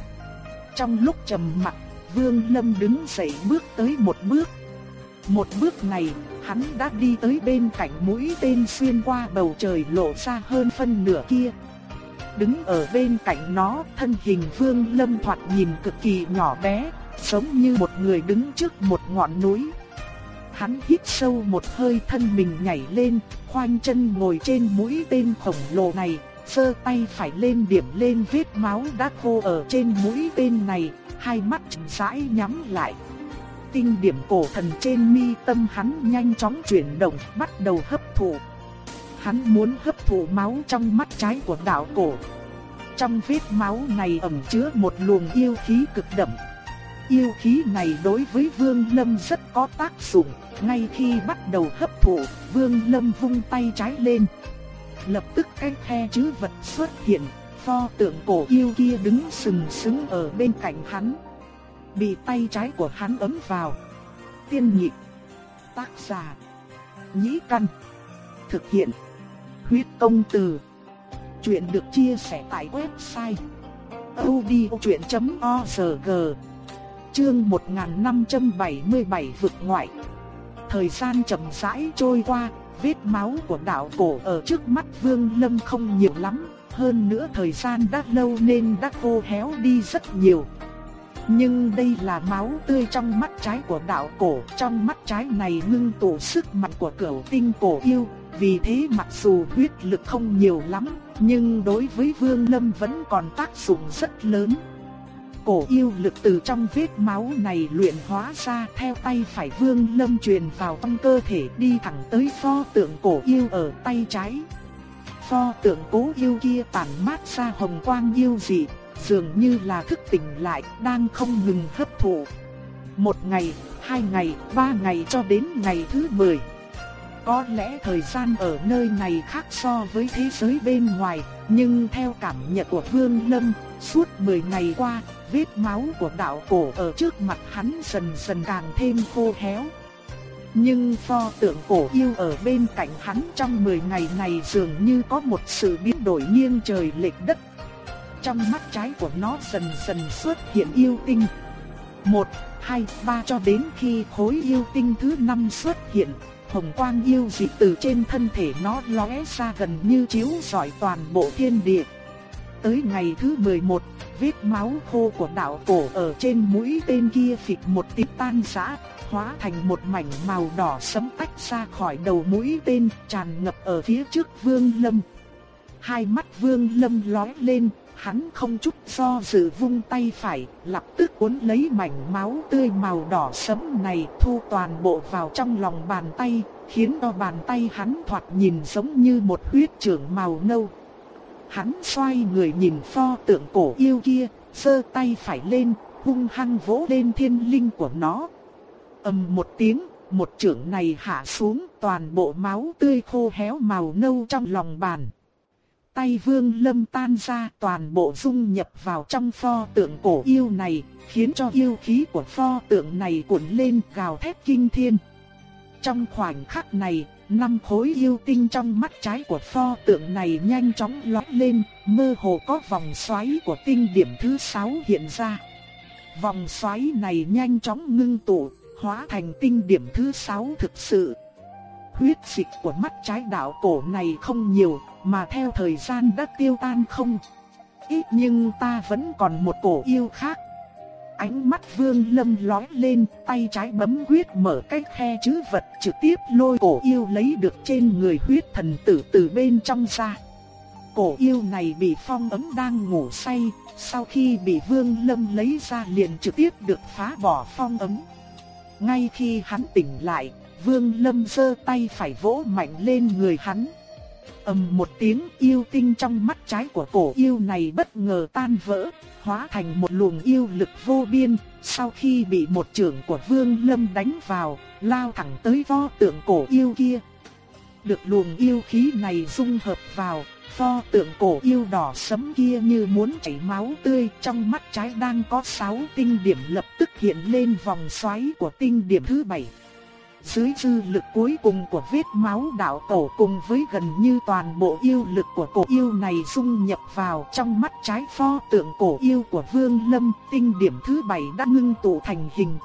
Trong lúc trầm mặc, Vương Lâm đứng dậy bước tới một bước. Một bước này, hắn đã đi tới bên cạnh mũi tên xuyên qua bầu trời lộ ra hơn phân nửa kia. Đứng ở bên cạnh nó, thân hình Vương Lâm thoạt nhìn cực kỳ nhỏ bé, giống như một người đứng trước một ngọn núi. Hắn hít sâu một hơi thân mình nhảy lên, khoanh chân ngồi trên mũi tên khổng lồ này, sơ tay phải lên điểm lên vết máu đã khô ở trên mũi tên này, hai mắt chậm rãi nhắm lại tinh điểm cổ thần trên mi tâm hắn nhanh chóng chuyển động, bắt đầu hấp thụ. Hắn muốn hấp thụ máu trong mắt trái của đạo cổ. Trong vết máu này ẩn chứa một luồng yêu khí cực đậm. Yêu khí này đối với Vương Lâm rất có tác dụng, ngay khi bắt đầu hấp thụ, Vương Lâm vung tay trái lên. Lập tức cái khe chữ vật xuất hiện, pho tượng cổ yêu kia đứng sừng sững ở bên cạnh hắn bị tay trái của hắn ấm vào. Tiên nhị tác giả, nhĩ căn, thực hiện, huyết công từ. Chuyện được chia sẻ tại website odchuyện.org Chương 1577 vực ngoại Thời gian chậm rãi trôi qua, vết máu của đạo cổ ở trước mắt Vương Lâm không nhiều lắm, hơn nữa thời gian đã lâu nên đã khô héo đi rất nhiều. Nhưng đây là máu tươi trong mắt trái của đạo cổ, trong mắt trái này ngưng tụ sức mạnh của cửu tinh cổ yêu, vì thế mặc dù huyết lực không nhiều lắm, nhưng đối với Vương Lâm vẫn còn tác dụng rất lớn. Cổ yêu lực từ trong vết máu này luyện hóa ra theo tay phải Vương Lâm truyền vào trong cơ thể đi thẳng tới pho tượng cổ yêu ở tay trái. Pho tượng cố yêu kia tản mát ra hồng quang yêu dị, dường như là thức tỉnh lại, đang không ngừng hấp thụ. Một ngày, hai ngày, ba ngày cho đến ngày thứ mười. Có lẽ thời gian ở nơi này khác so với thế giới bên ngoài, nhưng theo cảm nhận của Vương Lâm, suốt 10 ngày qua, vết máu của đạo cổ ở trước mặt hắn dần dần càng thêm khô héo. Nhưng pho tượng cổ yêu ở bên cạnh hắn trong 10 ngày này dường như có một sự biến đổi nghiêng trời lệch đất trong mắt trái của nó dần dần xuất hiện yêu tinh. Một, hai, ba cho đến khi khối yêu tinh thứ năm xuất hiện, hồng quang yêu dị từ trên thân thể nó lóe ra gần như chiếu rọi toàn bộ thiên địa. Tới ngày thứ 11, vết máu khô của đạo cổ ở trên mũi tên kia phịch một tiếng tan rã, hóa thành một mảnh màu đỏ sẫm tách ra khỏi đầu mũi tên, tràn ngập ở phía trước Vương Lâm. Hai mắt Vương Lâm lóe lên, Hắn không chút do dự vung tay phải, lập tức cuốn lấy mảnh máu tươi màu đỏ sẫm này thu toàn bộ vào trong lòng bàn tay, khiến cho bàn tay hắn thoạt nhìn giống như một huyết trưởng màu nâu. Hắn xoay người nhìn pho tượng cổ yêu kia, giơ tay phải lên, hung hăng vỗ lên thiên linh của nó. ầm một tiếng, một trưởng này hạ xuống, toàn bộ máu tươi khô héo màu nâu trong lòng bàn. Tay vương lâm tan ra toàn bộ dung nhập vào trong pho tượng cổ yêu này, khiến cho yêu khí của pho tượng này cuộn lên gào thét kinh thiên. Trong khoảnh khắc này, năm khối yêu tinh trong mắt trái của pho tượng này nhanh chóng lóe lên, mơ hồ có vòng xoáy của tinh điểm thứ 6 hiện ra. Vòng xoáy này nhanh chóng ngưng tụ, hóa thành tinh điểm thứ 6 thực sự. Huyết dịch của mắt trái đạo cổ này không nhiều, mà theo thời gian đã tiêu tan không. Ít nhưng ta vẫn còn một cổ yêu khác. Ánh mắt vương lâm lói lên, tay trái bấm huyết mở cái khe chữ vật trực tiếp lôi cổ yêu lấy được trên người huyết thần tử từ bên trong ra. Cổ yêu này bị phong ấm đang ngủ say, sau khi bị vương lâm lấy ra liền trực tiếp được phá bỏ phong ấm. Ngay khi hắn tỉnh lại, vương lâm giơ tay phải vỗ mạnh lên người hắn ầm một tiếng yêu tinh trong mắt trái của cổ yêu này bất ngờ tan vỡ, hóa thành một luồng yêu lực vô biên, sau khi bị một trưởng của Vương Lâm đánh vào, lao thẳng tới pho tượng cổ yêu kia. Được luồng yêu khí này dung hợp vào, pho tượng cổ yêu đỏ sẫm kia như muốn chảy máu tươi, trong mắt trái đang có sáu tinh điểm lập tức hiện lên vòng xoáy của tinh điểm thứ bảy. Dưới dư lực cuối cùng của vết máu đạo tổ cùng với gần như toàn bộ yêu lực của cổ yêu này dung nhập vào trong mắt trái pho tượng cổ yêu của Vương Lâm, tinh điểm thứ bảy đã ngưng tụ thành hình.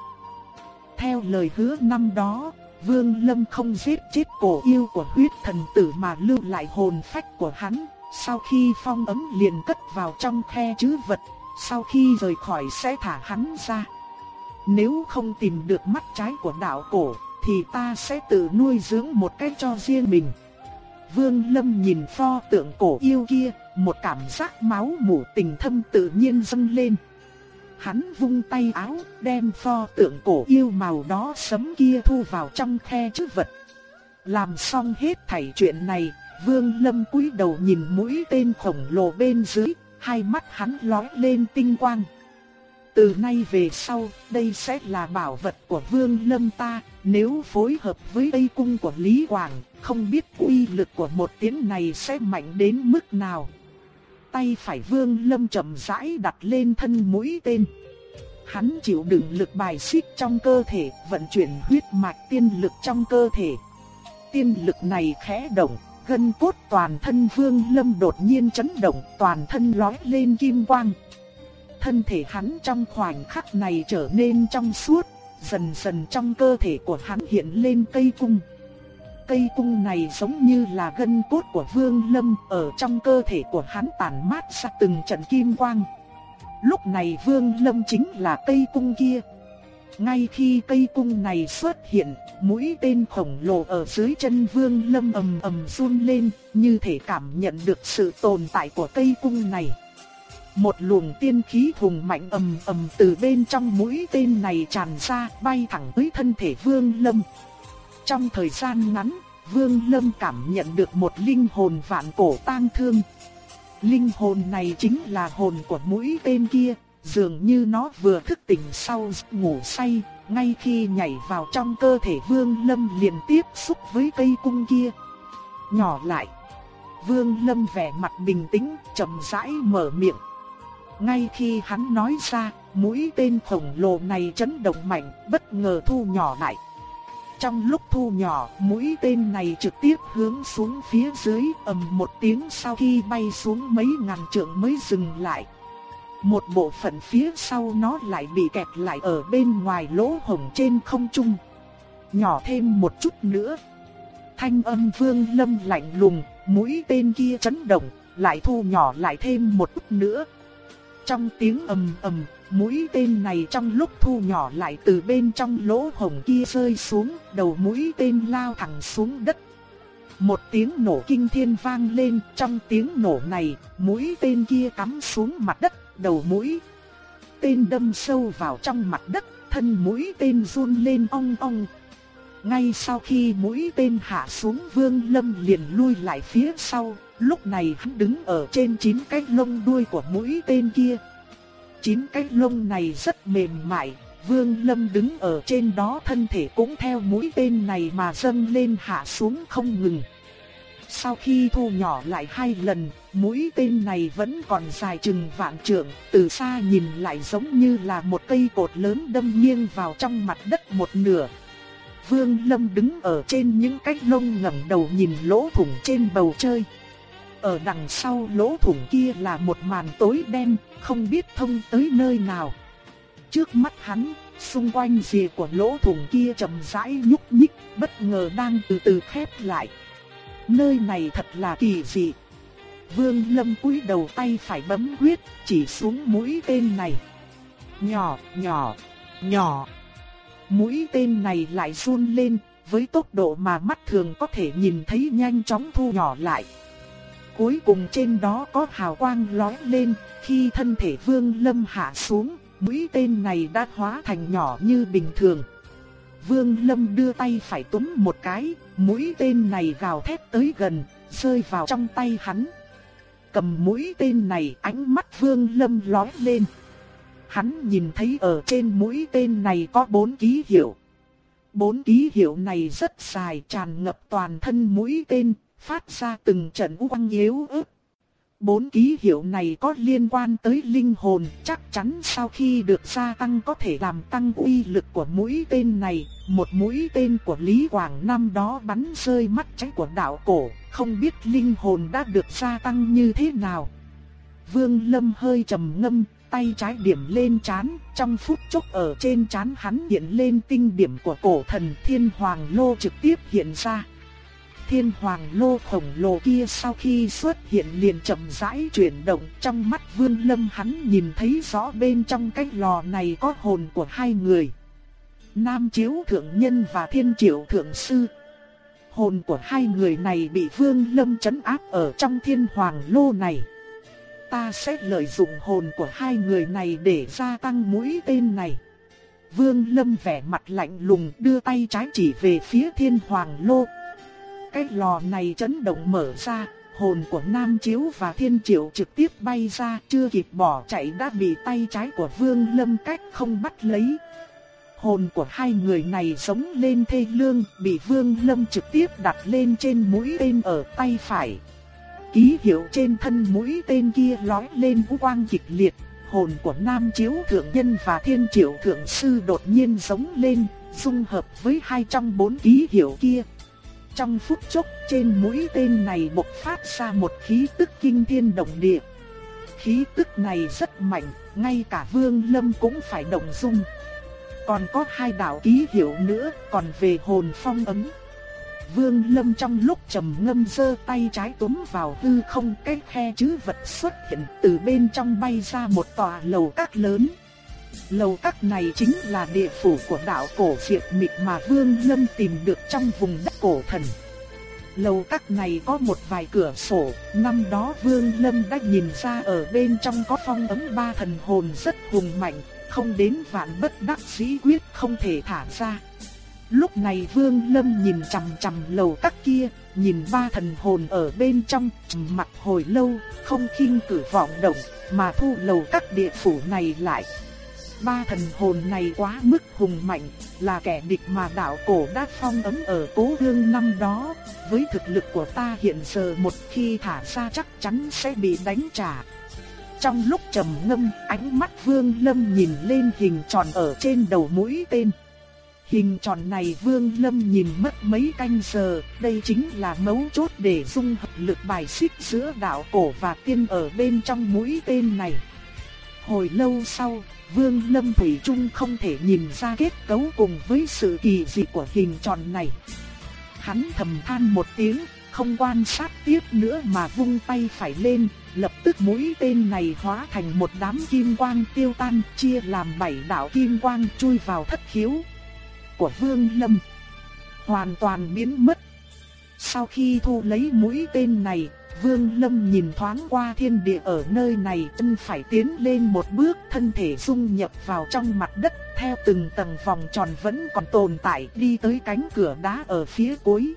Theo lời hứa năm đó, Vương Lâm không giết chết cổ yêu của huyết thần tử mà lưu lại hồn phách của hắn, sau khi phong ấm liền cất vào trong khe chứa vật, sau khi rời khỏi sẽ thả hắn ra. Nếu không tìm được mắt trái của đạo cổ, thì ta sẽ tự nuôi dưỡng một cách cho riêng mình. Vương Lâm nhìn pho tượng cổ yêu kia, một cảm giác máu mủ tình thâm tự nhiên dâng lên. Hắn vung tay áo, đem pho tượng cổ yêu màu đó sấm kia thu vào trong khe chữ vật. Làm xong hết thảy chuyện này, Vương Lâm cúi đầu nhìn mũi tên khổng lồ bên dưới, hai mắt hắn lóe lên tinh quang. Từ nay về sau, đây sẽ là bảo vật của Vương Lâm ta, nếu phối hợp với Tây cung của Lý Quảng, không biết uy lực của một tiếng này sẽ mạnh đến mức nào. Tay phải Vương Lâm chậm rãi đặt lên thân mũi tên. Hắn chịu đựng lực bài xích trong cơ thể, vận chuyển huyết mạch tiên lực trong cơ thể. Tiên lực này khẽ động, gân cốt toàn thân Vương Lâm đột nhiên chấn động, toàn thân lóe lên kim quang thân thể hắn trong khoảnh khắc này trở nên trong suốt, dần dần trong cơ thể của hắn hiện lên cây cung. Cây cung này giống như là gân cốt của Vương Lâm, ở trong cơ thể của hắn tản mát ra từng trận kim quang. Lúc này Vương Lâm chính là cây cung kia. Ngay khi cây cung này xuất hiện, mũi tên khổng lồ ở dưới chân Vương Lâm ầm ầm run lên, như thể cảm nhận được sự tồn tại của cây cung này. Một luồng tiên khí hùng mạnh ầm ầm từ bên trong mũi tên này tràn ra, bay thẳng tới thân thể Vương Lâm. Trong thời gian ngắn, Vương Lâm cảm nhận được một linh hồn vạn cổ tang thương. Linh hồn này chính là hồn của mũi tên kia, dường như nó vừa thức tỉnh sau ngủ say, ngay khi nhảy vào trong cơ thể Vương Lâm liền tiếp xúc với cây cung kia. Nhỏ lại. Vương Lâm vẻ mặt bình tĩnh, chậm rãi mở miệng. Ngay khi hắn nói ra, mũi tên khổng lồ này chấn động mạnh, bất ngờ thu nhỏ lại. Trong lúc thu nhỏ, mũi tên này trực tiếp hướng xuống phía dưới, ầm một tiếng sau khi bay xuống mấy ngàn trượng mới dừng lại. Một bộ phận phía sau nó lại bị kẹt lại ở bên ngoài lỗ hổng trên không trung. Nhỏ thêm một chút nữa. Thanh âm vương lâm lạnh lùng, mũi tên kia chấn động, lại thu nhỏ lại thêm một chút nữa. Trong tiếng ầm ầm, mũi tên này trong lúc thu nhỏ lại từ bên trong lỗ hổng kia rơi xuống, đầu mũi tên lao thẳng xuống đất. Một tiếng nổ kinh thiên vang lên, trong tiếng nổ này, mũi tên kia cắm xuống mặt đất, đầu mũi. Tên đâm sâu vào trong mặt đất, thân mũi tên run lên ong ong. Ngay sau khi mũi tên hạ xuống Vương Lâm liền lui lại phía sau, lúc này hắn đứng ở trên chín cái lông đuôi của mũi tên kia. Chín cái lông này rất mềm mại, Vương Lâm đứng ở trên đó thân thể cũng theo mũi tên này mà dâng lên hạ xuống không ngừng. Sau khi thu nhỏ lại hai lần, mũi tên này vẫn còn dài chừng vạn trượng, từ xa nhìn lại giống như là một cây cột lớn đâm nghiêng vào trong mặt đất một nửa. Vương Lâm đứng ở trên những cái lông ngẩng đầu nhìn lỗ thủng trên bầu trời. Ở đằng sau lỗ thủng kia là một màn tối đen, không biết thông tới nơi nào. Trước mắt hắn, xung quanh rìa của lỗ thủng kia chậm rãi nhúc nhích, bất ngờ đang từ từ khép lại. Nơi này thật là kỳ dị. Vương Lâm cúi đầu tay phải bấm huyết, chỉ xuống mũi tên này. Nhỏ, nhỏ, nhỏ. Mũi tên này lại run lên, với tốc độ mà mắt thường có thể nhìn thấy nhanh chóng thu nhỏ lại. Cuối cùng trên đó có hào quang lóe lên, khi thân thể Vương Lâm hạ xuống, mũi tên này đã hóa thành nhỏ như bình thường. Vương Lâm đưa tay phải túm một cái, mũi tên này gào thét tới gần, rơi vào trong tay hắn. Cầm mũi tên này ánh mắt Vương Lâm lóe lên. Hắn nhìn thấy ở trên mũi tên này có bốn ký hiệu. Bốn ký hiệu này rất dài tràn ngập toàn thân mũi tên, phát ra từng trận quang yếu ớt. Bốn ký hiệu này có liên quan tới linh hồn, chắc chắn sau khi được gia tăng có thể làm tăng uy lực của mũi tên này. Một mũi tên của Lý Quảng năm đó bắn rơi mắt trái của đạo cổ, không biết linh hồn đã được gia tăng như thế nào. Vương Lâm hơi trầm ngâm, tay trái điểm lên chán, trong phút chốc ở trên chán hắn hiện lên tinh điểm của cổ thần Thiên Hoàng Lô trực tiếp hiện ra thiên hoàng lô khổng lồ kia sau khi xuất hiện liền chậm rãi chuyển động trong mắt vương lâm hắn nhìn thấy rõ bên trong cái lò này có hồn của hai người. Nam chiếu thượng nhân và thiên triệu thượng sư. Hồn của hai người này bị vương lâm chấn áp ở trong thiên hoàng lô này. Ta sẽ lợi dụng hồn của hai người này để gia tăng mũi tên này. Vương lâm vẻ mặt lạnh lùng đưa tay trái chỉ về phía thiên hoàng lô cái lò này chấn động mở ra, hồn của Nam Chiếu và Thiên Triệu trực tiếp bay ra, chưa kịp bỏ chạy đã bị tay trái của Vương Lâm cách không bắt lấy. Hồn của hai người này sống lên thê lương, bị Vương Lâm trực tiếp đặt lên trên mũi tên ở tay phải. Ký hiệu trên thân mũi tên kia lói lên vũ quang kịch liệt, hồn của Nam Chiếu Thượng Nhân và Thiên Triệu Thượng Sư đột nhiên sống lên, dung hợp với hai trong bốn ký hiệu kia. Trong phút chốc trên mũi tên này bộc phát ra một khí tức kinh thiên động địa. Khí tức này rất mạnh, ngay cả Vương Lâm cũng phải động dung. Còn có hai đạo ký hiệu nữa, còn về hồn phong ấm. Vương Lâm trong lúc trầm ngâm giơ tay trái túm vào hư không cái khe chữ vật xuất hiện từ bên trong bay ra một tòa lầu các lớn. Lầu các này chính là địa phủ của đạo cổ Diệp Mịch mà Vương Lâm tìm được trong vùng đất cổ thần. Lầu các này có một vài cửa sổ, năm đó Vương Lâm đã nhìn ra ở bên trong có phong ấn ba thần hồn rất hùng mạnh, không đến vạn bất đắc dĩ quyết không thể thả ra. Lúc này Vương Lâm nhìn chằm chằm lầu các kia, nhìn ba thần hồn ở bên trong, mặt hồi lâu, không khinh cử vọng động, mà thu lầu các địa phủ này lại ba thần hồn này quá mức hùng mạnh, là kẻ địch mà đạo cổ đã phong ấn ở cố hương năm đó, với thực lực của ta hiện giờ một khi thả ra chắc chắn sẽ bị đánh trả. Trong lúc trầm ngâm, ánh mắt Vương Lâm nhìn lên hình tròn ở trên đầu mũi tên. Hình tròn này Vương Lâm nhìn mất mấy canh giờ, đây chính là mấu chốt để dung hợp lực bài xích giữa đạo cổ và tiên ở bên trong mũi tên này. Hồi lâu sau, Vương Lâm Thủy Trung không thể nhìn ra kết cấu cùng với sự kỳ dị của hình tròn này. Hắn thầm than một tiếng, không quan sát tiếp nữa mà vung tay phải lên, lập tức mũi tên này hóa thành một đám kim quang tiêu tan, chia làm bảy đạo kim quang chui vào thất khiếu của Vương Lâm. Hoàn toàn biến mất. Sau khi thu lấy mũi tên này, Vương Lâm nhìn thoáng qua thiên địa ở nơi này chân phải tiến lên một bước thân thể dung nhập vào trong mặt đất theo từng tầng vòng tròn vẫn còn tồn tại đi tới cánh cửa đá ở phía cuối.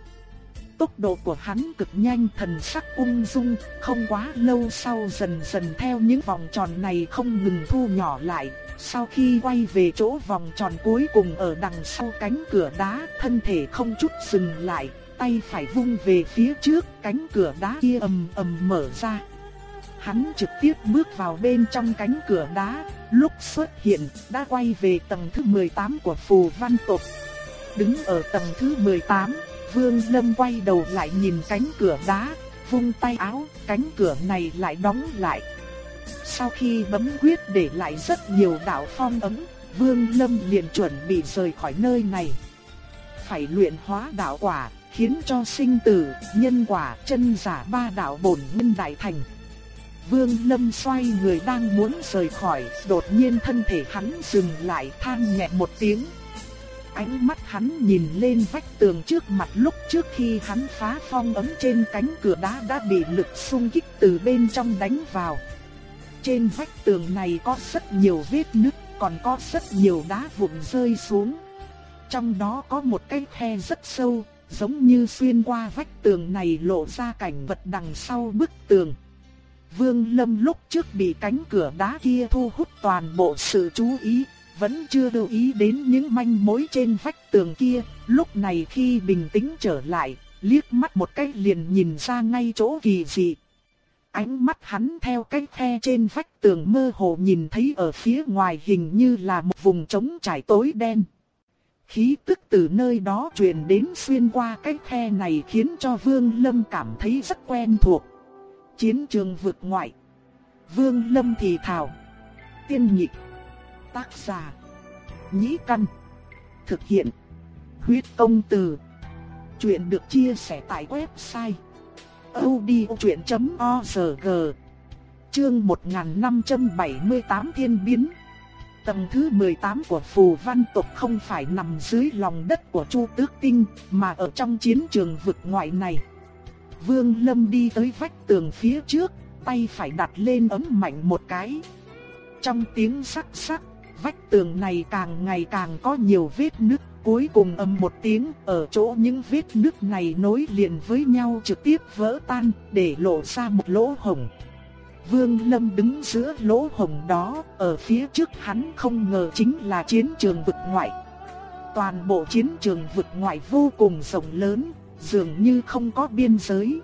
Tốc độ của hắn cực nhanh thần sắc ung dung, không quá lâu sau dần dần theo những vòng tròn này không ngừng thu nhỏ lại. Sau khi quay về chỗ vòng tròn cuối cùng ở đằng sau cánh cửa đá, thân thể không chút dừng lại, tay phải vung về phía trước, cánh cửa đá kia ầm ầm mở ra. Hắn trực tiếp bước vào bên trong cánh cửa đá, lúc xuất hiện đã quay về tầng thứ 18 của phù văn tộc. Đứng ở tầng thứ 18, Vương Lâm quay đầu lại nhìn cánh cửa đá, vung tay áo, cánh cửa này lại đóng lại. Sau khi bấm quyết để lại rất nhiều đạo phong ấm, Vương Lâm liền chuẩn bị rời khỏi nơi này. Phải luyện hóa đạo quả, khiến cho sinh tử, nhân quả, chân giả ba đạo bổn nguyên đại thành. Vương Lâm xoay người đang muốn rời khỏi, đột nhiên thân thể hắn dừng lại than nhẹ một tiếng. Ánh mắt hắn nhìn lên vách tường trước mặt lúc trước khi hắn phá phong ấm trên cánh cửa đá đã bị lực xung kích từ bên trong đánh vào. Trên vách tường này có rất nhiều vết nứt, còn có rất nhiều đá vụn rơi xuống. Trong đó có một cái khe rất sâu, giống như xuyên qua vách tường này lộ ra cảnh vật đằng sau bức tường. Vương Lâm lúc trước bị cánh cửa đá kia thu hút toàn bộ sự chú ý, vẫn chưa lưu ý đến những manh mối trên vách tường kia, lúc này khi bình tĩnh trở lại, liếc mắt một cái liền nhìn ra ngay chỗ kỳ dị. Ánh mắt hắn theo cái khe trên vách tường mơ hồ nhìn thấy ở phía ngoài hình như là một vùng trống trải tối đen. Khí tức từ nơi đó truyền đến xuyên qua cái khe này khiến cho Vương Lâm cảm thấy rất quen thuộc. Chiến trường vượt ngoại. Vương Lâm thì thào. Tiên nhị, Tác giả. Nhĩ căn. Thực hiện. Huyết công từ. Chuyện được chia sẻ tại website. odchuyện.org Chương 1578 Thiên Biến Tầng thứ 18 của phù văn tộc không phải nằm dưới lòng đất của Chu Tước Tinh, mà ở trong chiến trường vực ngoại này. Vương Lâm đi tới vách tường phía trước, tay phải đặt lên ấm mạnh một cái. Trong tiếng sắc sắc, vách tường này càng ngày càng có nhiều vết nứt, cuối cùng ầm một tiếng, ở chỗ những vết nứt này nối liền với nhau trực tiếp vỡ tan, để lộ ra một lỗ hổng. Vương Lâm đứng giữa lỗ hổng đó, ở phía trước hắn không ngờ chính là chiến trường vực ngoại. Toàn bộ chiến trường vực ngoại vô cùng rộng lớn, dường như không có biên giới.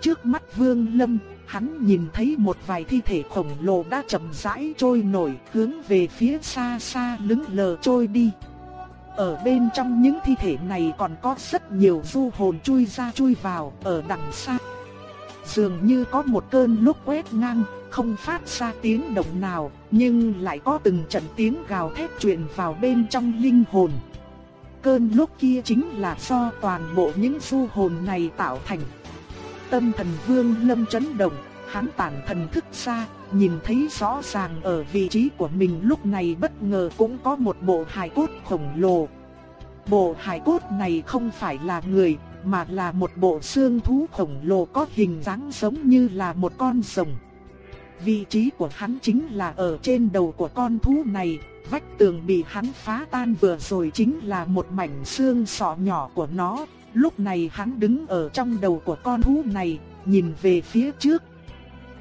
Trước mắt Vương Lâm, hắn nhìn thấy một vài thi thể khổng lồ đã chậm rãi trôi nổi, hướng về phía xa xa lững lờ trôi đi. Ở bên trong những thi thể này còn có rất nhiều du hồn chui ra chui vào ở đằng xa. Dường như có một cơn lúc quét ngang, không phát ra tiếng động nào, nhưng lại có từng trận tiếng gào thét truyền vào bên trong linh hồn. Cơn lúc kia chính là do toàn bộ những du hồn này tạo thành. Tâm thần vương lâm chấn động, hắn tản thần thức xa, nhìn thấy rõ ràng ở vị trí của mình lúc này bất ngờ cũng có một bộ hài cốt khổng lồ. Bộ hài cốt này không phải là người, mà là một bộ xương thú khổng lồ có hình dáng giống như là một con rồng. Vị trí của hắn chính là ở trên đầu của con thú này, vách tường bị hắn phá tan vừa rồi chính là một mảnh xương sọ nhỏ của nó. Lúc này hắn đứng ở trong đầu của con thú này, nhìn về phía trước,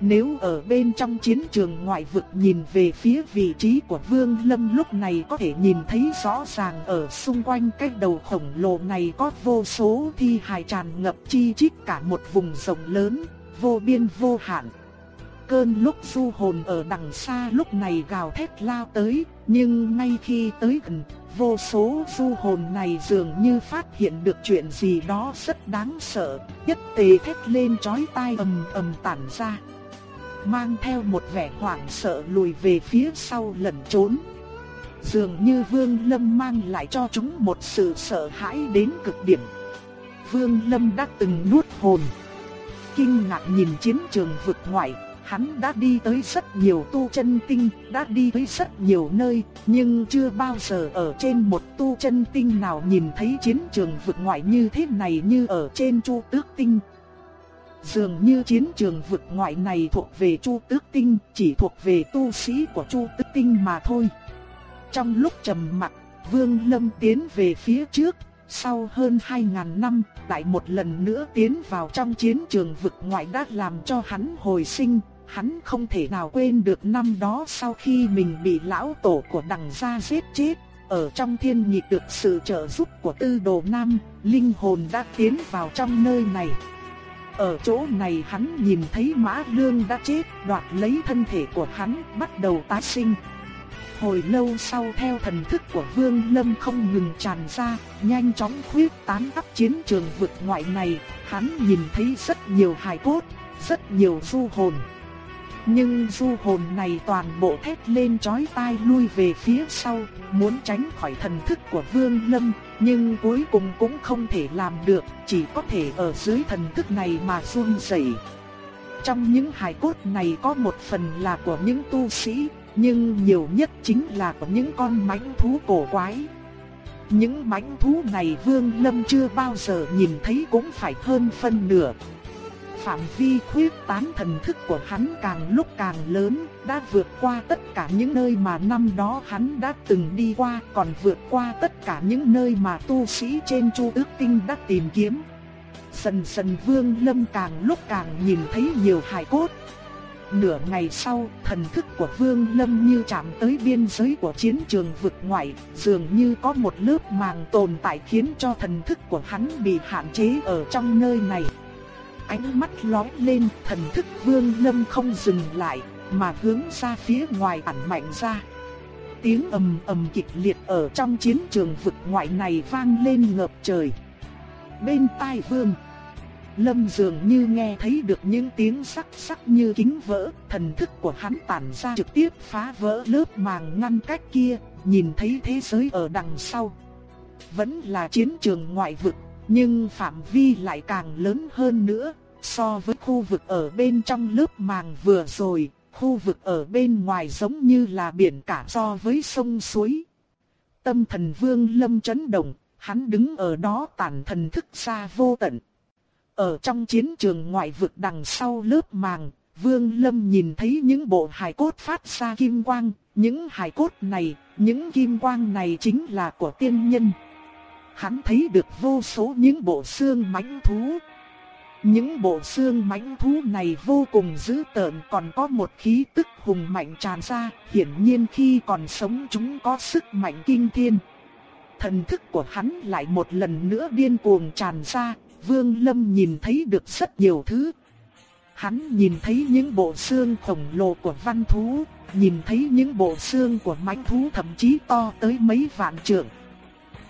nếu ở bên trong chiến trường ngoại vực nhìn về phía vị trí của Vương Lâm lúc này có thể nhìn thấy rõ ràng ở xung quanh cái đầu khổng lồ này có vô số thi hài tràn ngập chi chít cả một vùng rộng lớn, vô biên vô hạn. Cơn lúc du hồn ở đằng xa lúc này gào thét lao tới, nhưng ngay khi tới gần, vô số du hồn này dường như phát hiện được chuyện gì đó rất đáng sợ, nhất tề thét lên chói tai ầm ầm tản ra mang theo một vẻ hoảng sợ lùi về phía sau lẩn trốn. Dường như Vương Lâm mang lại cho chúng một sự sợ hãi đến cực điểm. Vương Lâm đã từng nuốt hồn. Kinh ngạc nhìn chiến trường vực ngoại, hắn đã đi tới rất nhiều tu chân tinh, đã đi tới rất nhiều nơi, nhưng chưa bao giờ ở trên một tu chân tinh nào nhìn thấy chiến trường vực ngoại như thế này như ở trên Chu Tước Tinh. Dường như chiến trường vực ngoại này thuộc về Chu Tước Tinh, chỉ thuộc về tu sĩ của Chu Tước Tinh mà thôi. Trong lúc trầm mặc, Vương Lâm tiến về phía trước, sau hơn 2.000 năm, lại một lần nữa tiến vào trong chiến trường vực ngoại đã làm cho hắn hồi sinh. Hắn không thể nào quên được năm đó sau khi mình bị lão tổ của đằng gia giết chết. Ở trong thiên nhịp được sự trợ giúp của tư đồ nam, linh hồn đã tiến vào trong nơi này. Ở chỗ này hắn nhìn thấy mã lương đã chết, đoạt lấy thân thể của hắn, bắt đầu tái sinh. Hồi lâu sau theo thần thức của Vương Lâm không ngừng tràn ra, nhanh chóng khuyết tán khắp chiến trường vực ngoại này, hắn nhìn thấy rất nhiều hài cốt, rất nhiều du hồn. Nhưng du hồn này toàn bộ thét lên chói tai lui về phía sau, muốn tránh khỏi thần thức của Vương Lâm, nhưng cuối cùng cũng không thể làm được, chỉ có thể ở dưới thần thức này mà run rẩy. Trong những hài cốt này có một phần là của những tu sĩ, nhưng nhiều nhất chính là của những con mãnh thú cổ quái. Những mãnh thú này Vương Lâm chưa bao giờ nhìn thấy cũng phải hơn phân nửa. Phạm vi khuyết tán thần thức của hắn càng lúc càng lớn, đã vượt qua tất cả những nơi mà năm đó hắn đã từng đi qua, còn vượt qua tất cả những nơi mà tu sĩ trên Chu Ước Tinh đã tìm kiếm. Dần dần Vương Lâm càng lúc càng nhìn thấy nhiều hài cốt, Nửa ngày sau, thần thức của Vương Lâm như chạm tới biên giới của chiến trường vực ngoại, dường như có một lớp màng tồn tại khiến cho thần thức của hắn bị hạn chế ở trong nơi này. Ánh mắt lóe lên, thần thức Vương Lâm không dừng lại, mà hướng ra phía ngoài ẩn mạnh ra. Tiếng ầm ầm kịch liệt ở trong chiến trường vực ngoại này vang lên ngập trời. Bên tai Vương Lâm dường như nghe thấy được những tiếng sắc sắc như kính vỡ, thần thức của hắn tản ra trực tiếp phá vỡ lớp màng ngăn cách kia, nhìn thấy thế giới ở đằng sau. Vẫn là chiến trường ngoại vực, nhưng phạm vi lại càng lớn hơn nữa, so với khu vực ở bên trong lớp màng vừa rồi, khu vực ở bên ngoài giống như là biển cả so với sông suối. Tâm thần vương lâm chấn động, hắn đứng ở đó tản thần thức xa vô tận. Ở trong chiến trường ngoại vực đằng sau lớp màng, Vương Lâm nhìn thấy những bộ hài cốt phát ra kim quang, những hài cốt này, những kim quang này chính là của tiên nhân. Hắn thấy được vô số những bộ xương mãnh thú. Những bộ xương mãnh thú này vô cùng dữ tợn còn có một khí tức hùng mạnh tràn ra, hiển nhiên khi còn sống chúng có sức mạnh kinh thiên. Thần thức của hắn lại một lần nữa điên cuồng tràn ra, Vương Lâm nhìn thấy được rất nhiều thứ. Hắn nhìn thấy những bộ xương khổng lồ của văn thú, nhìn thấy những bộ xương của mãnh thú thậm chí to tới mấy vạn trượng.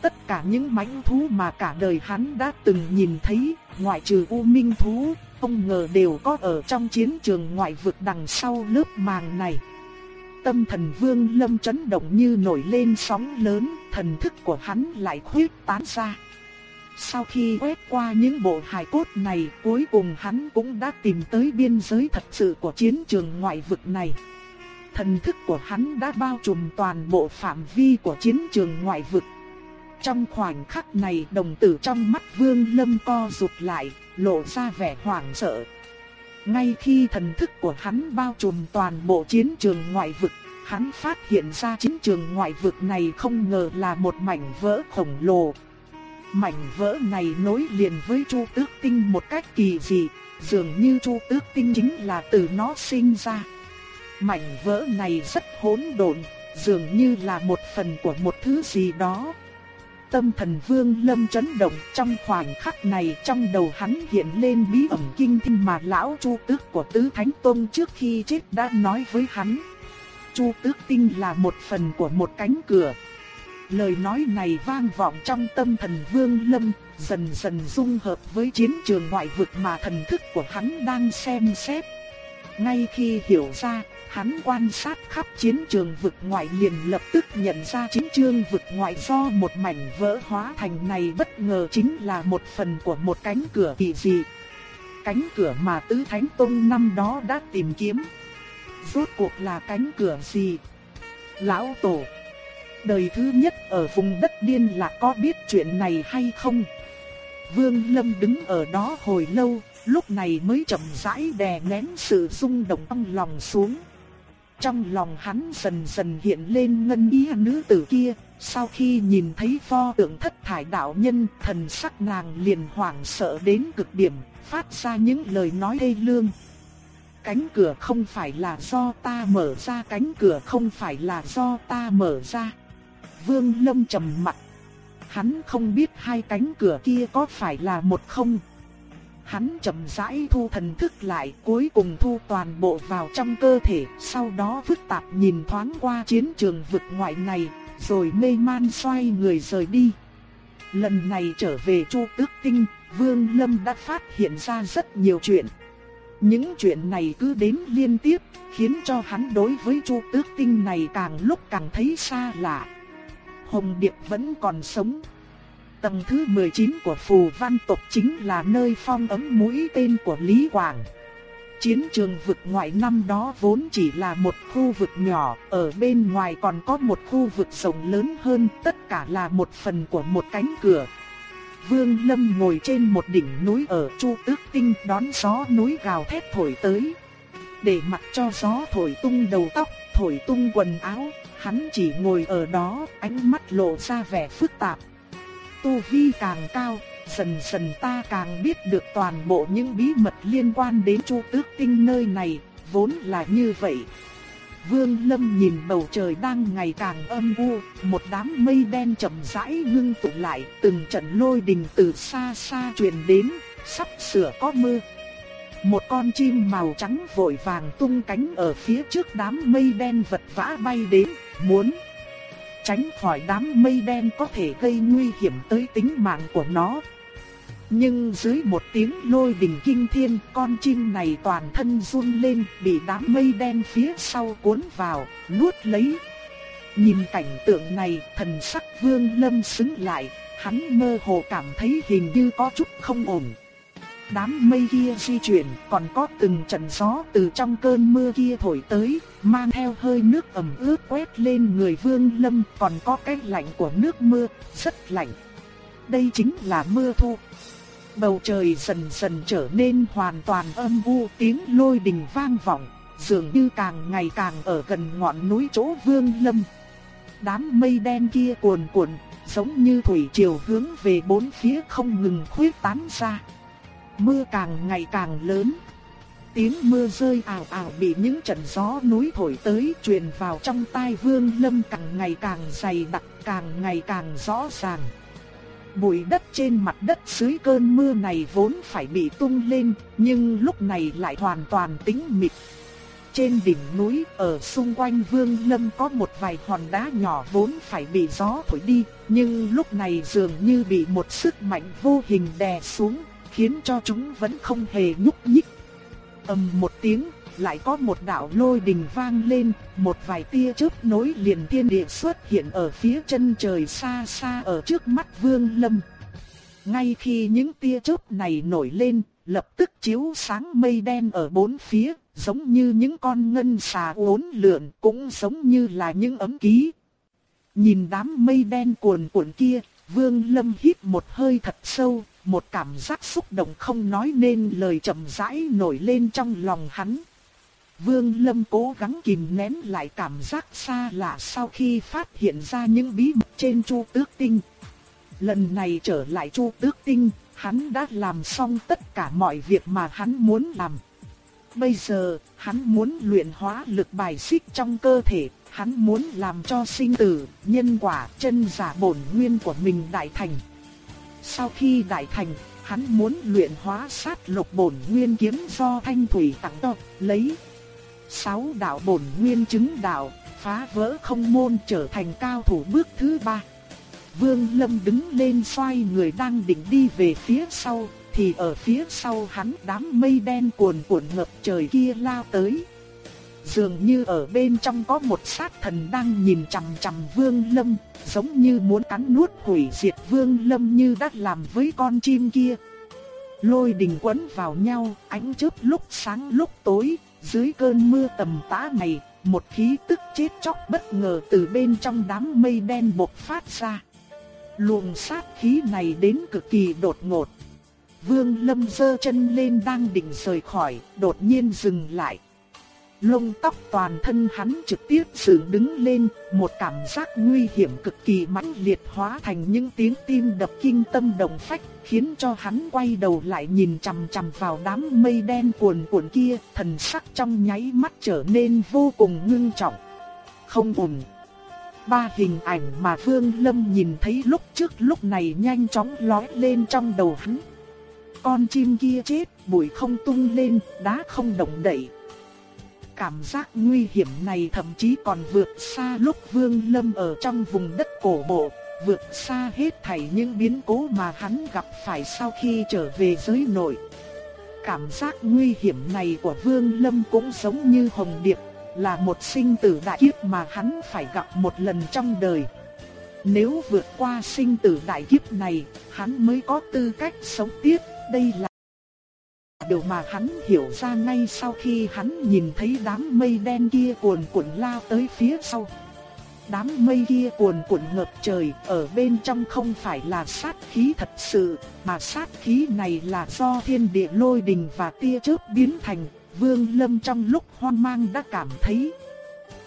Tất cả những mãnh thú mà cả đời hắn đã từng nhìn thấy, ngoại trừ U Minh thú, không ngờ đều có ở trong chiến trường ngoại vực đằng sau lớp màng này. Tâm thần Vương Lâm chấn động như nổi lên sóng lớn, thần thức của hắn lại khuyết tán ra. Sau khi quét qua những bộ hài cốt này, cuối cùng hắn cũng đã tìm tới biên giới thật sự của chiến trường ngoại vực này. Thần thức của hắn đã bao trùm toàn bộ phạm vi của chiến trường ngoại vực. Trong khoảnh khắc này đồng tử trong mắt Vương Lâm co rụt lại, lộ ra vẻ hoảng sợ. Ngay khi thần thức của hắn bao trùm toàn bộ chiến trường ngoại vực, hắn phát hiện ra chiến trường ngoại vực này không ngờ là một mảnh vỡ khổng lồ, Mảnh vỡ này nối liền với Chu Tước Tinh một cách kỳ dị, dường như Chu Tước Tinh chính là từ nó sinh ra. Mảnh vỡ này rất hỗn độn, dường như là một phần của một thứ gì đó. Tâm thần Vương Lâm chấn động, trong khoảnh khắc này trong đầu hắn hiện lên bí ẩn kinh thiên mà lão Chu Tước của Tứ Thánh tôn trước khi chết đã nói với hắn. Chu Tước Tinh là một phần của một cánh cửa, Lời nói này vang vọng trong tâm thần Vương Lâm, dần dần dung hợp với chiến trường ngoại vực mà thần thức của hắn đang xem xét. Ngay khi hiểu ra, hắn quan sát khắp chiến trường vực ngoại liền lập tức nhận ra chiến trường vực ngoại do một mảnh vỡ hóa thành này bất ngờ chính là một phần của một cánh cửa kỳ dị. cánh cửa mà Tứ Thánh Tông năm đó đã tìm kiếm. Rốt cuộc là cánh cửa gì? Lão Tổ Đời thứ nhất ở vùng đất điên là có biết chuyện này hay không? Vương Lâm đứng ở đó hồi lâu, lúc này mới chậm rãi đè nén sự rung động trong lòng xuống. Trong lòng hắn dần dần hiện lên ngân ý nữ tử kia, sau khi nhìn thấy pho tượng thất thải đạo nhân, thần sắc nàng liền hoảng sợ đến cực điểm, phát ra những lời nói thê lương. Cánh cửa không phải là do ta mở ra, cánh cửa không phải là do ta mở ra. Vương Lâm trầm mặt. Hắn không biết hai cánh cửa kia có phải là một không. Hắn chậm rãi thu thần thức lại, cuối cùng thu toàn bộ vào trong cơ thể, sau đó phức tạp nhìn thoáng qua chiến trường vực ngoại này, rồi mê man xoay người rời đi. Lần này trở về Chu Tước Tinh, Vương Lâm đã phát hiện ra rất nhiều chuyện. Những chuyện này cứ đến liên tiếp, khiến cho hắn đối với Chu Tước Tinh này càng lúc càng thấy xa lạ. Hồng Điệp vẫn còn sống. Tầng thứ 19 của phù văn tộc chính là nơi phong ấm mũi tên của Lý Quảng. Chiến trường vực ngoại năm đó vốn chỉ là một khu vực nhỏ, ở bên ngoài còn có một khu vực rộng lớn hơn, tất cả là một phần của một cánh cửa. Vương Lâm ngồi trên một đỉnh núi ở Chu Tước Tinh đón gió núi gào thét thổi tới. Để mặc cho gió thổi tung đầu tóc, thổi tung quần áo, hắn chỉ ngồi ở đó, ánh mắt lộ ra vẻ phức tạp. Tu vi càng cao, dần dần ta càng biết được toàn bộ những bí mật liên quan đến Chu Tước Tinh nơi này, vốn là như vậy. Vương Lâm nhìn bầu trời đang ngày càng âm u, một đám mây đen chậm rãi ngưng tụ lại, từng trận lôi đình từ xa xa truyền đến, sắp sửa có mưa. Một con chim màu trắng vội vàng tung cánh ở phía trước đám mây đen vật vã bay đến, muốn tránh khỏi đám mây đen có thể gây nguy hiểm tới tính mạng của nó. Nhưng dưới một tiếng lôi đình kinh thiên, con chim này toàn thân run lên, bị đám mây đen phía sau cuốn vào, nuốt lấy. Nhìn cảnh tượng này, thần sắc vương lâm xứng lại, hắn mơ hồ cảm thấy hình như có chút không ổn. Đám mây kia di chuyển, còn có từng trận gió từ trong cơn mưa kia thổi tới, mang theo hơi nước ẩm ướt quét lên người vương lâm, còn có cái lạnh của nước mưa, rất lạnh. Đây chính là mưa thu. Bầu trời dần dần trở nên hoàn toàn âm u, tiếng lôi đình vang vọng, dường như càng ngày càng ở gần ngọn núi chỗ Vương Lâm. Đám mây đen kia cuồn cuộn, giống như thủy triều hướng về bốn phía không ngừng khuyết tán ra. Mưa càng ngày càng lớn. Tiếng mưa rơi ảo ảo bị những trận gió núi thổi tới truyền vào trong tai Vương Lâm càng ngày càng dày đặc, càng ngày càng rõ ràng. Bụi đất trên mặt đất dưới cơn mưa này vốn phải bị tung lên, nhưng lúc này lại hoàn toàn tĩnh mịch. Trên đỉnh núi ở xung quanh Vương Lâm có một vài hòn đá nhỏ vốn phải bị gió thổi đi, nhưng lúc này dường như bị một sức mạnh vô hình đè xuống, khiến cho chúng vẫn không hề nhúc nhích. ầm một tiếng, lại có một đạo lôi đình vang lên, một vài tia chớp nối liền thiên địa xuất hiện ở phía chân trời xa xa ở trước mắt Vương Lâm. Ngay khi những tia chớp này nổi lên, lập tức chiếu sáng mây đen ở bốn phía, giống như những con ngân xà uốn lượn, cũng giống như là những ấm ký. Nhìn đám mây đen cuồn cuộn kia, Vương Lâm hít một hơi thật sâu, một cảm giác xúc động không nói nên lời chậm rãi nổi lên trong lòng hắn. Vương Lâm cố gắng kìm nén lại cảm giác xa lạ sau khi phát hiện ra những bí mật trên Chu Tước Tinh. Lần này trở lại Chu Tước Tinh, hắn đã làm xong tất cả mọi việc mà hắn muốn làm. Bây giờ, hắn muốn luyện hóa lực bài xích trong cơ thể, hắn muốn làm cho sinh tử, nhân quả, chân giả bổn nguyên của mình đại thành. Sau khi đại thành, hắn muốn luyện hóa sát lục bổn nguyên kiếm do thanh thủy tặng cho, lấy sáu đạo bổn nguyên chứng đạo, phá vỡ không môn trở thành cao thủ bước thứ ba. Vương Lâm đứng lên xoay người đang định đi về phía sau, thì ở phía sau hắn đám mây đen cuồn cuộn ngập trời kia lao tới. Dường như ở bên trong có một sát thần đang nhìn chằm chằm Vương Lâm, giống như muốn cắn nuốt hủy diệt Vương Lâm như đã làm với con chim kia. lôi đình quấn vào nhau, ánh chớp lúc sáng lúc tối, dưới cơn mưa tầm tã này, một khí tức chết chóc bất ngờ từ bên trong đám mây đen bộc phát ra. Luồng sát khí này đến cực kỳ đột ngột. Vương Lâm giơ chân lên đang định rời khỏi, đột nhiên dừng lại lông tóc toàn thân hắn trực tiếp dựng đứng lên, một cảm giác nguy hiểm cực kỳ mãnh liệt hóa thành những tiếng tim đập kinh tâm động phách, khiến cho hắn quay đầu lại nhìn chằm chằm vào đám mây đen cuồn cuộn kia, thần sắc trong nháy mắt trở nên vô cùng ngưng trọng. Không ổn. Ba hình ảnh mà Vương Lâm nhìn thấy lúc trước lúc này nhanh chóng lói lên trong đầu hắn. Con chim kia chết, bụi không tung lên, đá không động đậy, Cảm giác nguy hiểm này thậm chí còn vượt xa lúc Vương Lâm ở trong vùng đất cổ bộ, vượt xa hết thảy những biến cố mà hắn gặp phải sau khi trở về giới nội. Cảm giác nguy hiểm này của Vương Lâm cũng giống như Hồng Điệp, là một sinh tử đại kiếp mà hắn phải gặp một lần trong đời. Nếu vượt qua sinh tử đại kiếp này, hắn mới có tư cách sống tiếp, đây là điều mà hắn hiểu ra ngay sau khi hắn nhìn thấy đám mây đen kia cuồn cuộn lao tới phía sau. Đám mây kia cuồn cuộn ngập trời, ở bên trong không phải là sát khí thật sự, mà sát khí này là do thiên địa lôi đình và tia chớp biến thành, Vương Lâm trong lúc hoang mang đã cảm thấy.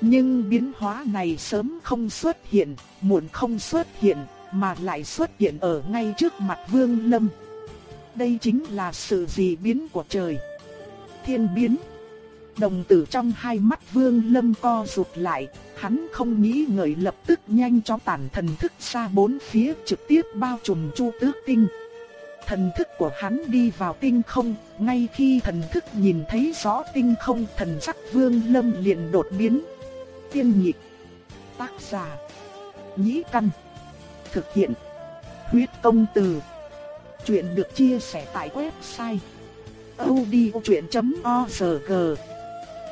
Nhưng biến hóa này sớm không xuất hiện, muộn không xuất hiện, mà lại xuất hiện ở ngay trước mặt Vương Lâm đây chính là sự dị biến của trời. Thiên biến. Đồng tử trong hai mắt vương lâm co rụt lại, hắn không nghĩ ngợi lập tức nhanh chóng tản thần thức xa bốn phía trực tiếp bao trùm chu tước tinh. Thần thức của hắn đi vào tinh không, ngay khi thần thức nhìn thấy rõ tinh không thần sắc vương lâm liền đột biến. Tiên nhị tác giả, nhĩ căn, thực hiện, huyết công từ. Chuyện được chia sẻ tại website odchuyện.org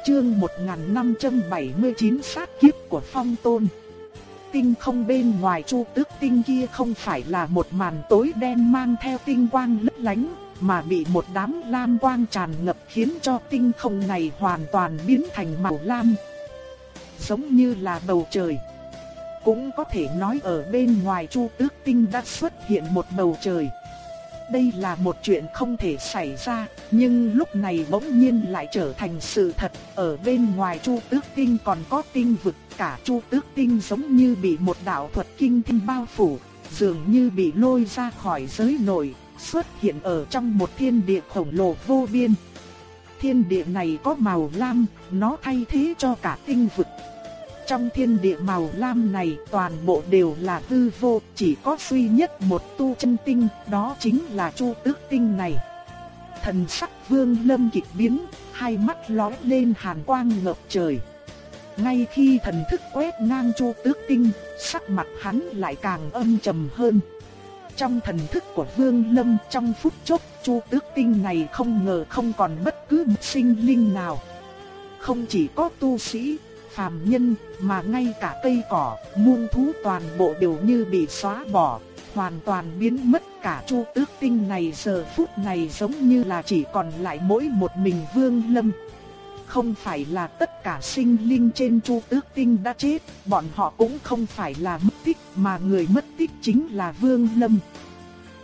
Chương 1579 sát kiếp của phong tôn. Tinh không bên ngoài chu tước tinh kia không phải là một màn tối đen mang theo tinh quang lấp lánh, Mà bị một đám lam quang tràn ngập khiến cho tinh không này hoàn toàn biến thành màu lam. Giống như là bầu trời. Cũng có thể nói ở bên ngoài chu tước tinh đã xuất hiện một bầu trời đây là một chuyện không thể xảy ra, nhưng lúc này bỗng nhiên lại trở thành sự thật. Ở bên ngoài Chu Tước Tinh còn có tinh vực, cả Chu Tước Tinh giống như bị một đạo thuật kinh thiên bao phủ, dường như bị lôi ra khỏi giới nội, xuất hiện ở trong một thiên địa khổng lồ vô biên. Thiên địa này có màu lam, nó thay thế cho cả tinh vực. Trong thiên địa màu lam này toàn bộ đều là hư vô, chỉ có duy nhất một tu chân tinh, đó chính là chu tước tinh này. Thần sắc vương lâm kịch biến, hai mắt lóe lên hàn quang ngập trời. Ngay khi thần thức quét ngang chu tước tinh, sắc mặt hắn lại càng âm trầm hơn. Trong thần thức của Vương Lâm trong phút chốc, chu tước tinh này không ngờ không còn bất cứ sinh linh nào. Không chỉ có tu sĩ, phàm nhân, mà ngay cả cây cỏ, muôn thú toàn bộ đều như bị xóa bỏ, hoàn toàn biến mất cả chu tước tinh này giờ phút này giống như là chỉ còn lại mỗi một mình vương lâm. Không phải là tất cả sinh linh trên chu tước tinh đã chết, bọn họ cũng không phải là mất tích mà người mất tích chính là vương lâm.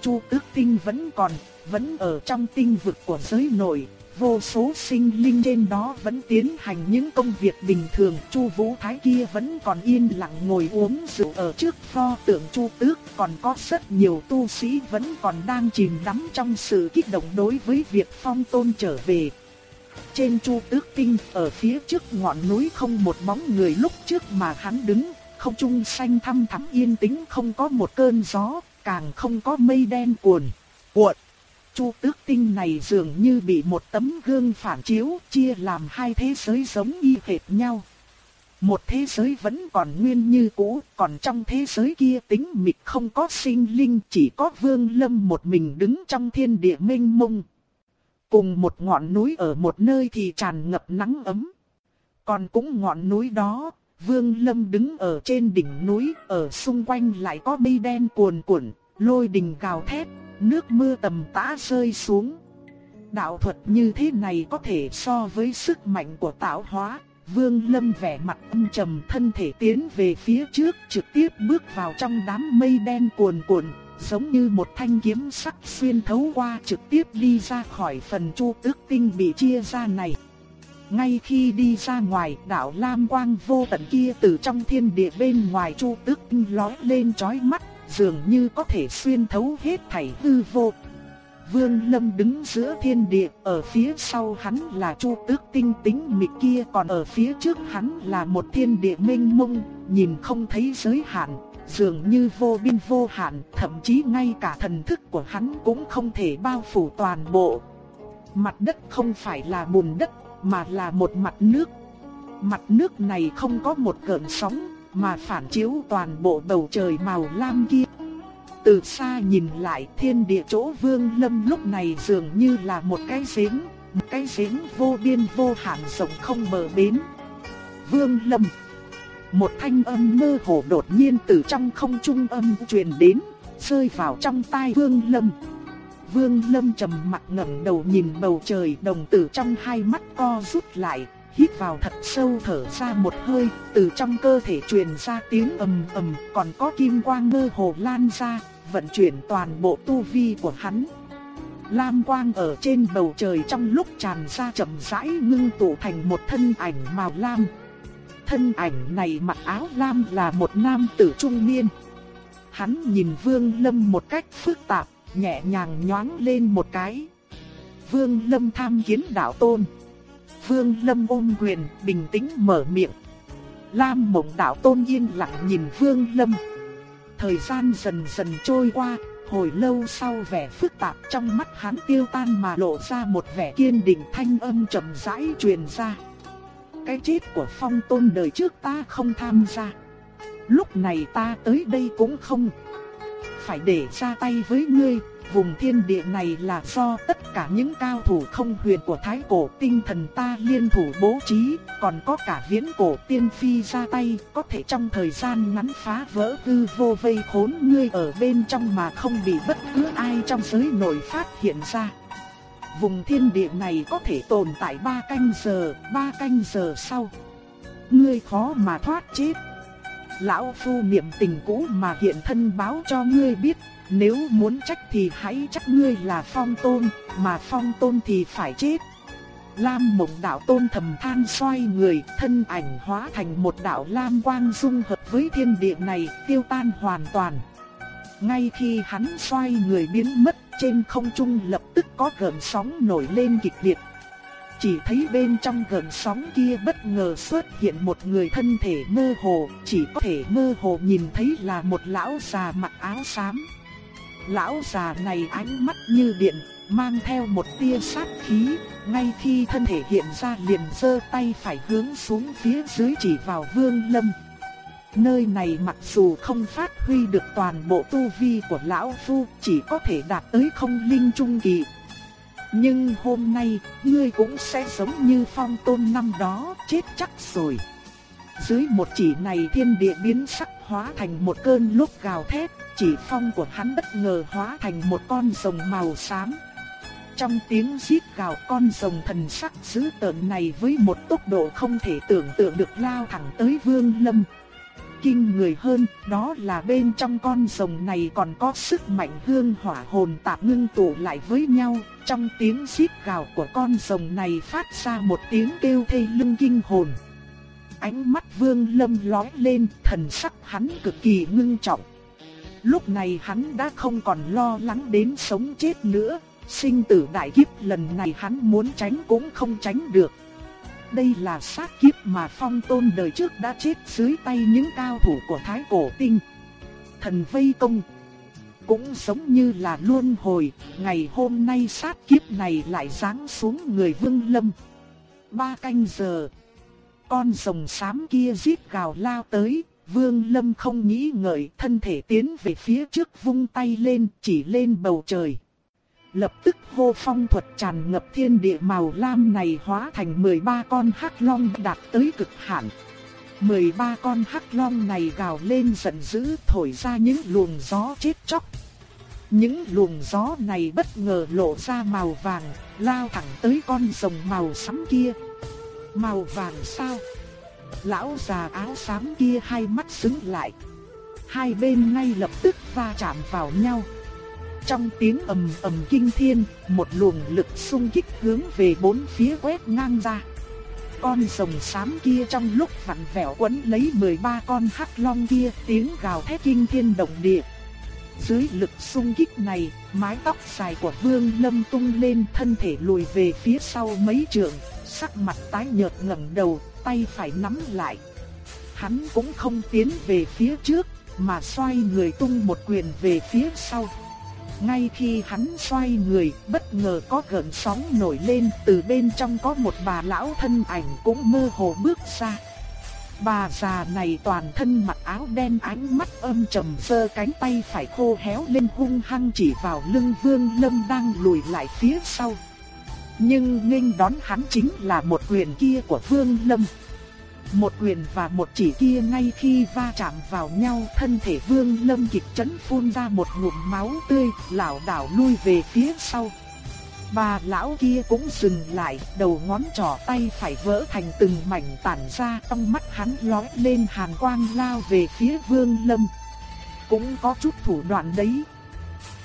Chu tước tinh vẫn còn, vẫn ở trong tinh vực của giới nội, vô số sinh linh trên đó vẫn tiến hành những công việc bình thường. Chu Vũ Thái kia vẫn còn yên lặng ngồi uống rượu ở trước pho tượng Chu Tước, còn có rất nhiều tu sĩ vẫn còn đang chìm đắm trong sự kích động đối với việc Phong Tôn trở về. Trên Chu Tước Tinh, ở phía trước ngọn núi không một bóng người lúc trước mà hắn đứng, không trung xanh thăm thẳm yên tĩnh không có một cơn gió, càng không có mây đen cuồn cuộn. Chu tước tinh này dường như bị một tấm gương phản chiếu chia làm hai thế giới giống y hệt nhau. Một thế giới vẫn còn nguyên như cũ, còn trong thế giới kia tính mịch không có sinh linh chỉ có vương lâm một mình đứng trong thiên địa mênh mông. Cùng một ngọn núi ở một nơi thì tràn ngập nắng ấm. Còn cũng ngọn núi đó, vương lâm đứng ở trên đỉnh núi, ở xung quanh lại có mây đen cuồn cuộn, lôi đình gào thét, nước mưa tầm tã rơi xuống. Đạo thuật như thế này có thể so với sức mạnh của tạo hóa. Vương Lâm vẻ mặt âm trầm thân thể tiến về phía trước trực tiếp bước vào trong đám mây đen cuồn cuộn, giống như một thanh kiếm sắc xuyên thấu qua trực tiếp đi ra khỏi phần chu tước tinh bị chia ra này. Ngay khi đi ra ngoài, đạo lam quang vô tận kia từ trong thiên địa bên ngoài chu tước tinh lói lên chói mắt, dường như có thể xuyên thấu hết thảy hư vô. Vương Lâm đứng giữa thiên địa, ở phía sau hắn là Chu Tước tinh tính mịch kia, còn ở phía trước hắn là một thiên địa mênh mông, nhìn không thấy giới hạn, dường như vô biên vô hạn, thậm chí ngay cả thần thức của hắn cũng không thể bao phủ toàn bộ. Mặt đất không phải là bùn đất, mà là một mặt nước. Mặt nước này không có một gợn sóng, mà phản chiếu toàn bộ bầu trời màu lam kia. Từ xa nhìn lại thiên địa chỗ vương lâm lúc này dường như là một cái giếng, một cái giếng vô biên vô hạn rộng không bờ bến. Vương lâm Một thanh âm mơ hồ đột nhiên từ trong không trung âm truyền đến, rơi vào trong tai vương lâm. Vương lâm trầm mặt ngẩng đầu nhìn bầu trời đồng tử trong hai mắt co rút lại, hít vào thật sâu thở ra một hơi, từ trong cơ thể truyền ra tiếng ầm ầm, còn có kim quang mơ hồ lan ra, vận chuyển toàn bộ tu vi của hắn. Lam quang ở trên bầu trời trong lúc tràn ra chậm rãi ngưng tụ thành một thân ảnh màu lam. Thân ảnh này mặc áo lam là một nam tử trung niên. Hắn nhìn Vương Lâm một cách phức tạp, nhẹ nhàng nhoáng lên một cái. Vương Lâm tham kiến đạo tôn. Vương Lâm ôm quyền, bình tĩnh mở miệng. Lam Mộng đạo tôn yên lặng nhìn Vương Lâm. Thời gian dần dần trôi qua, hồi lâu sau vẻ phức tạp trong mắt hắn tiêu tan mà lộ ra một vẻ kiên định thanh âm trầm rãi truyền ra. Cái chết của phong tôn đời trước ta không tham gia. Lúc này ta tới đây cũng không phải để ra tay với ngươi, vùng thiên địa này là do tất cả những cao thủ không huyền của thái cổ tinh thần ta liên thủ bố trí, còn có cả viễn cổ tiên phi ra tay, có thể trong thời gian ngắn phá vỡ hư vô vây khốn ngươi ở bên trong mà không bị bất cứ ai trong giới nội phát hiện ra. Vùng thiên địa này có thể tồn tại ba canh giờ, ba canh giờ sau. Ngươi khó mà thoát chết. Lão Phu niệm tình cũ mà hiện thân báo cho ngươi biết, nếu muốn trách thì hãy trách ngươi là phong tôn, mà phong tôn thì phải chết. Lam mộng đạo tôn thầm than xoay người, thân ảnh hóa thành một đạo lam quang dung hợp với thiên địa này, tiêu tan hoàn toàn. Ngay khi hắn xoay người biến mất, trên không trung lập tức có gợn sóng nổi lên kịch liệt. Chỉ thấy bên trong gợn sóng kia bất ngờ xuất hiện một người thân thể mơ hồ, chỉ có thể mơ hồ nhìn thấy là một lão già mặc áo xám. Lão già này ánh mắt như điện, mang theo một tia sát khí, ngay khi thân thể hiện ra liền giơ tay phải hướng xuống phía dưới chỉ vào Vương Lâm. Nơi này mặc dù không phát huy được toàn bộ tu vi của lão phu, chỉ có thể đạt tới không linh trung kỳ. Nhưng hôm nay, ngươi cũng sẽ giống như phong tôn năm đó, chết chắc rồi. Dưới một chỉ này thiên địa biến sắc hóa thành một cơn lúc gào thét, chỉ phong của hắn bất ngờ hóa thành một con rồng màu xám. Trong tiếng rít gào con rồng thần sắc dữ tợn này với một tốc độ không thể tưởng tượng được lao thẳng tới Vương Lâm. Kinh người hơn, đó là bên trong con rồng này còn có sức mạnh hương hỏa hồn tạp ngưng tụ lại với nhau. Trong tiếng rít gào của con rồng này phát ra một tiếng kêu thê lưng kinh hồn. Ánh mắt Vương Lâm lóe lên, thần sắc hắn cực kỳ ngưng trọng. Lúc này hắn đã không còn lo lắng đến sống chết nữa, sinh tử đại kiếp lần này hắn muốn tránh cũng không tránh được. Đây là sát kiếp mà phong tôn đời trước đã chết dưới tay những cao thủ của Thái Cổ Tinh. Thần vây công cũng giống như là luân hồi, ngày hôm nay sát kiếp này lại giáng xuống người Vương Lâm. Ba canh giờ, con rồng xám kia giết gào lao tới, Vương Lâm không nghĩ ngợi, thân thể tiến về phía trước vung tay lên, chỉ lên bầu trời. Lập tức hô phong thuật tràn ngập thiên địa màu lam này hóa thành 13 con hắc long đạt tới cực hạn. 13 con hắc long này gào lên giận dữ thổi ra những luồng gió chết chóc. những luồng gió này bất ngờ lộ ra màu vàng, lao thẳng tới con rồng màu xám kia. Màu vàng sao? Lão già áo xám kia hai mắt sững lại. Hai bên ngay lập tức va chạm vào nhau. Trong tiếng ầm ầm kinh thiên, một luồng lực xung kích hướng về bốn phía quét ngang ra. Con rồng xám kia trong lúc vặn vẹo quấn lấy 13 con hắc long kia, tiếng gào thét kinh thiên động địa. Dưới lực xung kích này, mái tóc dài của Vương Lâm tung lên thân thể lùi về phía sau mấy trượng, sắc mặt tái nhợt ngẩng đầu, tay phải nắm lại. Hắn cũng không tiến về phía trước, mà xoay người tung một quyền về phía sau. Ngay khi hắn xoay người, bất ngờ có gợn sóng nổi lên, từ bên trong có một bà lão thân ảnh cũng mơ hồ bước ra. Bà già này toàn thân mặc áo đen ánh mắt âm trầm giơ cánh tay phải khô héo lên hung hăng chỉ vào lưng Vương Lâm đang lùi lại phía sau. Nhưng nghênh đón hắn chính là một quyền kia của Vương Lâm. Một quyền và một chỉ kia ngay khi va chạm vào nhau thân thể vương lâm kịch chấn phun ra một ngụm máu tươi, lảo đảo lui về phía sau. Bà lão kia cũng dừng lại, đầu ngón trỏ tay phải vỡ thành từng mảnh tản ra trong mắt hắn lóe lên hàn quang lao về phía vương lâm. Cũng có chút thủ đoạn đấy.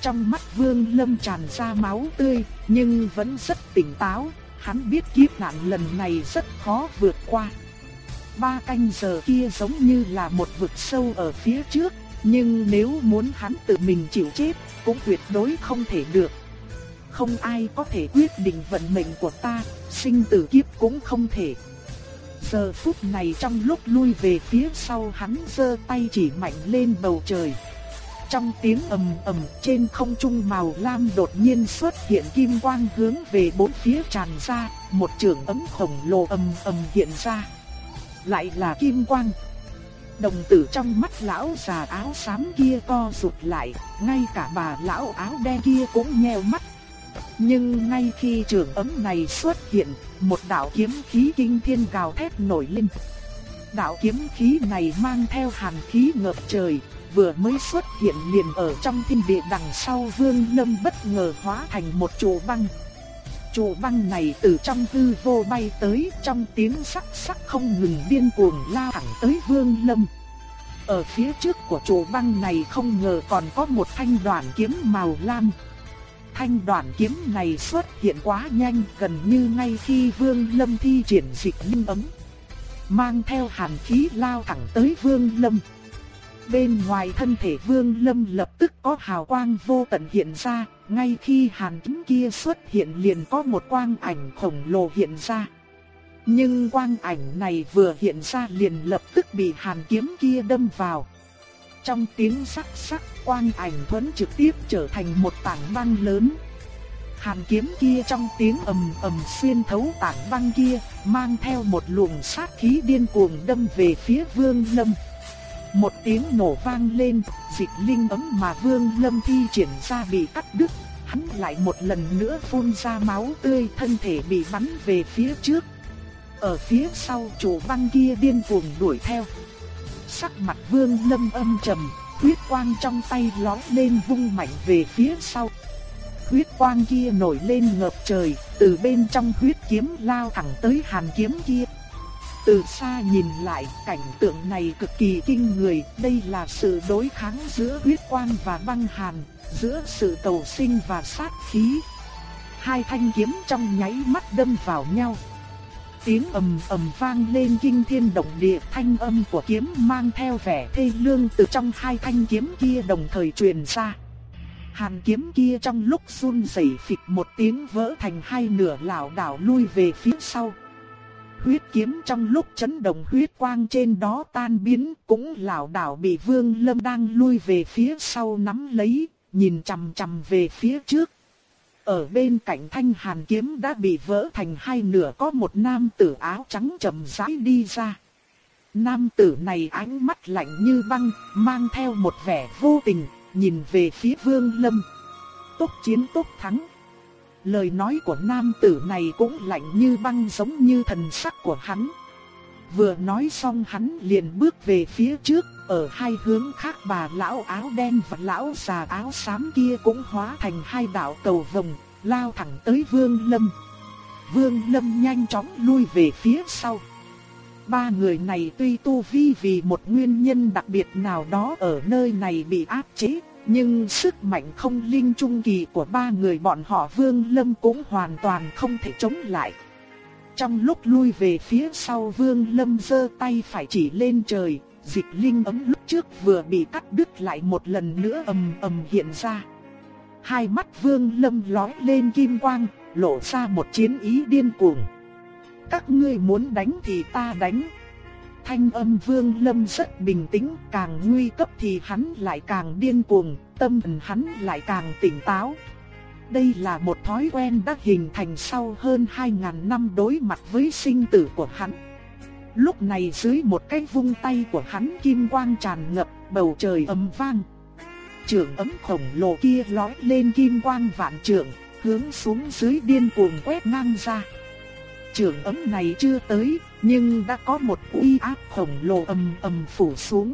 Trong mắt vương lâm tràn ra máu tươi, nhưng vẫn rất tỉnh táo, hắn biết kiếp nạn lần này rất khó vượt qua. Ba canh giờ kia giống như là một vực sâu ở phía trước, nhưng nếu muốn hắn tự mình chịu chết, cũng tuyệt đối không thể được. Không ai có thể quyết định vận mệnh của ta, sinh tử kiếp cũng không thể. Giờ phút này trong lúc lui về phía sau hắn giơ tay chỉ mạnh lên bầu trời. Trong tiếng ầm ầm trên không trung màu lam đột nhiên xuất hiện kim quang hướng về bốn phía tràn ra, một trường ấm khổng lồ ầm ầm hiện ra lại là kim quang. Đồng tử trong mắt lão già áo xám kia co rụt lại, ngay cả bà lão áo đen kia cũng nheo mắt. Nhưng ngay khi trường ấm này xuất hiện, một đạo kiếm khí kinh thiên gào thét nổi lên. Đạo kiếm khí này mang theo hàn khí ngập trời, vừa mới xuất hiện liền ở trong thiên địa đằng sau Vương Lâm bất ngờ hóa thành một trụ băng trụ băng này từ trong hư vô bay tới, trong tiếng sắc sắc không ngừng điên cuồng lao thẳng tới vương lâm. Ở phía trước của trụ băng này không ngờ còn có một thanh đoạn kiếm màu lam. Thanh đoạn kiếm này xuất hiện quá nhanh, gần như ngay khi vương lâm thi triển dịch linh ấm. Mang theo hàn khí lao thẳng tới vương lâm. Bên ngoài thân thể vương lâm lập tức có hào quang vô tận hiện ra, ngay khi hàn kiếm kia xuất hiện liền có một quang ảnh khổng lồ hiện ra. Nhưng quang ảnh này vừa hiện ra liền lập tức bị hàn kiếm kia đâm vào. Trong tiếng sắc sắc quang ảnh thuẫn trực tiếp trở thành một tảng băng lớn. Hàn kiếm kia trong tiếng ầm ầm xuyên thấu tảng băng kia, mang theo một luồng sát khí điên cuồng đâm về phía Vương Lâm. Một tiếng nổ vang lên, dịch linh ấm mà Vương Lâm thi triển ra bị cắt đứt, hắn lại một lần nữa phun ra máu tươi thân thể bị bắn về phía trước. Ở phía sau chủ băng kia điên cuồng đuổi theo. Sắc mặt Vương Lâm âm trầm, huyết quang trong tay lóe lên vung mạnh về phía sau. Huyết quang kia nổi lên ngập trời, từ bên trong huyết kiếm lao thẳng tới hàn kiếm kia. Từ xa nhìn lại, cảnh tượng này cực kỳ kinh người, đây là sự đối kháng giữa huyết quang và băng hàn, giữa sự cầu sinh và sát khí. Hai thanh kiếm trong nháy mắt đâm vào nhau. Tiếng ầm ầm vang lên kinh thiên động địa, thanh âm của kiếm mang theo vẻ thê lương từ trong hai thanh kiếm kia đồng thời truyền ra. Hàn kiếm kia trong lúc run rẩy phịch một tiếng vỡ thành hai nửa lảo đảo lui về phía sau huyết kiếm trong lúc chấn động huyết quang trên đó tan biến, cũng lảo đảo bị Vương Lâm đang lui về phía sau nắm lấy, nhìn chằm chằm về phía trước. Ở bên cạnh thanh hàn kiếm đã bị vỡ thành hai nửa có một nam tử áo trắng chậm rãi đi ra. Nam tử này ánh mắt lạnh như băng, mang theo một vẻ vô tình, nhìn về phía Vương Lâm. Tốc chiến tốc thắng. Lời nói của nam tử này cũng lạnh như băng giống như thần sắc của hắn. Vừa nói xong hắn liền bước về phía trước, ở hai hướng khác bà lão áo đen và lão già áo xám kia cũng hóa thành hai đạo cầu vồng, lao thẳng tới Vương Lâm. Vương Lâm nhanh chóng lui về phía sau. Ba người này tuy tu vi vì một nguyên nhân đặc biệt nào đó ở nơi này bị áp chế, nhưng sức mạnh không linh trung kỳ của ba người bọn họ Vương Lâm cũng hoàn toàn không thể chống lại. Trong lúc lui về phía sau Vương Lâm giơ tay phải chỉ lên trời, dịch linh ấm lúc trước vừa bị cắt đứt lại một lần nữa ầm ầm hiện ra. Hai mắt Vương Lâm lóe lên kim quang, lộ ra một chiến ý điên cuồng. Các ngươi muốn đánh thì ta đánh. Thanh âm Vương Lâm rất bình tĩnh, càng nguy cấp thì hắn lại càng điên cuồng, tâm thần hắn lại càng tỉnh táo. Đây là một thói quen đã hình thành sau hơn 2.000 năm đối mặt với sinh tử của hắn. Lúc này dưới một cái vung tay của hắn kim quang tràn ngập, bầu trời ấm vang. Trường ấm khổng lồ kia lói lên kim quang vạn trượng, hướng xuống dưới điên cuồng quét ngang ra. Trường ấm này chưa tới, nhưng đã có một uy áp khổng lồ ầm ầm phủ xuống.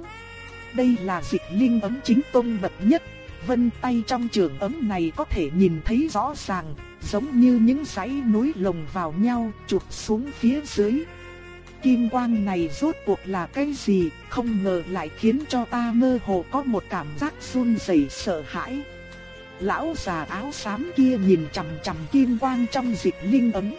Đây là dịch linh ấm chính tông bậc nhất, vân tay trong trường ấm này có thể nhìn thấy rõ ràng, giống như những dãy núi lồng vào nhau chụp xuống phía dưới. Kim quang này rốt cuộc là cái gì, không ngờ lại khiến cho ta mơ hồ có một cảm giác run rẩy sợ hãi. Lão già áo xám kia nhìn chằm chằm kim quang trong dịch linh ấm,